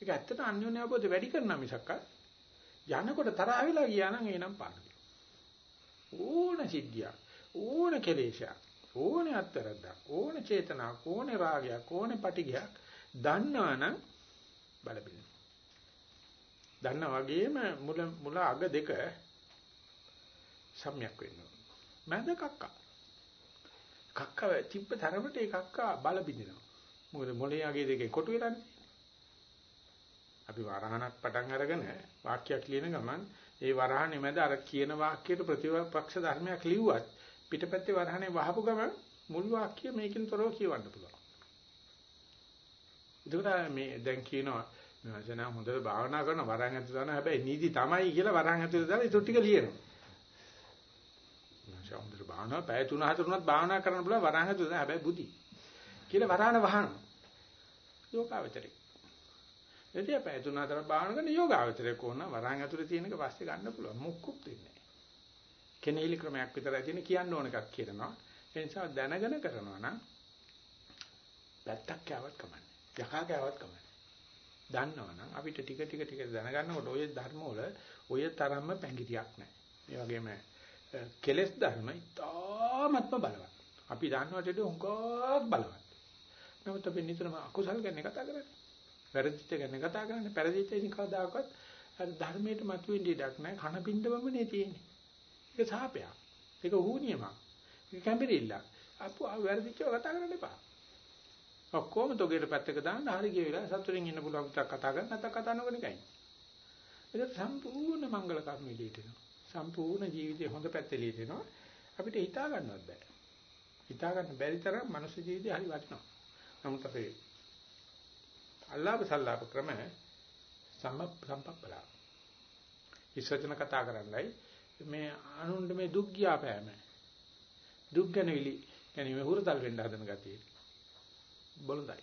Speaker 1: ඒක ඇත්තට අන්‍යෝන්‍ය අවබෝධය වැඩි කරනවා මිසක් යනකොට තරහ වෙලා ගියා නම් එනම් පාඩු. ඕන සිද්ධියක් ඕන කෙලේශයක් ඕන අත්තරද්දක් ඕන චේතනාවක් ඕන රාගයක් ඕන පටිඝයක් දන්නවනම් බලපින්න. දන්නා වගේම මුල මුල අග දෙක සම්‍යක් වෙනවා. මැද කක්ක. කක්ක තිබ්බ තරමට ඒ කක්ක බල බින්දිනවා. මොකද මොලේ අගේ දෙකේ කොටු වෙලානේ. අපි වරහණක් පටන් අරගෙන වාක්‍යයක් ලියන ගමන් ඒ වරහණේ මැද අර කියන වාක්‍යයට ප්‍රතිපක්ෂ ධර්මයක් ලිව්වත් පිටපැත්තේ වරහණේ වහපු ගමන් මුල් වාක්‍ය මේකින් තොරව කියවන්න පුළුවන්. ඒකට මේ දැන් කියනවා මම හොඳට භාවනා කරන වරහන් ඇතුළේ දාන හැබැයි නීති තමයි කියලා වරහන් ඇතුළේ දාලා ඒක ටික ලියනවා. මම හොඳට භාවනා පැය 3 4 උනත් භාවනා කරන්න පුළුවන් වරහන් ඇතුළේ දාන හැබැයි බුද්ධි. කියලා වරහන වහනවා. යෝගාවචරේ. එදියා පැය 3 4 භාවනා කරන යෝගාවචරේ කොහොන වරහන් ඇතුළේ තියෙනක පස්සේ ගන්න පුළුවන්. මුක්කුත් වෙන්නේ නැහැ. කෙනෙහිලි ක්‍රමයක් විතරයි තියෙන කියන්න ඕන එකක් කියනවා. ඒ නිසා දැනගෙන කරනවා නම් පැත්තක් කෑවත් කමන්නේ. යකා කෑවත් කමන්නේ. දන්නවනම් අපිට ටික ටික ටික දැනගන්නකොට ඔය ධර්ම වල ඔය තරම්ම පැංගිරියක් නැහැ. ඒ වගේම කෙලෙස් ධර්ම ඉතාමත්ම බලවත්. අපි දන්නවට වඩා උංගක් බලවත්. නමුත් අපි නිතරම අකුසල් ගැන කතා කරන්නේ. වැරදිච්ච ගැන කතා කරන්නේ. පෙරදිච්ච ඉතින් කවදාකවත් අර ධර්මයට මතුවෙන්න ඉඩක් නැහැ. කන බින්දවමනේ තියෙන්නේ. ඒක සාපයක්. ඒක හුනියමක්. ඒක කැඹිරිල්ලක්. අපු වැරදිච්චව කතා කරන්න එපා. ඔක්කොම තොගේට පැත්තක දාන්න හරි ගිය වෙලාව සතුටින් ඉන්න පුළුවන් විතර කතා කරන්න නැත්නම් කතා නොකරන එකයි. ඒක සම්පූර්ණ මංගල කර්ම එළියට එනවා. සම්පූර්ණ ජීවිතේ හොඳ පැත්ත එළියට එනවා. අපිට හිතා ගන්නවත් බෑ. හිතා ගන්න බැරි තරම් මනුස්ස ජීවිතය හරි වටිනවා. නමුත් අපේ අල්ලාප සල්ලාප ක්‍රම සම්ම සම්පප්පලා. ඉස්සචන කතා කරන්නයි මේ අනුන්ට මේ දුක් ගියාපෑම. දුක් ගැනවිලි කියන්නේ මේ හුරතල් වෙන්න හදන ගතිය. බොළඳයි.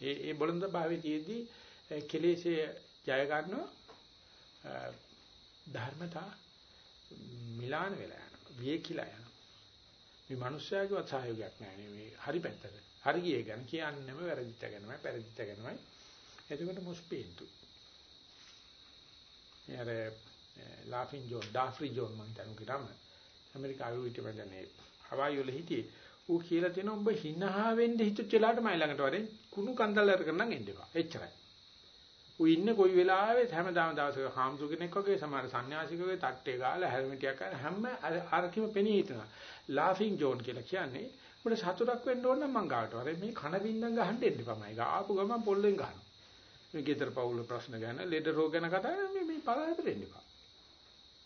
Speaker 1: ඒ ඒ බොළඳ භාවයේදී කෙලෙසේ ජය ගන්නවා ධර්මතා මිලාන වෙලා යනවා. වියකිලා යනවා. මේ මිනිස්යාගේ සහයෝගයක් නැහැ මේ හරි පැත්තට. හරි ගියේ ගැන කියන්නේම වැරදිච්ච ගැනමයි පෙරදිච්ච ගැනමයි. එතකොට මුස්පීන්තු. යාර ලාෆින් ජෝන් ඩාෆ්රි ජෝන් මම හිතන්නේ කිරම ඇමරිකාවේ හිටපදනේ හවායි වල හිටියේ ඌ කියලා තියෙනවා උඹ hina වෙන්න හිතච්ච වෙලාවට මයි ළඟට වරෙන් කුණු කන්දල් අරගෙන නම් එන්න එපා. එච්චරයි. ඌ ඉන්නේ කොයි වෙලාවෙත් හැමදාම දවසක හාමුදුර කෙනෙක් වගේ සමහර සන්‍යාසිකගේ තට්ටේ ගාලා හැල්මටියක් අර හැම අරකිම පෙනී හිටනවා. laughing zone කියලා කියන්නේ උඹට සතුටක් වෙන්න ඕන නම් මං ගාවට වරෙන් මේ කන බින්දන් ගහන්න එන්න එපා මයි. ආපු ගමන් පොල්ලෙන් ගහනවා. මේ ගෙදර පවුල ප්‍රශ්න ගැන, ලෙඩ රෝග ගැන කතා කරන්නේ මේ මේ පළාතට එන්න එපා.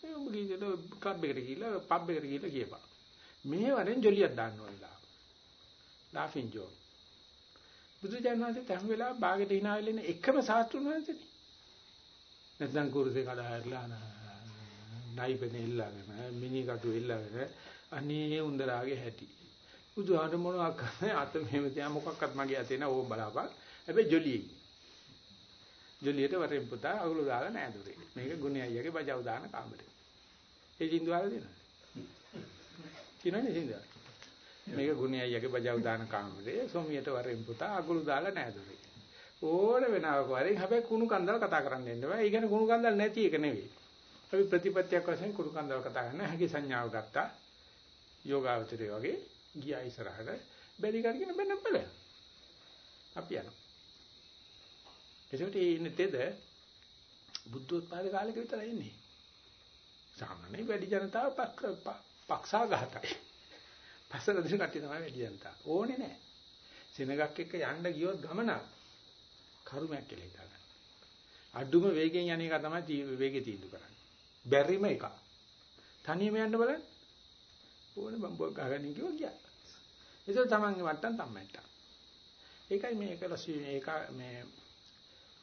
Speaker 1: මේ උඹ කීයද ක්ලබ් එකට ගිහිල්ලා පබ් එකට ගිහිල්ලා කියපන්. මේ වරෙන් ජොලියක් දාන්න ඕනලා. laughing joke. බුදුජානනාථේ තම වෙලාව බාගෙට hina වෙලා ඉන්න එකම සාස්ත්‍රුණ වහන්සේනේ. නැත්නම් කුරුසේ කඩ හැරලා නයිපෙනේ ඉල්ලගෙන මිනි කටු ඉල්ලගෙන අනේ උන්දරාගේ හැටි. බුදුහාම මොනවා කරන්නේ අත මෙහෙම තියා මොකක්වත් මගේ අතේ නෑ ඕම් බලාපන්. හැබැයි ජොලියේ. ජොලියට වරෙන් පුතා අගුල දාලා නෑ දුරේ. මේක ගුණය අයියාගේ බජව දාන කාමරේ. ඒ සින්දුවාල දෙනවා. කියනනේ සින්දුවා. මේක ගුණයි අයියාගේ බජව දාන කාමරේ සොමියට වරෙන් පුතා අගුළු දාලා නෑදුවේ. ඕන වෙනාවක වරෙන් හැබැයි කුණු කන්දල් කතා කරන්න එන්න බෑ. ඒ කියන්නේ කුණු කන්දල් නැති එක නෙවෙයි. අපි ප්‍රතිපත්තියක් වශයෙන් කුණු කන්දල් කතා කරන හැකි සංඥාව ගත්තා. යෝගාවචරය වගේ ගියා ඉස්සරහට බැරි කරගෙන බෙන්න බලය. අපි යනවා. ඒකට ඉන්නේ තෙද බුද්ධෝත්පාද කාලෙක විතර ඉන්නේ. සාමාන්‍ය වැඩි ජනතාව පක්ෂාඝාතයි. පස්සට දෙන කට්ටිය තමයි වැඩි ජනතාව. ඕනේ නැහැ. සෙනගක් එක්ක යන්න ගියොත් ගමනක් කරුමයක් කියලා හිතන්න. අඩුම වේගෙන් යන එක තමයි වේගෙ තීන්දුව කරන්නේ. බැරිම එක. තනියම යන්න බලන්න. ඕනේ බම්බුවක් ගහගෙන කිව්වා ගියා. ඒක තමන්ගේ මට්ටම් තමයි. ඒකයි මේ එකලසි මේක මේ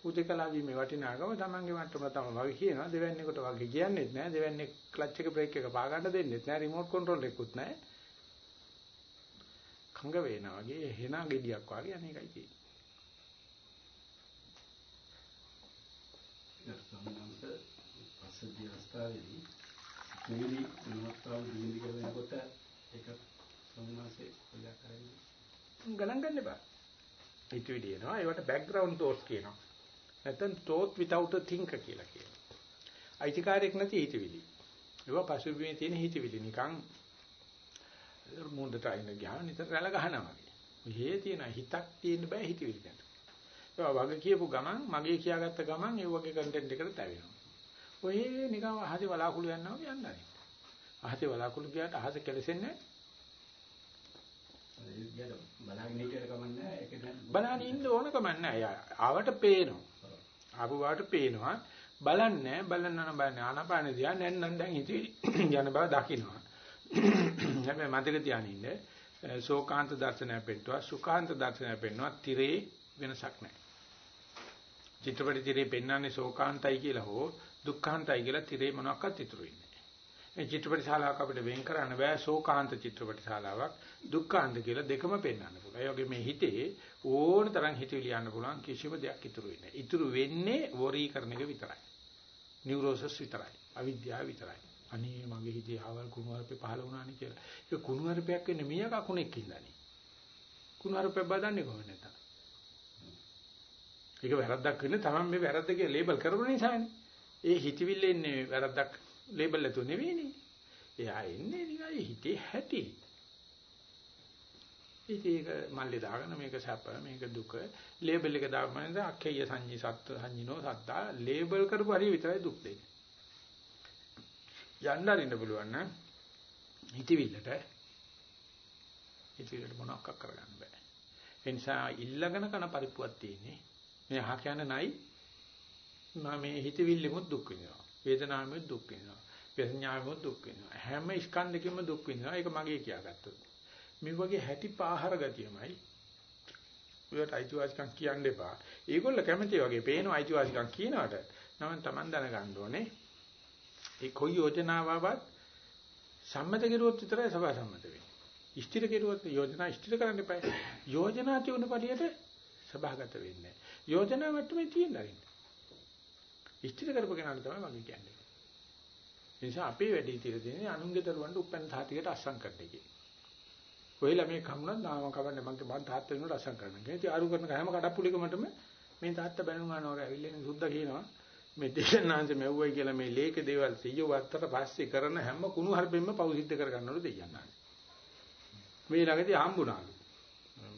Speaker 1: උදේකලා වීමේ වටිනාකම තමන්ගේ මට්ටම තමයි වගේ කියනවා දෙවැන්නේකට වගේ කියන්නේත් නෑ දෙවැන්නේ ක්ලච් එක බ්‍රේක් එක පා ගන්න දෙන්නෙත් නෑ රිමෝට් කන්ට්‍රෝල් එකකුත් නෑ කංග වේනා වගේ හෙනා ගෙඩියක් වගේ අනේකයි තියෙන්නේ.
Speaker 4: පස්සද්ධිය අවස්ථාවේදී මෙලි නවත්තාව දින්දි කරනකොට ඒක සම්මාසේ පොඩ්ඩක් කරන්නේ.
Speaker 1: ගණන් ගන්න එපා. ඊට විදියනවා ඒවට බෑග්ග්‍රවුන්ඩ් තෝට්ස් කියනවා. නැත්නම් thought without a thinker කියලා කියනවා. අයිතිකාරයක් නැති හිතවිලි. ඒවා පසුබිමේ තියෙන හිතවිලි නිකන් මුණ්ඩට අයින ගියාම නිතර රැළ ගහනවා වගේ. මෙහි තියෙන හිතක් තියෙන්න බෑ හිතවිලි දැන්. ඒවා වගේ කියපු ගමන් මගේ කියාගත්ත ගමන් ඒ වගේ කන්ටෙන්ට් එකකට තැවෙනවා. ඔය නිකන් අහසේ වලාකුළු යනවා වගේ යන්නයි. අහසේ වලාකුළු ගියාට අහස කෙලසෙන්නේ
Speaker 4: ඒක
Speaker 1: බලන්න ඉන්න ඕන කමන්නේ ආවට පේනවා. ආපු වාට පේනවා. බලන්නේ බලන්න බලන්න ආනාපාන දිහා නැන්නම් දැන් හිතේ යන බව දකින්නවා. හැබැයි මතක තියානින්න ශෝකාන්ත දර්ශනය පෙන්නවා සුඛාන්ත දර්ශනය පෙන්නවා tire වෙනසක් නැහැ. චිත්‍රපටි tire පෙන්වන්නේ ශෝකාන්තයි කියලා හෝ දුක්ඛාන්තයි කියලා tire මොනක්වත් ඉතුරු වෙන්නේ මේ චිත්‍රපට ශාලාවක් අපිට වෙන් කරන්න බෑ ශෝකාන්ත චිත්‍රපට ශාලාවක් දුක්ඛාන්ත කියලා දෙකම පෙන්වන්න පුළුවන්. ඒ වගේ මේ හිතේ ඕන තරම් හිතවිලි යන්න පුළුවන් කිසිම දෙයක් ඉතුරු වෙන්නේ නැහැ. ඉතුරු වෙන්නේ වොරී කරන එක විතරයි. නියුරෝසස් විතරයි. අවිද්‍යාව විතරයි. අනේ මගේ හිතේ ආවල් කුණුවarpේ පහල වුණානේ කියලා. ඒක කුණුවarpයක් වෙන්නේ මීයා කකුණෙක් ඉඳලානේ. කුණුවarpයක් බදන්නේ කොහොමද නැත? ඒක වැරද්දක් වෙන්නේ තමයි මේ වැරද්ද කියලා ලේබල් කරපු නිසානේ. ඒ හිතවිල්ල ඉන්නේ වැරද්දක් ලේබල් නැතුව නෙවෙයිනේ. එයා එන්නේ නිකන් හිතේ හැටි. ඉතින් ඒක මල්ලේ දාගෙන මේක සැප මේක දුක ලේබල් එක දාගමනද අක්ඛේය සංඤී සත්ත්ව සංඤිනෝ සත්තා ලේබල් කරපු හරිය විතරයි දුක් දෙන්නේ. යන්න අරින්න පුළුවන් නම් හිතවිල්ලට හිතවිල්ලට මොනවක් කරගන්න බෑ. ඒ නිසා ඉල්ලගෙන කන පරිප්පුවක් තියෙන්නේ. මේ අහ කියන්නේ නයි මම මේ හිතවිල්ලෙමුත් දුක් විඳිනවා. වේදනාවෙමුත් දුක් විඳිනවා. ප්‍රඥාවෙමුත් දුක් විඳිනවා. හැම ස්කන්ධෙකම දුක් විඳිනවා. ඒක මගේ කියාගත්තොත්. මේ වගේ හැටි පාහර ගතියමයි. ඔයාලට අයිතිවාසිකම් කියන්න එපා. ඒගොල්ල කැමති වගේ පේනවා අයිතිවාසිකම් කියනවට නම් Taman දැනගන්න ඕනේ. ඒ කොයි යෝජනාවවත් සම්මත කෙරුවොත් විතරයි සභා සම්මත වෙන්නේ. ඉෂ්ටිර කෙරුවොත් යෝජනා ඉෂ්ටිර කරන්න එපා. යෝජනා තියුණු පළියට සභාගත වෙන්නේ නැහැ. යෝජනා මට්ටමේ තියෙන්න අරින්න. ඉෂ්ටිර කරපු කෙනාට තමයි මම කියන්නේ. ඒ නිසා අපේ වැඩේ තියලා තියෙන්නේ අනුන්ගේ දරුවන්ට උපැන්න තාතියට අස්සම් කරන්න කියන්නේ. කොහෙලා මේ කමුණක් නාම කවන්නේ මං මං තාත්තා වෙනුවට අස්සම් කරනවා. ඉතින් ආරු කරන හැම කඩප්පුලිකමටම මේ තාත්තා බැනුම් ගන්නවර ඇවිල්ලා සුද්ධ කියනවා. මේ දෙයන්නාංශ මෙව්වයි කියලා මේ ලේක දේවල් සියව වත්තට පස්සේ කරන හැම කුණු හර්පෙන්න පව් සිද්ධ කර ගන්නවලු දෙයන්නාංශ. මේ ළඟදී හම්බුණාලු.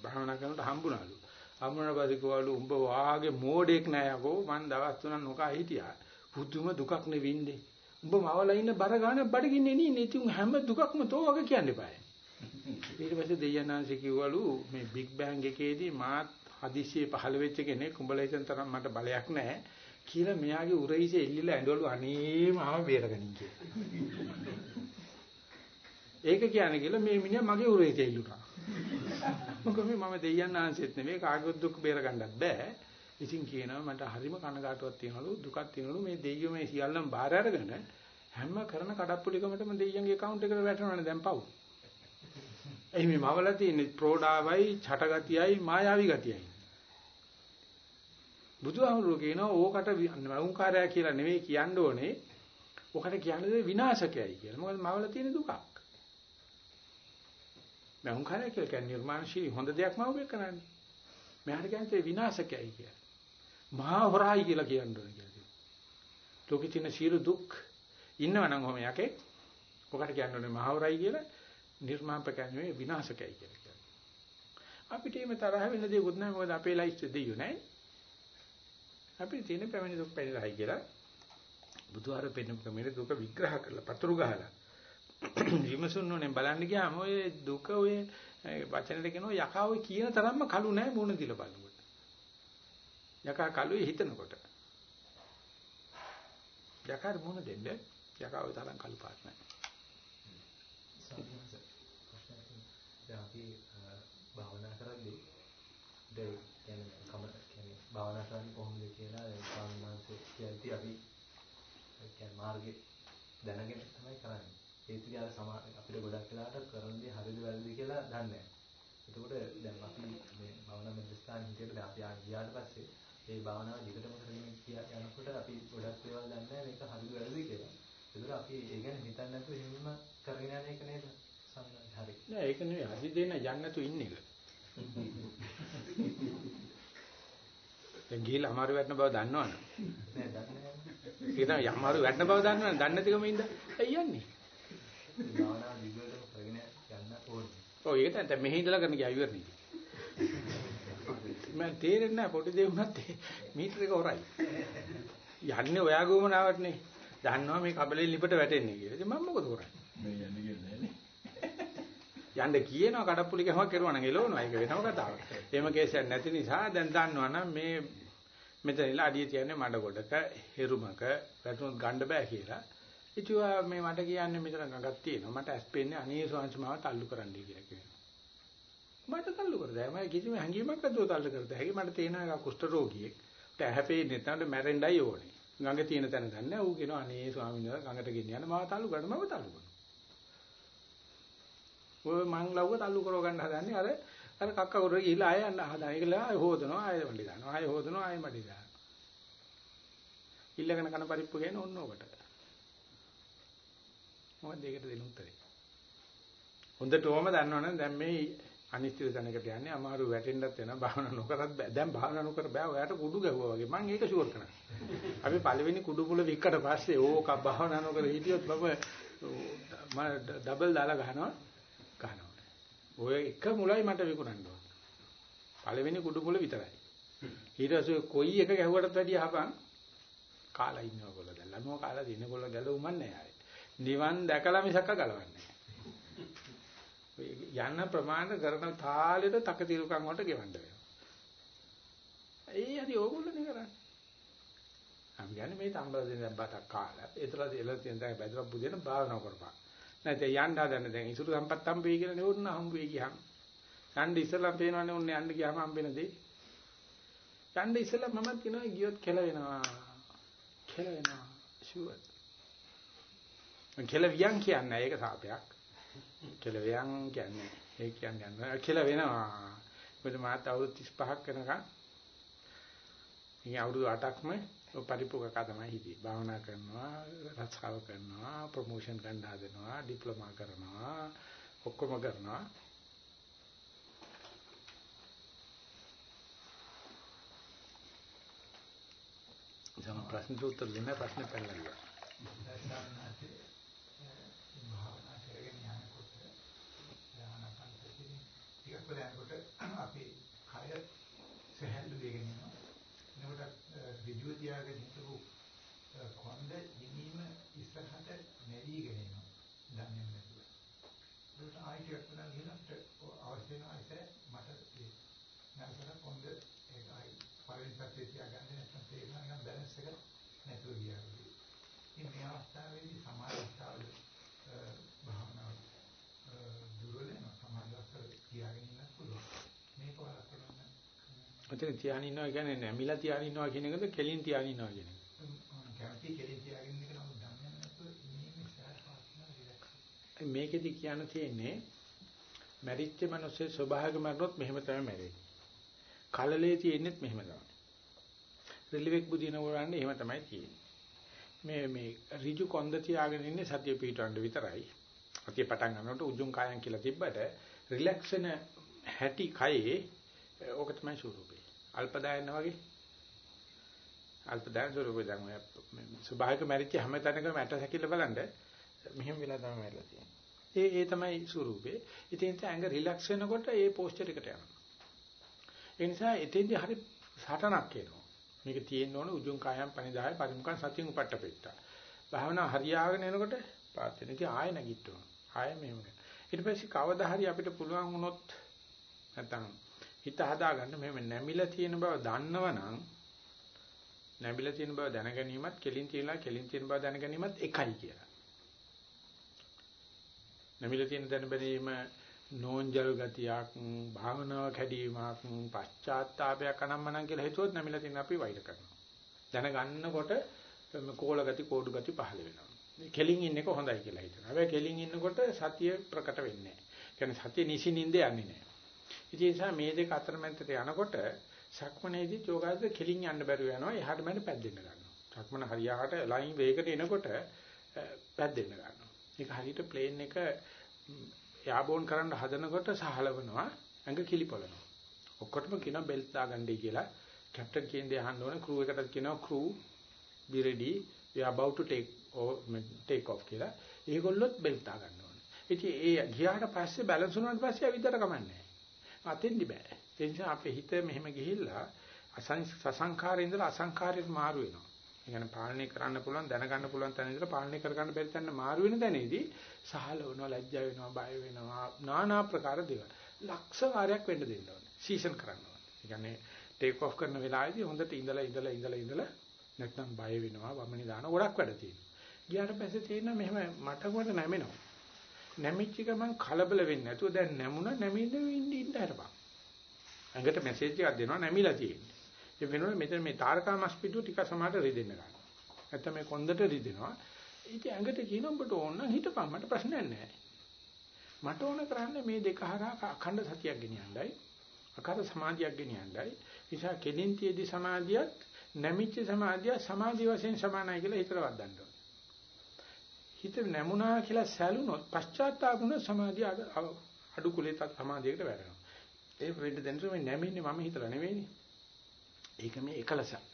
Speaker 1: භාවනා කරනකොට හම්බුණාලු. හම්බුණා පස්සේ කවලු උඹ වාගේ මෝඩෙක් නෑ යකෝ මං දවස් තුනක් නොකා හිටියා. පුදුම දුකක් නෙවින්නේ. උඹ මවලා ඉන්න බර ගන්න බඩගින්නේ නේ ඉතින් හැම දුකක්ම තෝ වගේ කියන්න එපා. ඊට පස්සේ දෙයයන්ාංශ කිව්වලු මේ බිග් බෑන්ග් එකේදී මාත් හදිස්සියේ පහළ වෙච්ච කෙනෙක් උඹලා හිතන තරම් මට බලයක් නැහැ කියලා මෙයාගේ උරහිසේ එල්ලිලා ඇඬවලු අනේ මාව බේරගනින් කියලා. ඒක කියන්නේ කියලා මේ මිනිහා මගේ උරහිසේ එල්ලුණා. මොකද මම දෙයයන්ාංශෙත් නෙමෙයි කාගොත් දුක් බේරගන්නත් බෑ. ඉතින් කියනවා මට හරිම කනගාටුවක් තියෙනවලු දුකක් තියෙනවලු මේ දෙයියෝ මේ සියල්ලම බාර අරගෙන හැම කරන කඩප්පුලිකමටම දෙයියන්ගේ account එකට වැටෙනවනේ දැන් පව්. එහි මේ මවලා තියෙන ප්‍රෝඩාවයි, ඡටගතියයි, මායාවි ගතියයි. බුදුහාමුදුරුවෝ කියනවා ඕකට වුන්කාරය කියලා නෙවෙයි කියන්න ඕනේ. ඕකට කියන්නේ විනාශකයයි කියලා. මොකද මවලා තියෙන දුකක්. වුන්කාරය කියලා කියන්නේ නිර්මාණශීලී හොඳ දෙයක් මව කරන්නේ. මෙහාට කියන්නේ විනාශකයයි කියලා. මහා හොරායි කියලා කියන්න ඕනේ කියලා. ලෝකේ තියෙන සියලු දුක් ඉන්නවනම් ඔහම යකේ. ඔකට කියන්නේ මහා හොරායි කියලා. නිර්මාපකයන් නෙවෙයි විනාශකයි කියලා කියනවා. අපිට එහෙම තරහ වෙන්න දෙයක්වත් නැහැ මොකද අපේ ලයිස්ට් දෙයියෝ නැහැ. අපිට තියෙන පැමිණි දුක් පැනිරහයි කියලා බුදුහාර පෙන්නපු කමේ දුක විග්‍රහ කරලා පතුරු ගහලා *clears throat* විමසුන්න ඕනේ බලන්න ගියාම ඔය දුක ඔය වචනෙට කියනවා යකා ඔය කියන තරම්ම කළු නැහැ මොන දිල බලනකොට. යකා කළුයි හිතනකොට. යකාට මොන දෙන්නේ? යකා ඔය තරම් කළු පාට නැහැ.
Speaker 5: දැන් අපි භාවනා කරද්දී දැන් කියන්නේ කම කියන්නේ භාවනා කරන්නේ කොහොමද කියලා ස්වාමීන් වහන්සේ කියද්දී අපි කියන්නේ මාර්ගේ දැනගෙන තමයි කරන්නේ. ඒ ටික අර සමා අපිට ගොඩක් වෙලාවට කරන දේ හරිද වැරදිද කියලා දන්නේ නැහැ. එතකොට දැන් අපි මේ භාවනා මධ්‍යස්ථාන හිටියට දැන් අපි ආ ගියාට පස්සේ ඒ භාවනාව දිගටම කරගෙන යනකොට අපි ගොඩක් දේවල් දන්නේ නැහැ මේක හරිද වැරදිද කියලා. ඒතර අපි ඒ ගැන හිතන්නේ නැතුව එහෙමම කරගෙන යන එක නේද? හරි.
Speaker 1: නෑ ඒක නෙවෙයි හරි දෙන්න යන්න නැතු ඉන්න එක. දැන් ගිහලා අමාරු වැටෙන බව දන්නවනේ.
Speaker 5: නෑ දන්නේ නැහැ.
Speaker 1: ඒක තමයි අමාරු වැටෙන බව දන්නවනේ. දන්නේ නැතිකම ඉඳ. ඇයි යන්නේ?
Speaker 5: භාවනාව දිගටම කරගෙන යන්න ඕනේ.
Speaker 1: ඔව් ඒක තමයි දැන් මෙහි ඉඳලා කරන ගියා ඉවරනේ. *laughs* මම තේරෙන්නේ නැහැ පොඩි දේ වුණත් මීටර එක හොරයි. යන්නේ ඔයාගේ උමනාවටනේ. දන්නවා මේ කබලේ ලිපට වැටෙන්නේ කියලා. ඉතින් මම මොකද කරන්නේ?
Speaker 4: මේ යන්නේ කියන්නේ නෑනේ.
Speaker 1: යන්න කියනවා කඩප්පුලි ගහම කරුවා නම් එලවනවා ඒක වෙනම කතාවක්. එහෙම කේසයක් නැති නිසා දැන් දන්නවා නම් මේ මෙතන ඉලා අඩිය තියන්නේ මඩ ගොඩක, හෙරුමක, වැටුනොත් ගන්න බෑ කියලා. ඉතින් මේ මට කියන්නේ මෙතන ගඟක් තියෙනවා. මට ඇස් පෙන්නේ අනේ ස්වාමීන් මාව තල්ලු කරන්නයි කියලා කියනවා. මට තල්ලු කරදෑ. මම කිසිම හැඟීමක් නැතුව තල්ලු කරද හැකි මට තේනවා එක කුෂ්ඨ රෝගියෙක්. ඒත් හැපෙන්නේ නැත්නම් මැරෙන්නයි ඕනේ. ගඟ තියෙන තැන දන්නේ. ඌ කියනවා අනේ ස්වාමීන් වහන්සේ ගඟට ගෙනියන්න මාව තල්ලු කරන්න මම තල්ලු කරනවා. ඔය මං ලව්ව තල්ලු කරව ගන්න හදන්නේ අර අර කක්ක උරේ ගිහිල්ලා ආය යන්න හදන. ඒකල ආය හොදනවා ආය වලි දානවා. ආය හොදනවා ආය මඩි දානවා. ඉල්ලගෙන කන පරිප්පු ගේන ඕන ඔකට. මොකද ඒකට දෙන උත්තරේ. හොඳටම දන්නවනම් දැන් මේ අනිත්‍ය තැනකට යන්නේ අමාරු වැටෙන්නත් වෙනවා භාවනා නොකරත් බෑ. දැන් භාවනා නොකර බෑ. ඔයාට කුඩු ගැහුවා වගේ. මම ඒක ෂුවර් කරනවා. අපි පළවෙනි කුඩු පුල වික්කට පස්සේ ඕක භාවනා නොකර හිටියොත් මම මම ඩබල් දාලා ගහනවා. ගහනවා. ඔය එක මුලයි මට විකුණන්න ඕන. පළවෙනි කුඩු මුල විතරයි. ඊට පස්සේ කොයි එක ගැහුවටත් වැඩිය අහපන් කාලා ඉන්නවා කොල්ල දැන් ළමෝ කාලා දින කොල්ල ගැලුමන්නේ ආයේ. නිවන් දැකලා මිසක ගලවන්නේ යන ප්‍රමාණ කරන තාලෙට තකතිරුකම් වලට ගෙවන්න වෙනවා. ඒ හරි ඕගොල්ලෝනේ කරන්නේ. අපි කියන්නේ මේ තම්බල දෙන බතක් කාලා ඒතර එළ තියෙන දැන් බැදලා පුදින භාවනා කරපන්. නැත්නම් යන්න හදන්න දැන් ඉසුරු සම්පත් හම්බෙයි කියලා නෙවුන්න හම්බෙයි ගියාම. යන්න ඉස්සලා පේනවනේ උන්නේ යන්න ගියාම හම්බෙන දේ. යන්න ඉස්සලා මම කියනවා ගියොත් කෙල වෙනවා. කෙල වෙනවා. ෂුවර්. කෙල වියන් කියන්නේ ඒක සාපයක්. කෙල වියන් කියන්නේ ඒ කියන්නේ යනවා කෙල වෙනවා. මොකද මාත් අවුරුදු 35ක් වෙනකන් ඉතින් අවුරුදු 8ක්ම පරිපූර්ණක තමයි හිටියේ. භාවනා කරනවා, රසාව කරනවා, ප්‍රොමෝෂන් ගන්න හදනවා, ඩිප්ලෝමා කරනවා, ඔක්කොම කරනවා. සම ප්‍රශ්න උත්තර දෙන්න ප්‍රශ්න පැනලා.
Speaker 2: භාවනා කරගෙන යනකොට ආනාපානසතිය ටිකක් වෙලා යනකොට අපි කය සහැල්ලු වෙගෙන යනවා. එනකොට ඍජුව තියාගෙන හිටපු කොන්ද ඉනීම ඉස්සරහට නැරීගෙන එනවා. දන්නේ නැතුව. ඒකට ආයිතියක් වෙනවා ගිහලා අවශ්‍ය වෙන ආයතය මට නැවතර කොන්ද ඒකයි පළවෙනි පැත්තේ තියාගන්න නැත්නම් තේරෙනවා නිකන් බැලන්ස් එක නැතුව ගියා වගේ. ඉතින් මේ අවස්ථාවේදී සමාජ අවස්ථාවල භාවනාව දුර්වල වෙනවා. සමාජ අවස්ථාවල තියාගෙන ඉන්න පුළුවන්. මේක වලක් කරන්න.
Speaker 1: ඔතන තියාගෙන ඉන්නවා කියන්නේ නැමිලා තියාගෙන ඉන්නවා කියන එකද කෙලින් තියාගෙන ඉන්නවා කියන එක.
Speaker 2: කැමති කෙලින් තියාගෙන ඉන්න එක නම් දන්නේ නැතුව ඉන්නේ ඉස්සරහ පාස්නා රිලැක්ස්.
Speaker 1: මේකෙදි කියන්න තියෙන්නේ මැරිච්ච මිනිස්සේ ස්වභාවික මරණොත් මෙහෙම තමයි මැරෙන්නේ. කලලේ තියෙන්නේත් මෙහෙම තමයි. රිලිවෙක් බුදින වරන්නේ එහෙම තමයි තියෙන්නේ. මේ මේ ඍජු කොන්ද තියාගෙන ඉන්නේ සතිය පිටවන්න විතරයි. සතිය පටන් ගන්නකොට උජුං කායන් කියලා තිබ්බට රිලැක්ස් වෙන හැටි කයේ ඕක තමයි ස්වරූපේ. අල්පදායන වගේ. අල්පදායන ස්වරූපේ දැන් ඔය ස්වභාවික මැරිච්ච හැම තැනකම ඇට සැකිල්ල බලන්න මෙහෙම වෙලා තමයි මැරලා තියෙන්නේ. ඒ ඒ තමයි ස්වරූපේ. ඉතින් ඇඟ රිලැක්ස් වෙනකොට ඒ පෝස්චර් එකට යනවා. ඒ නිසා එතෙන්දී හරි සටනක් එනවා. මේක තියෙන්න ඕන උජුං කායම් පනිදාය පරිමුඛං සතියෙන් උපට්ඨපෙත්තා. භාවනා හරියාගෙන එනකොට පාත් වෙන ඉතින් ආය නැගිටිනවා. ආය මෙහෙම. ඊට පස්සේ කවදා හරි අපිට පුළුවන් වුණොත් නැත්තම් හිත හදාගන්න මෙහෙම නැමිලා තියෙන බව දන්නවනම් නැමිලා තියෙන බව දැන ගැනීමත් කෙලින් තියලා කෙලින් තියෙන බව දැන ගැනීමත් එකයි කියලා. නැමිලා තියෙන දැන බැලීම නෝන්ජල් ගතියක් භාවනාව කැඩීමක් පශ්චාත්තාවයක් අනම්මනම් කියලා හිතුවොත් නැමිලා තියෙන අපි වෛර කරනවා. දැනගන්නකොට කෝල ගති කෝඩු ගති පහළ වෙනවා. කෙලින් ඉන්න එක හොඳයි කියලා හිතනවා. හැබැයි කෙලින් ඉන්නකොට සතිය ප්‍රකට වෙන්නේ නැහැ. කියන්නේ සතිය නිසින්ින්ද යන්නේ නැහැ. ඉතින් ඒ නිසා මේ දෙක අතරමැදට යනකොට සක්මනේදී යෝගාද කෙලින් යන්න බැරුව යනවා. එහාට මෙහාට පැද්දෙන්න ගන්නවා. සක්මන හරියට ලයින් වේගකට එනකොට පැද්දෙන්න ගන්නවා. ඒක හරියට ප්ලේන් එක යාබෝන් කරන්න හදනකොට සහලවනවා ඇඟ කිලිපොළනවා. ඔක්කොටම කියනවා බෙල්ට් දාගන්නයි කියලා. කැප්ටන් කියන්නේ අහන්න ඕනේ ක්‍රූ එකටත් කියනවා crew be ready we are about to take or take off කියලා. ඒගොල්ලොත් බෙල්ට් දාගන්න ඕනේ. ඉතින් ඒ ගියාට පස්සේ බැලන්ස් වුණාට පස්සේ අවිතර කමන්නේ අතෙන්දි බෑ. ඒ නිසා අපේ හිත මෙහෙම ගිහිල්ලා අසංඛාරේ ඉඳලා අසංඛාරයට මාරු වෙනවා. ඒ කියන්නේ පාලනය කරන්න පුළුවන් දැනගන්න පුළුවන් තැන ඉඳලා පාලනය කරගන්න බැරි තැන මාරු වෙන තැනේදී සහල වෙනවා ලැජ්ජා වෙනවා බය වෙනවා নানা ආකාර දේවල්. ලක්ෂ වාරයක් වෙන්න දෙන්න ඕනේ. සීසන් කරන්න ඕනේ. ඒ කියන්නේ ටේක් ඔෆ් කරන වෙලාවේදී හොඳට ඉඳලා ඉඳලා ඉඳලා ඉඳලා නැත්නම් බය වෙනවා වමනේ දාන ගොඩක් වැඩ තියෙනවා. ගියාට පස්සේ තේරෙනවා මෙහෙම මට කොට නැමෙනවා. නැමිච්ච ගමන් කලබල වෙන්නේ නැතුව දැන් නැමුණා නැමින්න ඉන්න ඉන්න හරපන්. ඇඟට මැසේජ් එකක් දෙනවා නැමිලා තියෙන්නේ. ඒ වෙනකොට මෙතන මේ තාරකා මස් පිටු ටික සමාට රිදෙන්න ගන්නවා. නැත්නම් මේ කොන්දට රිදෙනවා. ඉතින් ඇඟට කියන ඔබට ඕන නම් හිටපන් මට ප්‍රශ්නයක් නැහැ. මට ඕන කරන්නේ මේ දෙක හරහා අඛණ්ඩ සතියක් ගෙනියන්නයි. අකාර සමාධියක් ගෙනියන්නයි. නිසා කෙලින් තියේදී සමාධියත් නැමිච්ච සමාධිය සමාධි වශයෙන් සමානයි කියලා හිතට වදන්න හිත නැමුණා කියලා සැලුනොත් පශ්චාත්තාප වුණ සමාධිය අඩු කුලේ සමාධියකට වැටෙනවා. ඒ වෙන්න දෙන්න මේ නැමින්නේ මම හිතලා නෙවෙයිනේ. ඒක මේ එකලසක්.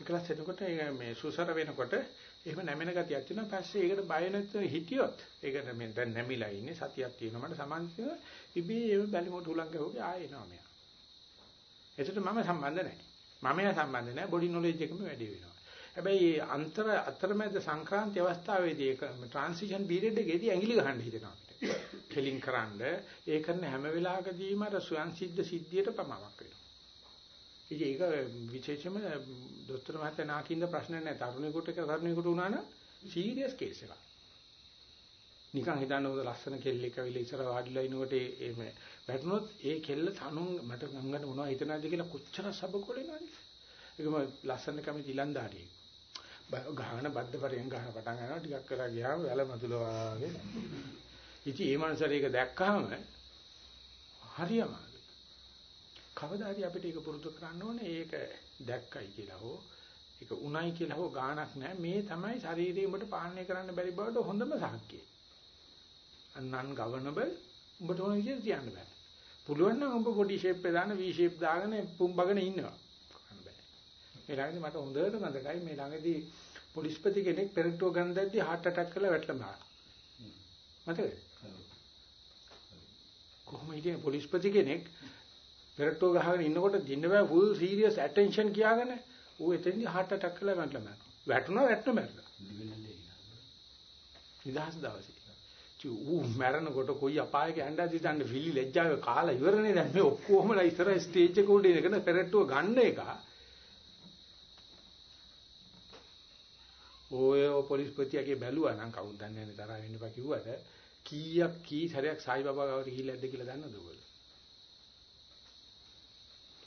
Speaker 1: එකලස් එතකොට මේ සුසර වෙනකොට එහෙම නැමෙන ගතියක් තියෙනවා. පස්සේ ඒකට බය නැතුව හිටියොත් ඒකට මේ දැන් නැමිලා ඉන්නේ සතියක් තියෙනවා මට සමාන්තිය ඉබේ ඒ බැලිමොට උලංග ගහුවේ ආයෙ එනවා මෙයා. එතකොට මම සම්බන්ධ නැහැ. මම යා සම්බන්ධ නැහැ. බොඩි නොලෙජ් එකම වැඩි වෙනවා. හැබැයි මේ අන්තර අතරමැද සංක්‍රාන්ති අවස්ථාවේදී ඒක ට්‍රාන්සිෂන් පීරියඩ් එකේදී ඇඟිලි ගහන්න හිතෙනවා අපිට. කෙලින් කරන්න ඒ කරන හැම වෙලාවකදීම අර ස්වයන් සිද්ධ සිද්ධියට පමාවක් වෙනවා. ඉතින් ඒක විශේෂයෙන්ම දොස්තර මහත්තයා නාකින්ද ප්‍රශ්න නැහැ. තරුණයෙකුට එක තරුණයෙකුට වුණා නම් සීරියස් කේස් එකක්. නිකන් හිතන්න උද ලස්සන කෙල්ලෙක් ඇවිල්ලා ඉස්සර වාඩිලා ඉනකොට ඒ මේ වැටුනොත් ඒ කෙල්ල තනුන් මට ගංගන්න මොනවද හිතනවාද කියලා කොච්චර සබකොලෙනවද? ඒකම ලස්සන කැමති ඉලන්දාරියෙක්. ගහන බද්දපරෙන් ගහන පටන් ගන්නවා ටිකක් කරලා ගියාම වැල මතුල වාගේ. ඉතින් ඒ මනසට ඒක දැක්කහම හරියම කවදා හරි අපිට ඒක පුරුදු කරන්න ඕනේ ඒක දැක්කයි කියලා හෝ ඒක උණයි කියලා හෝ ගාණක් නැහැ මේ තමයි ශරීරය උඹට පාලනය කරන්න බැරි බවට හොඳම සාක්ෂිය. අන්නන් ගවනබල් උඹට ඕන විදිහට තියන්න බෑ. පුළුවන් නම් උඹ බොඩි ෂේප් එක දාන V ෂේප් දාගෙන පුම්බගෙන ඉන්නවා. කරන්න බෑ. මේ ළඟදී මට හොඳට මතකයි මේ ළඟදී පොලිස්පති කෙනෙක් පෙරටුව ගන්න දැද්දි heart attack කරලා වැටලා මහා. මතකද? කොහොම හිටියේ පොලිස්පති කෙනෙක් පෙරට්ටුව ගහගෙන ඉන්නකොට දින්න බෑ ෆුල් සීරියස් ඇටෙන්ෂන් කියාගෙන ඌ එතෙන්දි heart attack කරලා මැරලා මැරුණා. වැටුණා වැටුණා මැරලා. නිදහස් දවසේ. චු ඌ මැරෙනකොට කොයි අපායක ඇඬාද ඉතින් විලි ලැජ්ජාව කාලා ඉවරනේ දැන් මේ ඔක්කොමලා ඉස්සර ස්ටේජ් එක උඩ ඉනගෙන පෙරට්ටුව ගන්න එක. ඔය පොලිස්පතියගේ බැලුවා නම් කවුද දන්නේ නැහැ තරහ වෙන්න බා කිව්වට කීයක් කී සැරයක් සායි බබා ගාවට ගිහිල්ලා ඇද්ද කියලා දන්නවද ඔයගොල්ලෝ?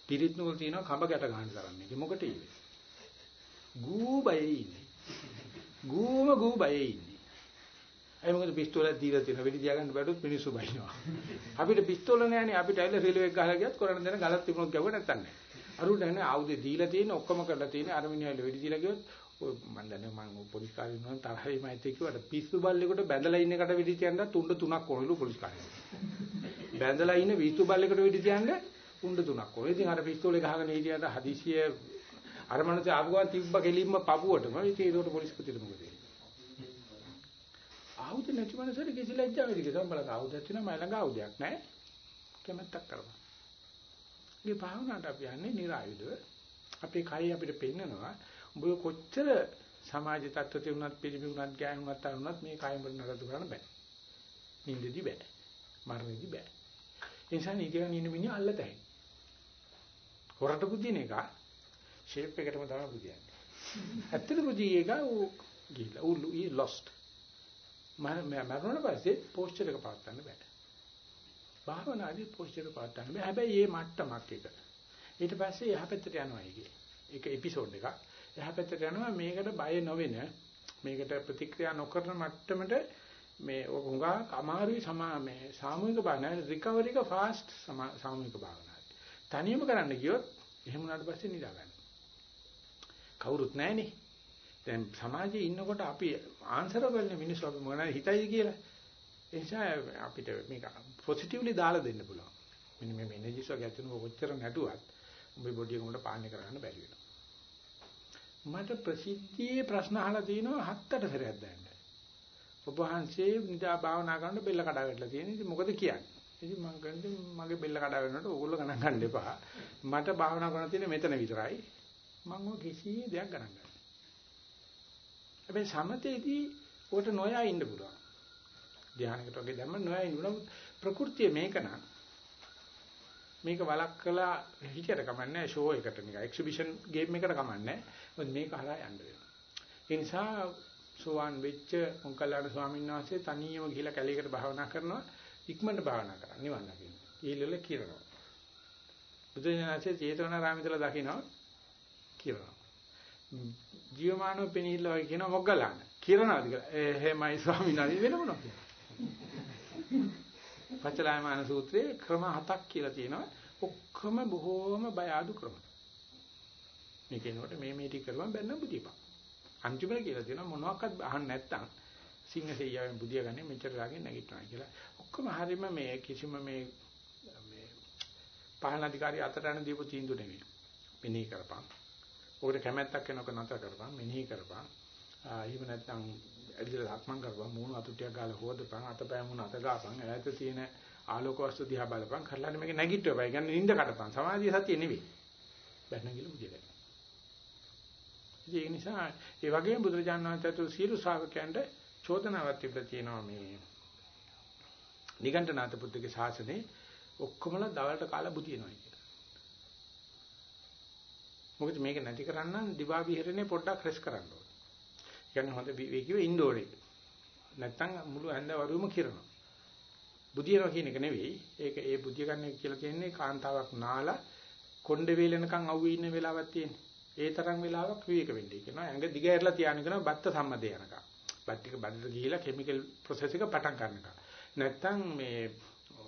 Speaker 1: පිරිත් නූල් තියෙනවා කඹ ගැට ගන්න තරම් එක. මොකටද ඉන්නේ? ගූ බයේ ඉන්නේ. ගූම ගූ බයේ ඉන්නේ. ඒ මොකද පිස්තෝලයක් දීලා තියෙනවා. වෙඩි තියාගන්න බැලුවොත් මිනිස්සු බයිනවා. අපිට පිස්තෝල නැහැනේ. අපිට ඇවිල්ලා රේලුවේ එක ගහලා ගියත් කරන්න දෙන ගලක් තිබුණොත් ගැවුව නැත්තන් නැහැ. අරුට නැහැ ආයුධ දීලා තියෙන ඔක්කොම කරලා තියෙන අර මිනිහා වෙඩි දීලා ගියොත් ඔය මන් දන්නේ මම පොලිස් කාර්යය නෝ තරහයි මම හිතේ කිව්වට පිස්සු බල්ලෙකුට බැඳලා ඉන්න එකට වෙඩි තියන්න තුන්ඩ තුනක් ඕනලු පොලිස් කාර්යය. බැඳලා ඉන්න පිස්සු බල්ලෙකුට වෙඩි තියන්න උණ්ඩ තුනක් ඕනේ. ඉතින් අර පිස්තෝලේ ගහගෙන හිටියට හදිසිය අර මනස ආපුවා තිබ්බ කෙලින්ම පපුවටම ඉතින් ඒකට පොලිස් පුතිට මොකද වෙන්නේ? ආයුධ නැති මනසට කිසි ලැජ්ජාවක් නැති කෙනා බලක ආයුධ තියෙනවා මම ළඟ ආයුධයක් නැහැ. කැමැත්තක් කරපන්. මේ භාවනාවට අපි යන්නේ નિરાයුධව. අපේ කය අපිට පෙන්නනවා උඹ කොච්චර සමාජ තත්ත්වයේ උනත් පිළිමි උනත් ගෑනු උනත් අරුණත් මේ කය වල නරතු කරන්න බෑ. නිින්දෙදි බෑ. මරණෙදි බෑ. ඒ නිසා නිදිගෙන ඉන්න මිනිහ අල්ලතයි. හොරට පුදින එක ෂේප් එකටම තමයි පුදියන්නේ. ඇත්තට පුදි එක ඌ ගිහලා ඌ ඊ lost. මම මරණ පස්සේ පෝස්චර් එක පාත් ගන්න බෑ. භාවනාදී පෝස්චර් එක පාත් ගන්න බෑ. හැබැයි මේ මට්ටමක් එක. ඊට පස්සේ එහා පැත්තට යනවා ඒකේ. ඒක එපිසෝඩ් එකක්. එහා පැත්තට යනවා මේකට බය නොවෙන මේකට ප්‍රතික්‍රියා නොකරන මට්ටමට මේ උඟා අමාරුයි සමා මේ සාමූහික භාවනාව රිකවරි එක ෆාස්ට් සාමූහික භාවනාවක්. තනියම කරන්න ගියොත් එහෙම උනාට පස්සේ නිදා ගන්න. කවුරුත් නැහනේ. දැන් සමාජයේ ඉන්නකොට අපි ආන්සර් වලනේ මිනිස්සු අපි මොනවද හිතයි කියලා. ඒ නිසා අපිට මේක පොසිටිව්ලි දාලා දෙන්න පුළුවන්. මෙන්න මේ එනර්ජිස් වගේ ඇතුළු කොච්චර නැටුවත් උඹේ බොඩි එක උඹට පාලනය කරගන්න බැරි වෙනවා. මට ප්‍රසිද්ධියේ ප්‍රශ්න අහලා තිනවා හත්තට සැරයක් දැන්න. ඔබ වහන්සේ නිදා භාවනා කරනකොට බෙල්ල කඩා වැටලා තියෙන. ඉතින් මොකද කියන්නේ? ඉතින් මම කියන්නේ මගේ බෙල්ල කඩා වෙනකොට ඕගොල්ලෝ ගණන් ගන්න එපා. මට භාවනා කරන්න තියෙන්නේ මෙතන විතරයි. මම ඔය කිසි දෙයක් ගණන් ගන්න. හැබැයි සමතේදී උකට නොයා ඉන්න පුළුවන්. ධානයකට වගේ දැම්ම නොයා ඉන්න පුළුවන්. ප්‍රകൃතිය මේක නම් මේක වළක්කලා හිතියට කමන්නේ ෂෝ එකට නිකන් එක්සිබිෂන් ගේම් එකකට කමන්නේ. මොකද මේක හරහා යන්න වෙනවා. ඒ නිසා සෝවාන් වෙච්ච මොංකල්ලාන ස්වාමීන් වහන්සේ තනියම ගිහිලා කැලේකට භාවනා කරනවා ඉක්මනට භාවනා කරා නිවන් දකින්න. ඊළල කිරනවා. බුදුරජාණන්සේ චේතවනාරාමයේදලා දකින්නවා කිරනවා. ජීවමානව පෙනීලා වගේ කියනවා මොග්ගලාන. කිරනවාද කියලා. එහෙමයි ස්වාමීන් වහන්සේ වෙන මොනවද? පච්චලායමාන සූත්‍රයේ ක්‍රම හතක් කියලා තියෙනවා. ඔක්කොම බොහෝම බය අඩු ක්‍රම. මේ කියනකොට මේ මේ ටික කරුවම බැන්න බුදියපන්. අන්තිමට කියලා තියෙනවා මොනවාක්වත් අහන්න නැත්තම් සිංහසෙයියාවෙන් බුදිය ගන්නේ මෙච්චර ලාගෙන් නැගිටිනවා කියලා. ඔක්කොම හරීම මේ කිසිම මේ මේ පාලන අධිකාරිය අතට යන දීපු තීන්දුව නෙවෙයි. මෙනෙහි කරපන්. ඔකට කැමැත්තක් වෙනක නතර කරපන් මෙනෙහි කරපන්. එහෙම නැත්නම් ඇවිදලා ලක්මන් කරපන් මූණ අතුටියක් ගාලා හොදපන් අතපය මූණ අත ගාපන් ඈත තියෙන ආලෝක වස්තු දිහා බලපන් කරලා මේක නැගිට්ටුවපයි. කියන්නේ නිින්ද කඩපන්. සමාධිය සතිය නෙවෙයි. බැන්නගිල බුදිය ගන්න. ඒ නිසා ඒ වගේම බුදුරජාණන් වහන්සේ සියලු ශ්‍රාවකයන්ට චෝදනාවක් තිබ්බ තියෙනවා මේ නිගණ්ඨනාත පුත්‍රගේ ශාසනයේ ඔක්කොමලා දවල්ට කාලා බුදිනවා කියලා. මොකද මේක නැති කරන්න දිවා විහෙරණේ පොඩ්ඩක් රෙස් කරන්න ඕනේ. කියන්නේ හොඳ විවේකීව ඉන්න ඕනේ. නැත්තම් මුළු ඇඳ වරුවම කිරනවා. බුදියනවා කියන එක නෙවෙයි. ඒක ඒ බුදිය ගන්න කියලා කියන්නේ කාන්තාවක් නාලා කොණ්ඩ වේලෙනකන් අවුවේ ඉන්න වෙලාවක් තියෙන්නේ. ඒ තරම් වෙලාවක් විවේක වෙන්නේ කියනවා. ඇඟ දිග ඇරලා තියාගෙන කරනවා බත්ත සම්මතය යනකම්. බත් ටික බඩට ගිහිලා කෙමිකල් ප්‍රොසෙස් එක පටන් ගන්නකම්. නැත්තම් මේ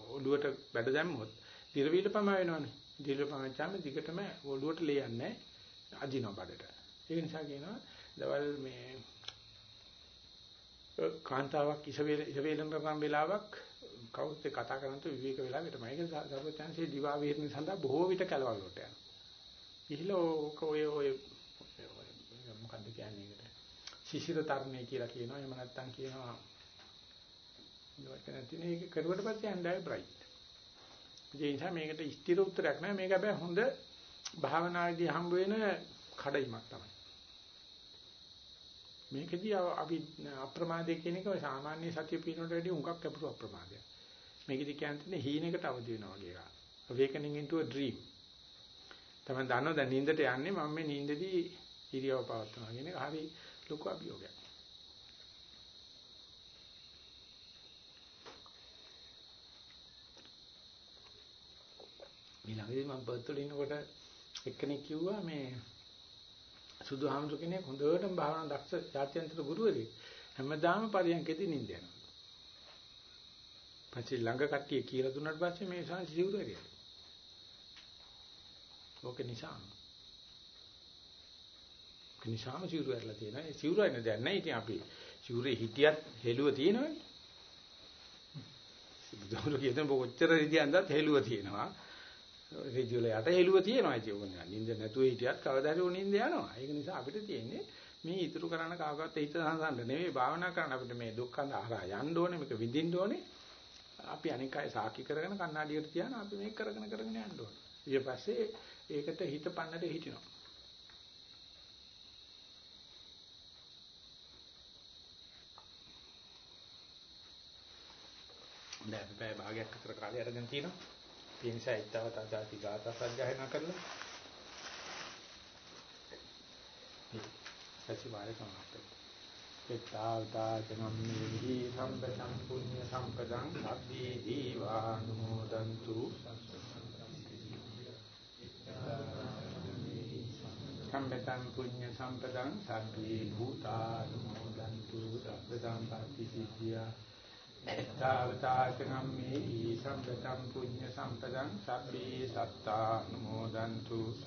Speaker 1: ඔළුවට බඩ දැම්මොත් දිරවිල පම වෙනවනේ. දිරවිල පමච්චාම දිගටම ඔළුවට ලේයන්නේ අදිනවා බඩට. ඒ නිසා කියනවා දවල් මේ කාන්තාවක් ඉසවේල ඉසවේලන කරන වෙලාවක් කවුරුත් කතා කරනතු විවේක වෙලාවෙ තමයි. ඒක සර්වචන්සේ දිවා වේරණ සඳහා බොහෝ විට කලවල් වලට යනවා. ගිහිල්ලා ඔක ඔය ඔය මොකද්ද කියන්නේ ඒකට? ශිශිර තරණය කියලා කියනවා. එහෙම නැත්නම් කියනවා වචන තියෙන එක කරුවට පස්සේ යන්නේ බ්‍රයිට්. ඒ නිසා මේකට ස්ථිර උත්තරයක් නෑ. මේක හැබැයි හොඳ භාවනාවේදී හම්බ වෙන කඩයිමක් තමයි. මේකදී අපි අප්‍රමාදයේ කියන එක සාමාන්‍ය සතිය පිනනට වැඩිය උඟක් අපුරු අප්‍රමාදයක්. මේකදී කියන්නේ හීනෙකට අවදි වෙනවා වගේ එකක්. awakening into a dream. තමයි දන්නව දැන් නිින්දට යන්නේ මම මේ නිින්දදී ඉරියව පවත්වනවා කියන එක හරි ලොකු අභියෝගයක්. මේ ළඟදී මම බර්ත්වල ඉන්නකොට එක්කෙනෙක් කිව්වා මේ සුදු හාමුදුර කෙනෙක් හොඳටම භාවනා දක්ෂ ජාත්‍යන්තර ගුරුවරයෙක් හැමදාම පරියන්කෙදී නිින්ද යනවා. පස්සේ ළඟ කට්ටිය කියලා දුන්නාට පස්සේ මේ සංසි සිවුරු ඇරියා. ඕක නිසා. ඕක නිසාම සිවුරු ඇරලා තියෙනවා. ඒ සිවුරු ඇරෙන දැන් නැහැ. ඉතින් අපි සිවුරේ හිටියත් හෙළුව තියෙනවනේ. බුදුහාමුදුරු කියන කොච්චර රිදියන්දත් හෙළුව තියෙනවා. රිජුල යට හෙළුව තියෙනවා ඉතින් ඕක නින්ද නැතුව හිටියත් කවදා හරි නින්ද යනවා. ඒක නිසා අපිට තියෙන්නේ මේ ඉතුරු කරන කාගවත් හිත සංසන්න නෙවෙයි භාවනා කරන්න අපිට මේ දුක්ඛඳ ආහාර යන්න ඕනේ මේක විඳින්න ඕනේ. අපි අනික අය සාකි කරගෙන කණ්ණාඩියට තියාන අපි මේක කරගෙන කරගෙන යන්න ඕනේ. ඊට පස්සේ ඒකට හිත පන්නට හිටිනවා. දැන් අපි පැය භාගයක් අතර කාලය අරගෙන තිනවා. ඒ නිසා ඊතවත ආදාති ගාථා සජ්ජායනා කරලා සතිවාරය සමාප්ත එත්තාවතාචනම්මේහි සම්පතං පුඤ්ඤ සම්පතං සබ්බේ දීවානුමෝදන්තු සම්පතං පුඤ්ඤ සම්පතං සබ්බේ භූතානුමෝදන්තු සබ්බ සම්පත්‍ති සිද්ධියා එත්තාවතාචනම්මේහි සම්පතං පුඤ්ඤ සම්පතං සබ්බේ සත්තානුමෝදන්තු.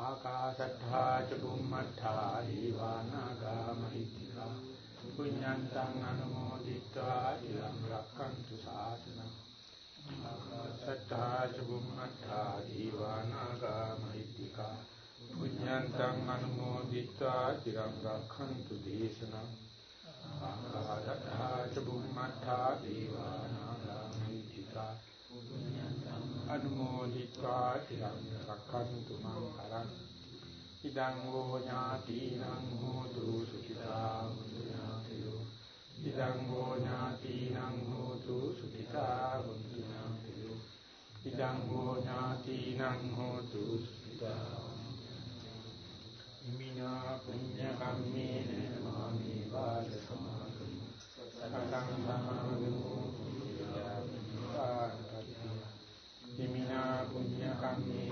Speaker 1: ආකාශට්ඨා ච බුම්මට්ඨා දීවානාගා මහිත්‍තිකා පුඤ්ඤන්තං අනුමෝදිत्वा ඉරං රක්ඛන්තු ශාසනං ආකාශට්ටා චුම්මට්ටා දීවානාගා මහිත්‍තිකා පුඤ්ඤන්තං අනුමෝදිත්වා চিරං රක්ඛන්තු දේශනං ආකාශට්ටා චුම්මට්ටා දීවානාගා මහිත්‍තිකා පුඤ්ඤන්තං අනුමෝදිත්වා চিරං රක්ඛන්තු මං කරං. ඉදං වූ ඥාතිනං හෝතු සුඛිතා මුනිනා ඉදං හෝ ඥාතිනං හෝතු සුඛිතා මුඤ්ඤාතියෝ ඉදං හෝ ඥාතිනං හෝතු සුඛිතා ඉමිනා පුඤ්ඤ කම්මේන මාමි වාද සමාගමු සතං සමාගමු ඉමිනා පුඤ්ඤ කම්මේන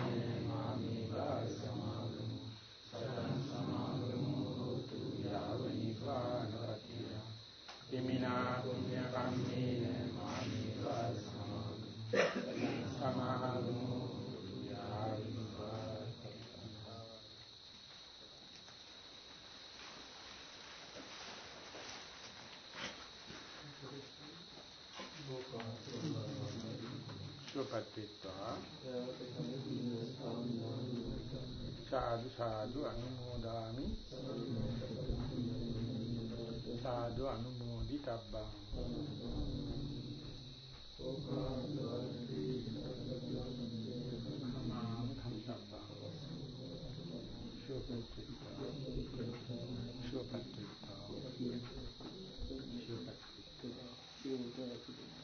Speaker 1: සාදු සාදු අනුමෝදාමි සාදු අනුමෝදි තබ්බා Thank you.